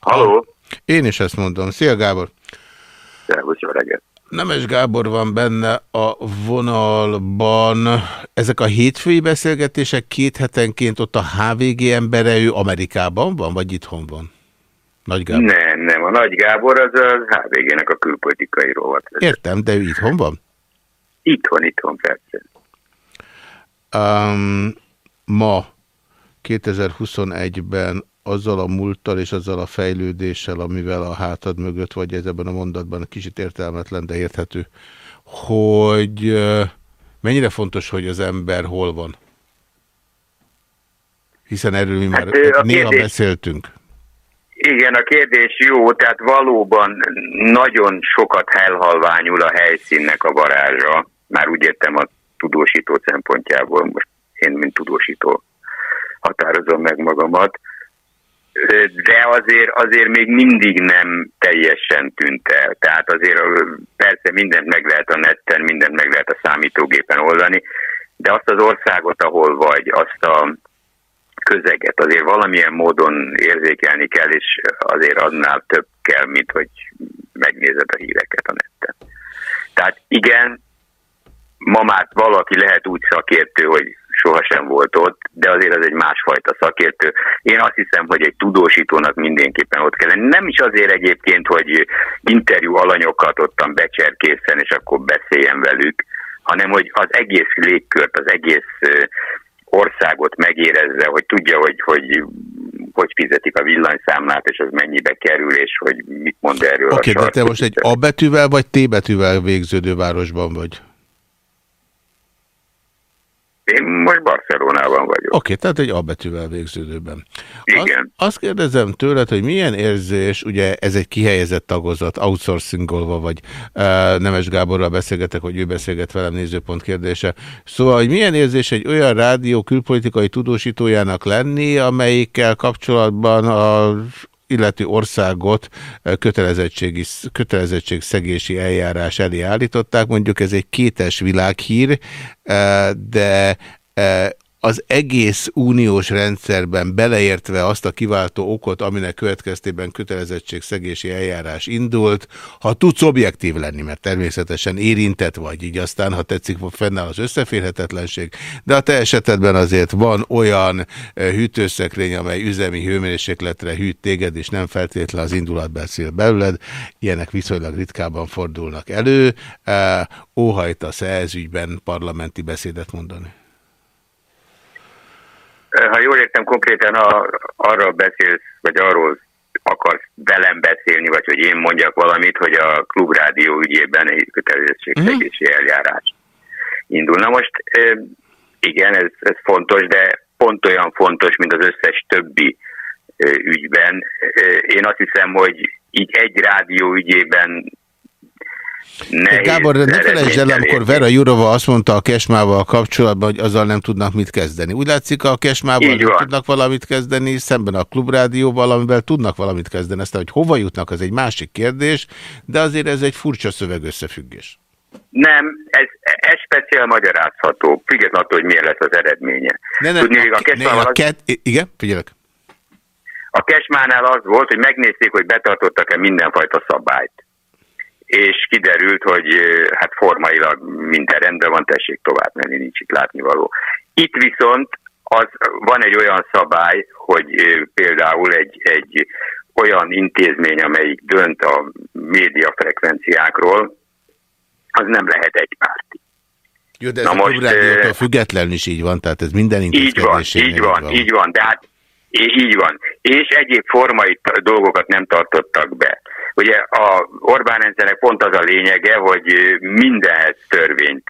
Halló? Én is ezt mondom. Szia Gábor! Szervusz, jó reggelt! Nemes Gábor van benne a vonalban. Ezek a hétfői beszélgetések két hetenként ott a HVG embere, ő Amerikában van, vagy itthon van? Nagy Gábor? Nem, nem. A Nagy Gábor az a HVG-nek a külpolitikai rovat. Értem, de ő itthon van? Itthon, itthon, persze. Um, ma 2021-ben azzal a múlttal és azzal a fejlődéssel, amivel a hátad mögött vagy ez ebben a mondatban kicsit értelmetlen, de érthető, hogy mennyire fontos, hogy az ember hol van? Hiszen erről mi már hát, néha kérdés... beszéltünk. Igen, a kérdés jó, tehát valóban nagyon sokat elhalványul a helyszínnek a varázsa, már úgy értem a tudósító szempontjából, most én, mint tudósító határozom meg magamat, de azért, azért még mindig nem teljesen tűnt el. Tehát azért persze mindent meg lehet a netten, mindent meg lehet a számítógépen oldani, de azt az országot, ahol vagy, azt a közeget azért valamilyen módon érzékelni kell, és azért annál több kell, mint hogy megnézed a híreket a netten. Tehát igen, ma már valaki lehet úgy szakértő, hogy sohasem volt ott, de azért az egy másfajta szakértő. Én azt hiszem, hogy egy tudósítónak mindenképpen ott kell Nem is azért egyébként, hogy interjú alanyokat ottan becserkészen, és akkor beszéljen velük, hanem hogy az egész légkört, az egész országot megérezze, hogy tudja, hogy, hogy hogy fizetik a villanyszámlát, és az mennyibe kerül, és hogy mit mond erről Oké, okay, de te most egy A betűvel vagy T betűvel végződő városban vagy? Én most Barcelonában vagyok. Oké, okay, tehát egy A betűvel végződőben. Igen. Azt, azt kérdezem tőled, hogy milyen érzés, ugye ez egy kihelyezett tagozat, outsourcingolva, vagy uh, Nemes Gáborral beszélgetek, hogy ő beszélget velem nézőpont kérdése. Szóval, hogy milyen érzés egy olyan rádió külpolitikai tudósítójának lenni, amelyikkel kapcsolatban a illető országot kötelezettségi, kötelezettségszegési eljárás elé állították. Mondjuk ez egy kétes világhír, de az egész uniós rendszerben beleértve azt a kiváltó okot, aminek következtében kötelezettségszegési eljárás indult, ha tudsz objektív lenni, mert természetesen érintett vagy, így aztán, ha tetszik, fennáll az összeférhetetlenség, de a te esetedben azért van olyan hűtőszekrény, amely üzemi hőmérsékletre hűt téged, és nem feltétlen az indulat beszél belőled, ilyenek viszonylag ritkában fordulnak elő. Óhajtasz-e ez ügyben parlamenti beszédet mondani? Ha jól értem, konkrétan a, arra beszélsz, vagy arról akarsz velem beszélni, vagy hogy én mondjak valamit, hogy a klubrádió ügyében egy kötelezettségszegési uh-huh. eljárás indul. Na most igen, ez, ez fontos, de pont olyan fontos, mint az összes többi ügyben. Én azt hiszem, hogy így egy rádió ügyében Nehéz Gábor, ne felejtsd el, amikor Vera Jurova azt mondta a Kesmával kapcsolatban, hogy azzal nem tudnak mit kezdeni. Úgy látszik, a Kesmával nem tudnak valamit kezdeni, szemben a klubrádióval, amivel tudnak valamit kezdeni. Aztán, hogy hova jutnak, az egy másik kérdés, de azért ez egy furcsa szövegösszefüggés. Nem, ez, ez speciál magyarázható, függetlenül attól, hogy milyen lesz az eredménye. Ne, ne, Tudni, a, a, ne, a az... Igen, figyelek. A Kesmánál az volt, hogy megnézték, hogy betartottak-e mindenfajta szabályt és kiderült, hogy hát formailag minden rendben van, tessék tovább menni, nincs itt látnivaló. Itt viszont az, van egy olyan szabály, hogy például egy, egy olyan intézmény, amelyik dönt a médiafrekvenciákról, az nem lehet egy párti. Jó, de ez Na a most, független is így van, tehát ez minden intézkedés. Így van, így van, van, így van, de hát így van. És egyéb formai dolgokat nem tartottak be. Ugye a Orbán rendszernek pont az a lényege, hogy mindenhez törvényt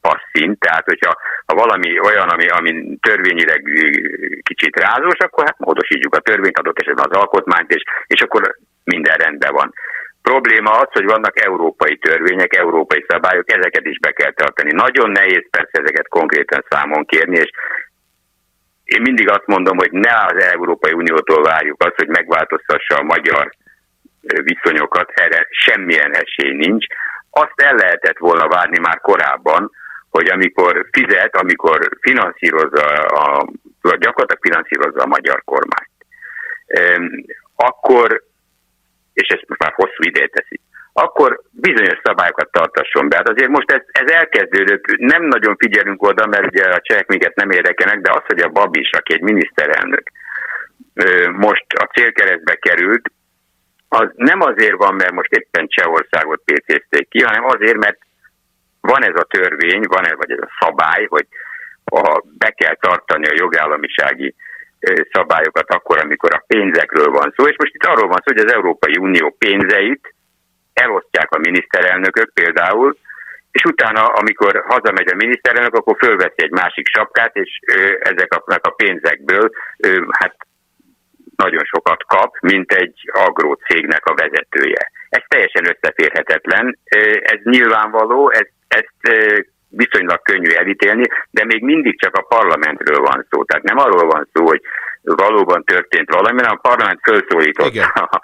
passzint, tehát hogyha ha valami olyan, ami, ami törvényileg kicsit rázós, akkor hát módosítjuk a törvényt, adott esetben az alkotmányt, és, és akkor minden rendben van. Probléma az, hogy vannak európai törvények, európai szabályok, ezeket is be kell tartani. Nagyon nehéz persze ezeket konkrétan számon kérni, és én mindig azt mondom, hogy ne az Európai Uniótól várjuk azt, hogy megváltoztassa a magyar viszonyokat, erre semmilyen esély nincs. Azt el lehetett volna várni már korábban, hogy amikor fizet, amikor finanszírozza a, gyakorlatilag finanszírozza a magyar kormányt, akkor, és ezt most már hosszú ideje teszi, akkor bizonyos szabályokat tartasson be. Hát azért most ez, ez elkezdődött, nem nagyon figyelünk oda, mert ugye a csehek minket nem érdekelnek, de az, hogy a Babis, aki egy miniszterelnök, most a célkeresztbe került, az nem azért van, mert most éppen Csehországot pécézték ki, hanem azért, mert van ez a törvény, van ez, vagy ez a szabály, hogy a, be kell tartani a jogállamisági szabályokat akkor, amikor a pénzekről van szó. És most itt arról van szó, hogy az Európai Unió pénzeit elosztják a miniszterelnökök például, és utána, amikor hazamegy a miniszterelnök, akkor fölveszi egy másik sapkát, és ezeknek a pénzekből hát nagyon sokat kap, mint egy agrócégnek a vezetője. Ez teljesen összeférhetetlen, ez nyilvánvaló, ez, ezt viszonylag könnyű elítélni, de még mindig csak a parlamentről van szó. Tehát nem arról van szó, hogy valóban történt valami, hanem a parlament felszólította a,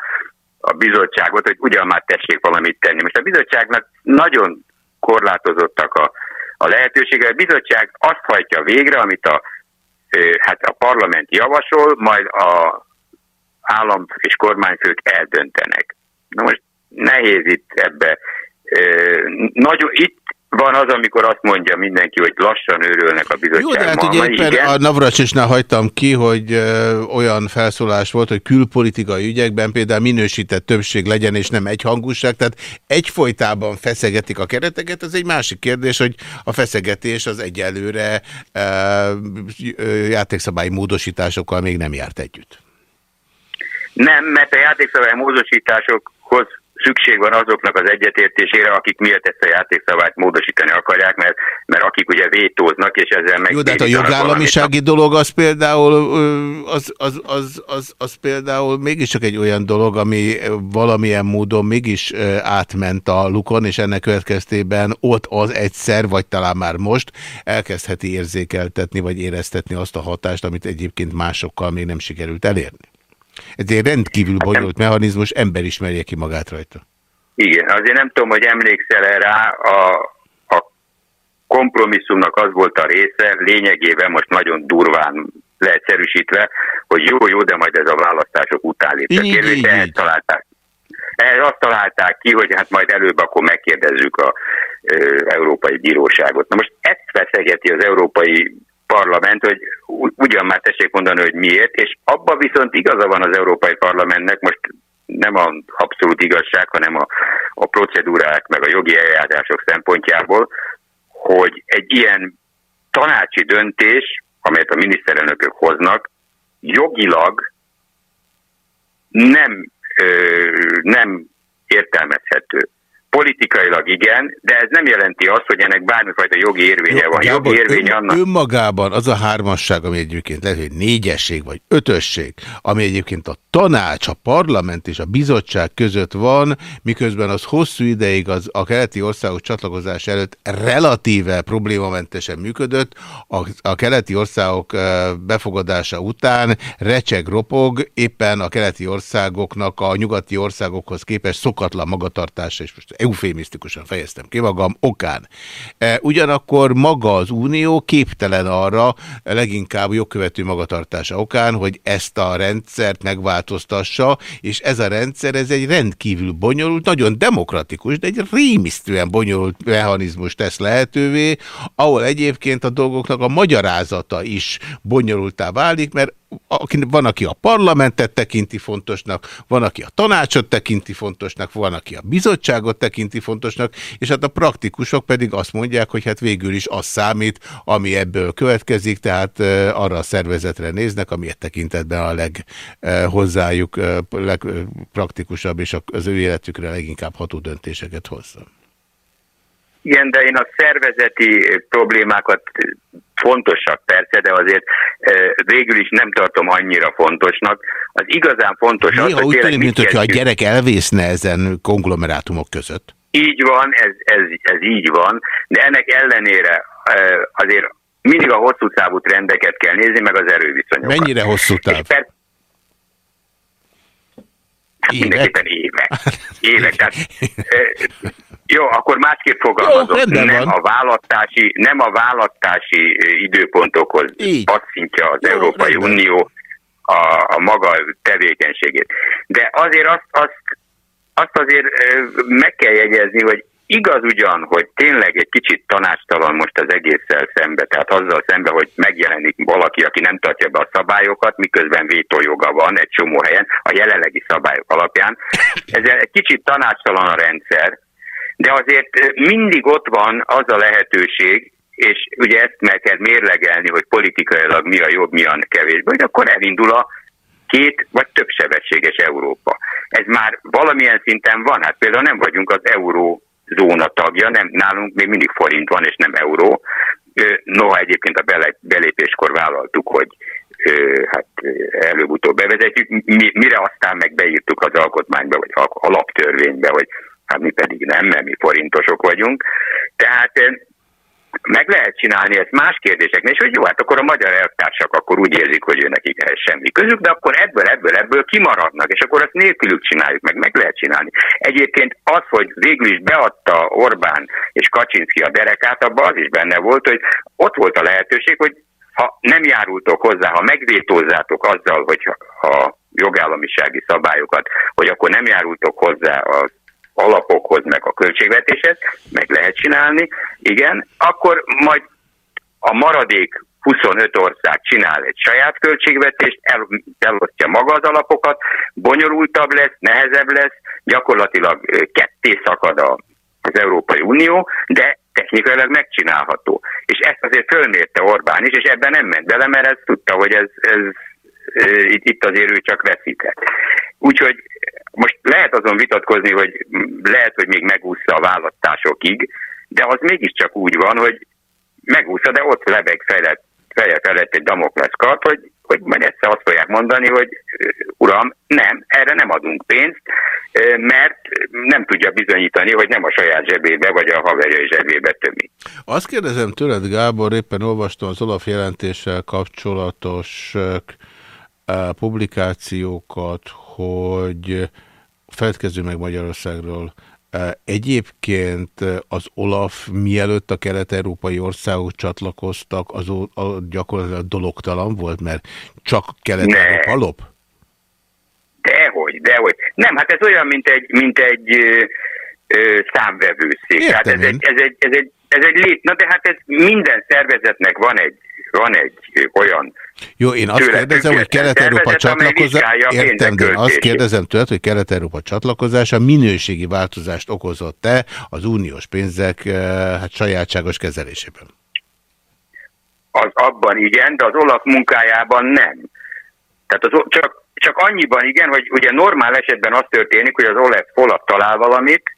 a bizottságot, hogy ugyan már tessék valamit tenni. Most a bizottságnak nagyon korlátozottak a, a lehetősége. A bizottság azt hajtja végre, amit a, hát a parlament javasol, majd a állam és kormányfők eldöntenek. Na most nehéz itt ebbe. Nagyon, itt van az, amikor azt mondja mindenki, hogy lassan őrülnek a bizottság. Jó, de hát ugye éppen igen. a Navracsisnál hagytam ki, hogy ö, olyan felszólás volt, hogy külpolitikai ügyekben például minősített többség legyen, és nem egyhangúság, tehát egyfolytában feszegetik a kereteket, az egy másik kérdés, hogy a feszegetés az egyelőre ö, ö, játékszabályi módosításokkal még nem járt együtt. Nem, mert a játékszabályi módosításokhoz szükség van azoknak az egyetértésére, akik miért ezt a játékszabályt módosítani akarják, mert, mert akik ugye vétóznak, és ezzel meg... Jó, de hát a jogállamisági dolog az például, az, az, az, az, az például mégiscsak egy olyan dolog, ami valamilyen módon mégis átment a lukon, és ennek következtében ott az egyszer, vagy talán már most elkezdheti érzékeltetni, vagy éreztetni azt a hatást, amit egyébként másokkal még nem sikerült elérni. Ez egy rendkívül bonyolult mechanizmus, ember ismerje ki magát rajta. Igen, azért nem tudom, hogy emlékszel -e rá, a, a kompromisszumnak az volt a része, lényegében most nagyon durván leegyszerűsítve, hogy jó, jó, de majd ez a választások után lép. Így, ezt találták. Ehhez azt találták ki, hogy hát majd előbb akkor megkérdezzük a ö, Európai Bíróságot. Na most ezt feszegeti az Európai parlament, hogy ugyan már tessék mondani, hogy miért, és abban viszont igaza van az Európai Parlamentnek, most nem a abszolút igazság, hanem a, a procedúrák meg a jogi eljárások szempontjából, hogy egy ilyen tanácsi döntés, amelyet a miniszterelnökök hoznak, jogilag nem, ö, nem értelmezhető. Politikailag igen, de ez nem jelenti azt, hogy ennek bármifajta jogi érvénye Jó, van. Gábor, jogi érvénye ön, annak... Önmagában az a hármasság, ami egyébként lehet, hogy négyesség vagy ötösség, ami egyébként a tanács, a parlament és a bizottság között van, miközben az hosszú ideig az, a keleti országok csatlakozás előtt relatíve problémamentesen működött, a, a keleti országok befogadása után recseg ropog, éppen a keleti országoknak a nyugati országokhoz képest szokatlan magatartása, és most eufémisztikusan fejeztem ki magam, okán. E, ugyanakkor maga az Unió képtelen arra, leginkább jogkövető magatartása okán, hogy ezt a rendszert megváltoztassa, és ez a rendszer, ez egy rendkívül bonyolult, nagyon demokratikus, de egy rémisztően bonyolult mechanizmus tesz lehetővé, ahol egyébként a dolgoknak a magyarázata is bonyolultá válik, mert van, aki a parlamentet tekinti fontosnak, van, aki a tanácsot tekinti fontosnak, van, aki a bizottságot tekinti fontosnak, és hát a praktikusok pedig azt mondják, hogy hát végül is az számít, ami ebből következik, tehát arra a szervezetre néznek, ami tekintetben a leghozzájuk legpraktikusabb és az ő életükre leginkább ható döntéseket hozza. Igen, de én a szervezeti problémákat fontosak persze, de azért végül is nem tartom annyira fontosnak. Az igazán fontos Néha az, hogy úgy tűnik, mint hogyha a gyerek elvészne ezen konglomerátumok között. Így van, ez, ez, ez így van, de ennek ellenére azért mindig a hosszú távú trendeket kell nézni, meg az erőviszonyokat. Mennyire hosszú táv? Per... Hát mindenképpen évek. Évek. Tehát, jó, akkor másképp fogalmazok. Jó, nem, van. a választási, nem a választási időpontokhoz passzintja az Jó, Európai rendben. Unió a, a maga tevékenységét. De azért azt, azt, azt azért meg kell jegyezni, hogy igaz ugyan, hogy tényleg egy kicsit tanástalan most az egésszel szembe, tehát azzal szembe, hogy megjelenik valaki, aki nem tartja be a szabályokat, miközben vétójoga van egy csomó helyen, a jelenlegi szabályok alapján. Ezzel egy kicsit tanástalan a rendszer, de azért mindig ott van az a lehetőség, és ugye ezt meg kell mérlegelni, hogy politikailag mi a jobb, mi a kevésbé, hogy akkor elindul a két vagy több sebességes Európa. Ez már valamilyen szinten van, hát például nem vagyunk az euró zóna tagja, nem, nálunk még mindig forint van, és nem euró. Noha egyébként a belépéskor vállaltuk, hogy hát előbb-utóbb bevezetjük, mire aztán meg beírtuk az alkotmányba, vagy alaptörvénybe, hogy hát mi pedig nem, mert mi forintosok vagyunk. Tehát meg lehet csinálni ezt más kérdéseknél, és hogy jó, hát akkor a magyar elvtársak akkor úgy érzik, hogy ő nekik ehhez semmi közük, de akkor ebből, ebből, ebből kimaradnak, és akkor ezt nélkülük csináljuk meg, meg lehet csinálni. Egyébként az, hogy végül is beadta Orbán és Kaczynszki a derekát, abban az is benne volt, hogy ott volt a lehetőség, hogy ha nem járultok hozzá, ha megvétózzátok azzal, hogy a jogállamisági szabályokat, hogy akkor nem járultok hozzá az alapokhoz, meg a költségvetéshez, meg lehet csinálni, igen, akkor majd a maradék 25 ország csinál egy saját költségvetést, el, elosztja maga az alapokat, bonyolultabb lesz, nehezebb lesz, gyakorlatilag ketté szakad a, az Európai Unió, de technikailag megcsinálható. És ezt azért fölmérte Orbán is, és ebben nem ment bele, mert ez tudta, hogy ez, ez itt, itt azért ő csak veszíthet. Úgyhogy most lehet azon vitatkozni, hogy lehet, hogy még megúszta a választásokig, de az mégiscsak úgy van, hogy megúszta, de ott lebeg fejlett, feje felett egy damoklesz kart, hogy, hogy majd egyszer azt fogják mondani, hogy uram, nem, erre nem adunk pénzt, mert nem tudja bizonyítani, hogy nem a saját zsebébe, vagy a haverjai zsebébe tömi. Azt kérdezem tőled, Gábor, éppen olvastam az Olaf jelentéssel kapcsolatos publikációkat, hogy feledkezzünk meg Magyarországról. Egyébként az Olaf mielőtt a kelet-európai országok csatlakoztak, az a, gyakorlatilag dologtalan volt, mert csak kelet-európa lop? Dehogy, dehogy. Nem, hát ez olyan, mint egy, mint egy ö, ö, számvevőszék. Hát ez egy, ez, egy, ez, egy, ez egy lét, na de hát ez minden szervezetnek van egy, van egy olyan jó, én azt kérdezem, hogy Kelet-Európa csatlakozása, értem, de azt kérdezem tőled, hogy Kelet-Európa csatlakozása minőségi változást okozott-e az uniós pénzek eh, hát sajátságos kezelésében? Az abban igen, de az Olaf munkájában nem. Tehát az, csak, csak annyiban igen, hogy ugye normál esetben az történik, hogy az Olaf, Olaf talál valamit,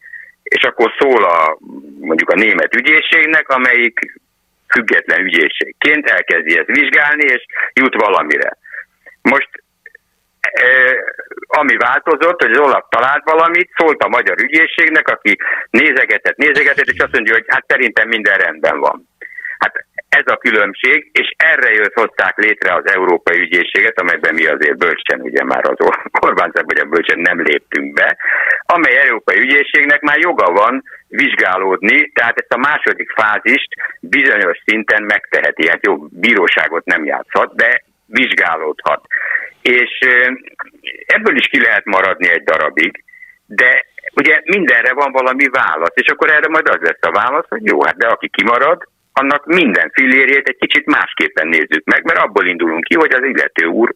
és akkor szól a, mondjuk a német ügyészségnek, amelyik független ügyészségként elkezdi ezt vizsgálni, és jut valamire. Most e, ami változott, hogy az Olaf talált valamit, szólt a magyar ügyészségnek, aki nézegetett, nézegetett, és azt mondja, hogy hát szerintem minden rendben van. Hát ez a különbség, és erre jött hozták létre az Európai Ügyészséget, amelyben mi azért bölcsen, ugye már az [LAUGHS] Orbán vagy a bölcsen nem léptünk be, amely Európai Ügyészségnek már joga van vizsgálódni, tehát ezt a második fázist bizonyos szinten megteheti. Hát jó, bíróságot nem játszhat, de vizsgálódhat. És ebből is ki lehet maradni egy darabig, de ugye mindenre van valami válasz, és akkor erre majd az lesz a válasz, hogy jó, hát de aki kimarad, annak minden fillérjét egy kicsit másképpen nézzük meg, mert abból indulunk ki, hogy az illető úr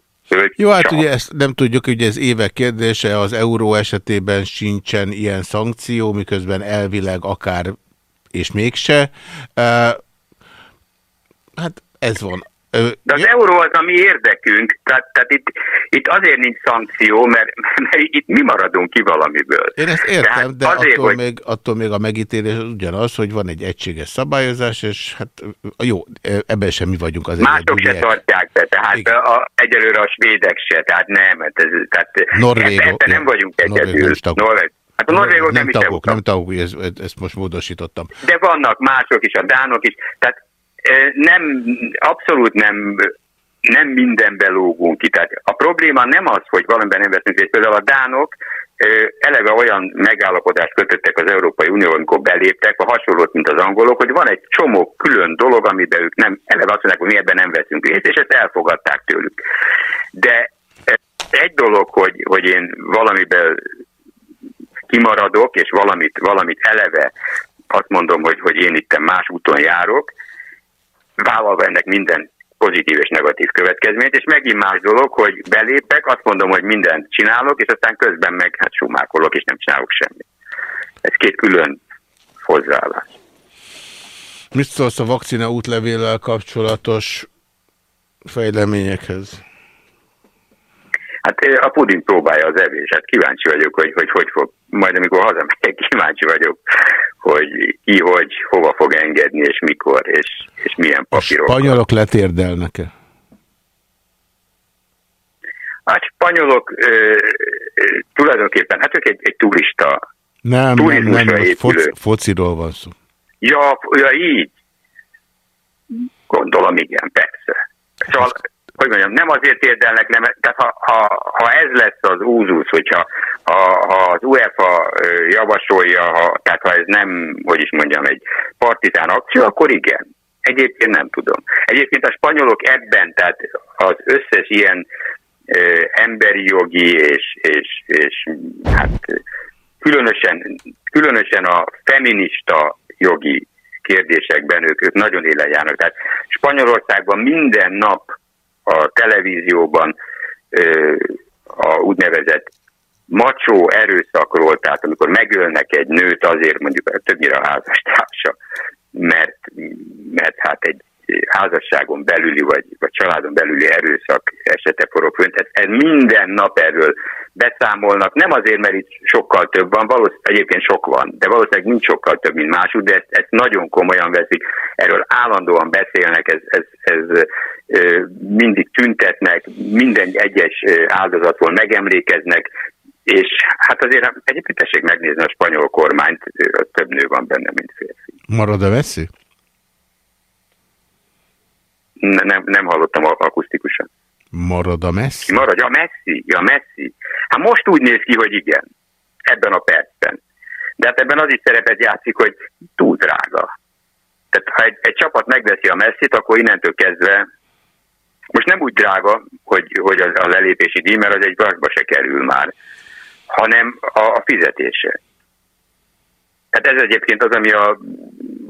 Jó, hát csak. ugye ezt nem tudjuk, hogy ez évek kérdése, az euró esetében sincsen ilyen szankció, miközben elvileg akár és mégse. Uh, hát ez van. De az euró az a mi érdekünk, tehát, tehát itt, itt azért nincs szankció, mert, [LAUGHS] mert itt mi maradunk ki valamiből. Én ezt értem, tehát de azért, attól, hogy... még, attól még a megítélés ugyanaz, hogy van egy egységes szabályozás, és hát jó, ebben sem mi vagyunk az Mások se tartják be, tehát Igen. a, egyelőre a svédek se, tehát nem, hát ez, tehát Norvégok, nem vagyunk egyedül. Norvég, Hát a norvégok nem, nem, nem tagok, nem tagok, ezt, ezt most módosítottam. De vannak mások is, a dánok is, tehát nem, abszolút nem, nem mindenbe lógunk ki. Tehát a probléma nem az, hogy valamiben nem veszünk részt. Például a dánok eleve olyan megállapodást kötöttek az Európai Unió, amikor beléptek, a hasonlót, mint az angolok, hogy van egy csomó külön dolog, amiben ők nem, eleve azt mondják, hogy mi ebben nem veszünk részt, és ezt elfogadták tőlük. De egy dolog, hogy, hogy én valamiben kimaradok, és valamit, valamit eleve azt mondom, hogy, hogy én itt más úton járok, vállalva ennek minden pozitív és negatív következményt, és megint más dolog, hogy belépek, azt mondom, hogy mindent csinálok, és aztán közben meg hát sumákolok, és nem csinálok semmit. Ez két külön hozzáállás. Mit szólsz a vakcina útlevéllel kapcsolatos fejleményekhez? Hát a puding próbálja az evés, hát kíváncsi vagyok, hogy hogy, hogy fog, majd amikor hazamegyek, [LAUGHS] kíváncsi vagyok, hogy ki, hogy, hova fog engedni, és mikor, és, és milyen papírok. A spanyolok letérdelnek-e? A spanyolok ö, ö, tulajdonképpen, hát ők egy, egy turista, nem, nem, nem, foci, fociról van szó. Ja, ja, így. Gondolom, igen, persze. Szóval, hogy mondjam, nem azért érdelnek, nem, tehát ha, ha, ha ez lesz az úzus, hogyha ha, ha az UEFA javasolja, ha, tehát ha ez nem, hogy is mondjam, egy partizán akció, akkor igen. Egyébként nem tudom. Egyébként a spanyolok ebben, tehát az összes ilyen ö, emberi jogi és, és, és hát különösen, különösen a feminista jogi kérdésekben ők, ők nagyon élen járnak. Tehát Spanyolországban minden nap a televízióban a úgynevezett macsó erőszakról, tehát amikor megölnek egy nőt azért mondjuk többnyire a házastársa, mert, mert hát egy házasságon belüli vagy, vagy családon belüli erőszak esete forog fönn. Tehát ez minden nap erről beszámolnak, nem azért, mert itt sokkal több van, valószínűleg egyébként sok van, de valószínűleg nincs sokkal több, mint máshogy, de ezt, ezt nagyon komolyan veszik, erről állandóan beszélnek, ez, ez, ez mindig tüntetnek, minden egyes áldozatról megemlékeznek, és hát azért egyébként tessék megnézni a spanyol kormányt, több nő van benne, mint férfi. Marad a veszi? Ne, nem, nem hallottam akusztikusan. Marad a Messi? Marad a Messi, a Messi. Hát most úgy néz ki, hogy igen, ebben a percben. De hát ebben az is szerepet játszik, hogy túl drága. Tehát ha egy, egy csapat megveszi a messzit, akkor innentől kezdve most nem úgy drága, hogy, hogy az a lelépési díj, mert az egy gazba se kerül már, hanem a, a fizetése. Hát ez egyébként az, ami a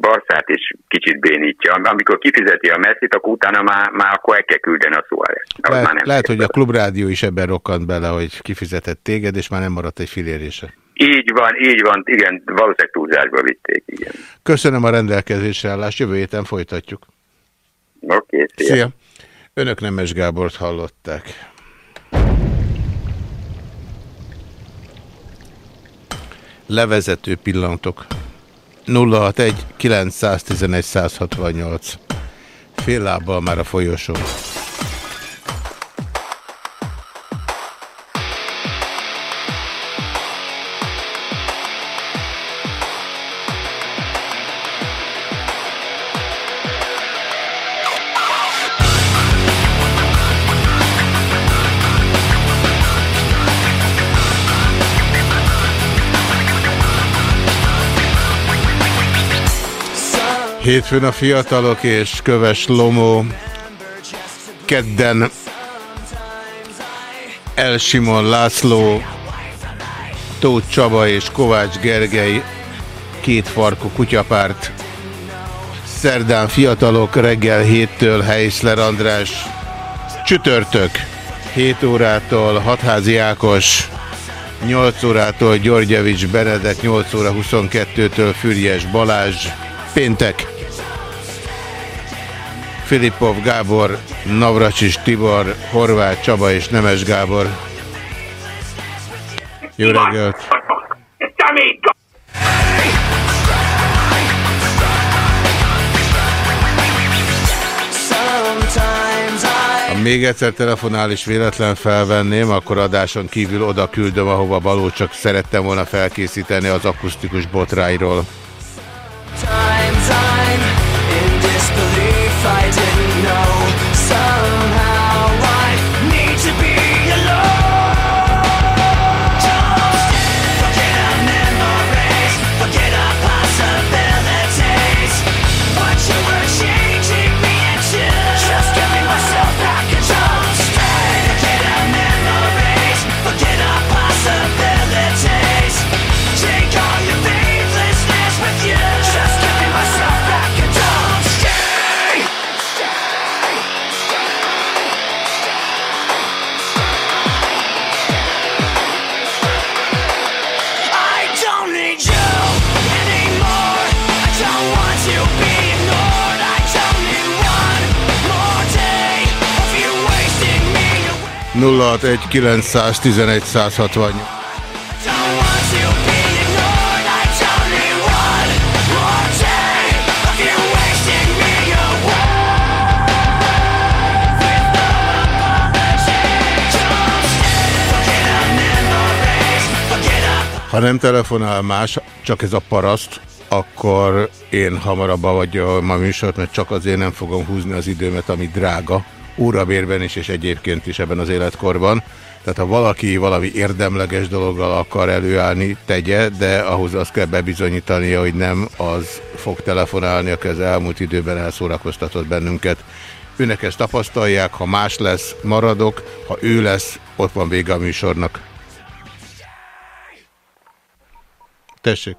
Barszát is kicsit bénítja. Amikor kifizeti a messzit, akkor utána már, már akkor el kell küldeni a Suárez. Le, lehet, hogy a klubrádió is ebben rokkant bele, hogy kifizetett téged, és már nem maradt egy filérése. Így van, így van, igen, valószínűleg túlzásba vitték, igen. Köszönöm a rendelkezésre állást, jövő héten folytatjuk. Oké, okay, szia. szia. Önök Nemes Gábort hallották. Levezető pillantok. 061 911 168. Fél lábbal már a folyosó. Hétfőn a fiatalok és Köves Lomó. Kedden Elsimon László, Tóth Csaba és Kovács Gergely két farkú kutyapárt. Szerdán fiatalok reggel 7-től Heiszler András. Csütörtök 7 órától Hatházi Ákos. 8 órától Györgyevics Benedek, 8 óra 22-től Fürjes Balázs. Péntek Filipov Gábor, Navracsis Tibor, Horváth Csaba és Nemes Gábor. Jó reggelt! Ha még egyszer telefonál és véletlen felvenném, akkor adáson kívül oda küldöm, ahova való csak szerettem volna felkészíteni az akusztikus botráiról. 061 911 168. Ha nem telefonál más, csak ez a paraszt, akkor én hamarabb vagyok. a műsort, mert csak azért nem fogom húzni az időmet, ami drága órabérben is, és egyébként is ebben az életkorban. Tehát ha valaki valami érdemleges dologgal akar előállni, tegye, de ahhoz azt kell bebizonyítania, hogy nem az fog telefonálni, aki az elmúlt időben elszórakoztatott bennünket. Őnek ezt tapasztalják, ha más lesz, maradok, ha ő lesz, ott van vége a műsornak. Tessék!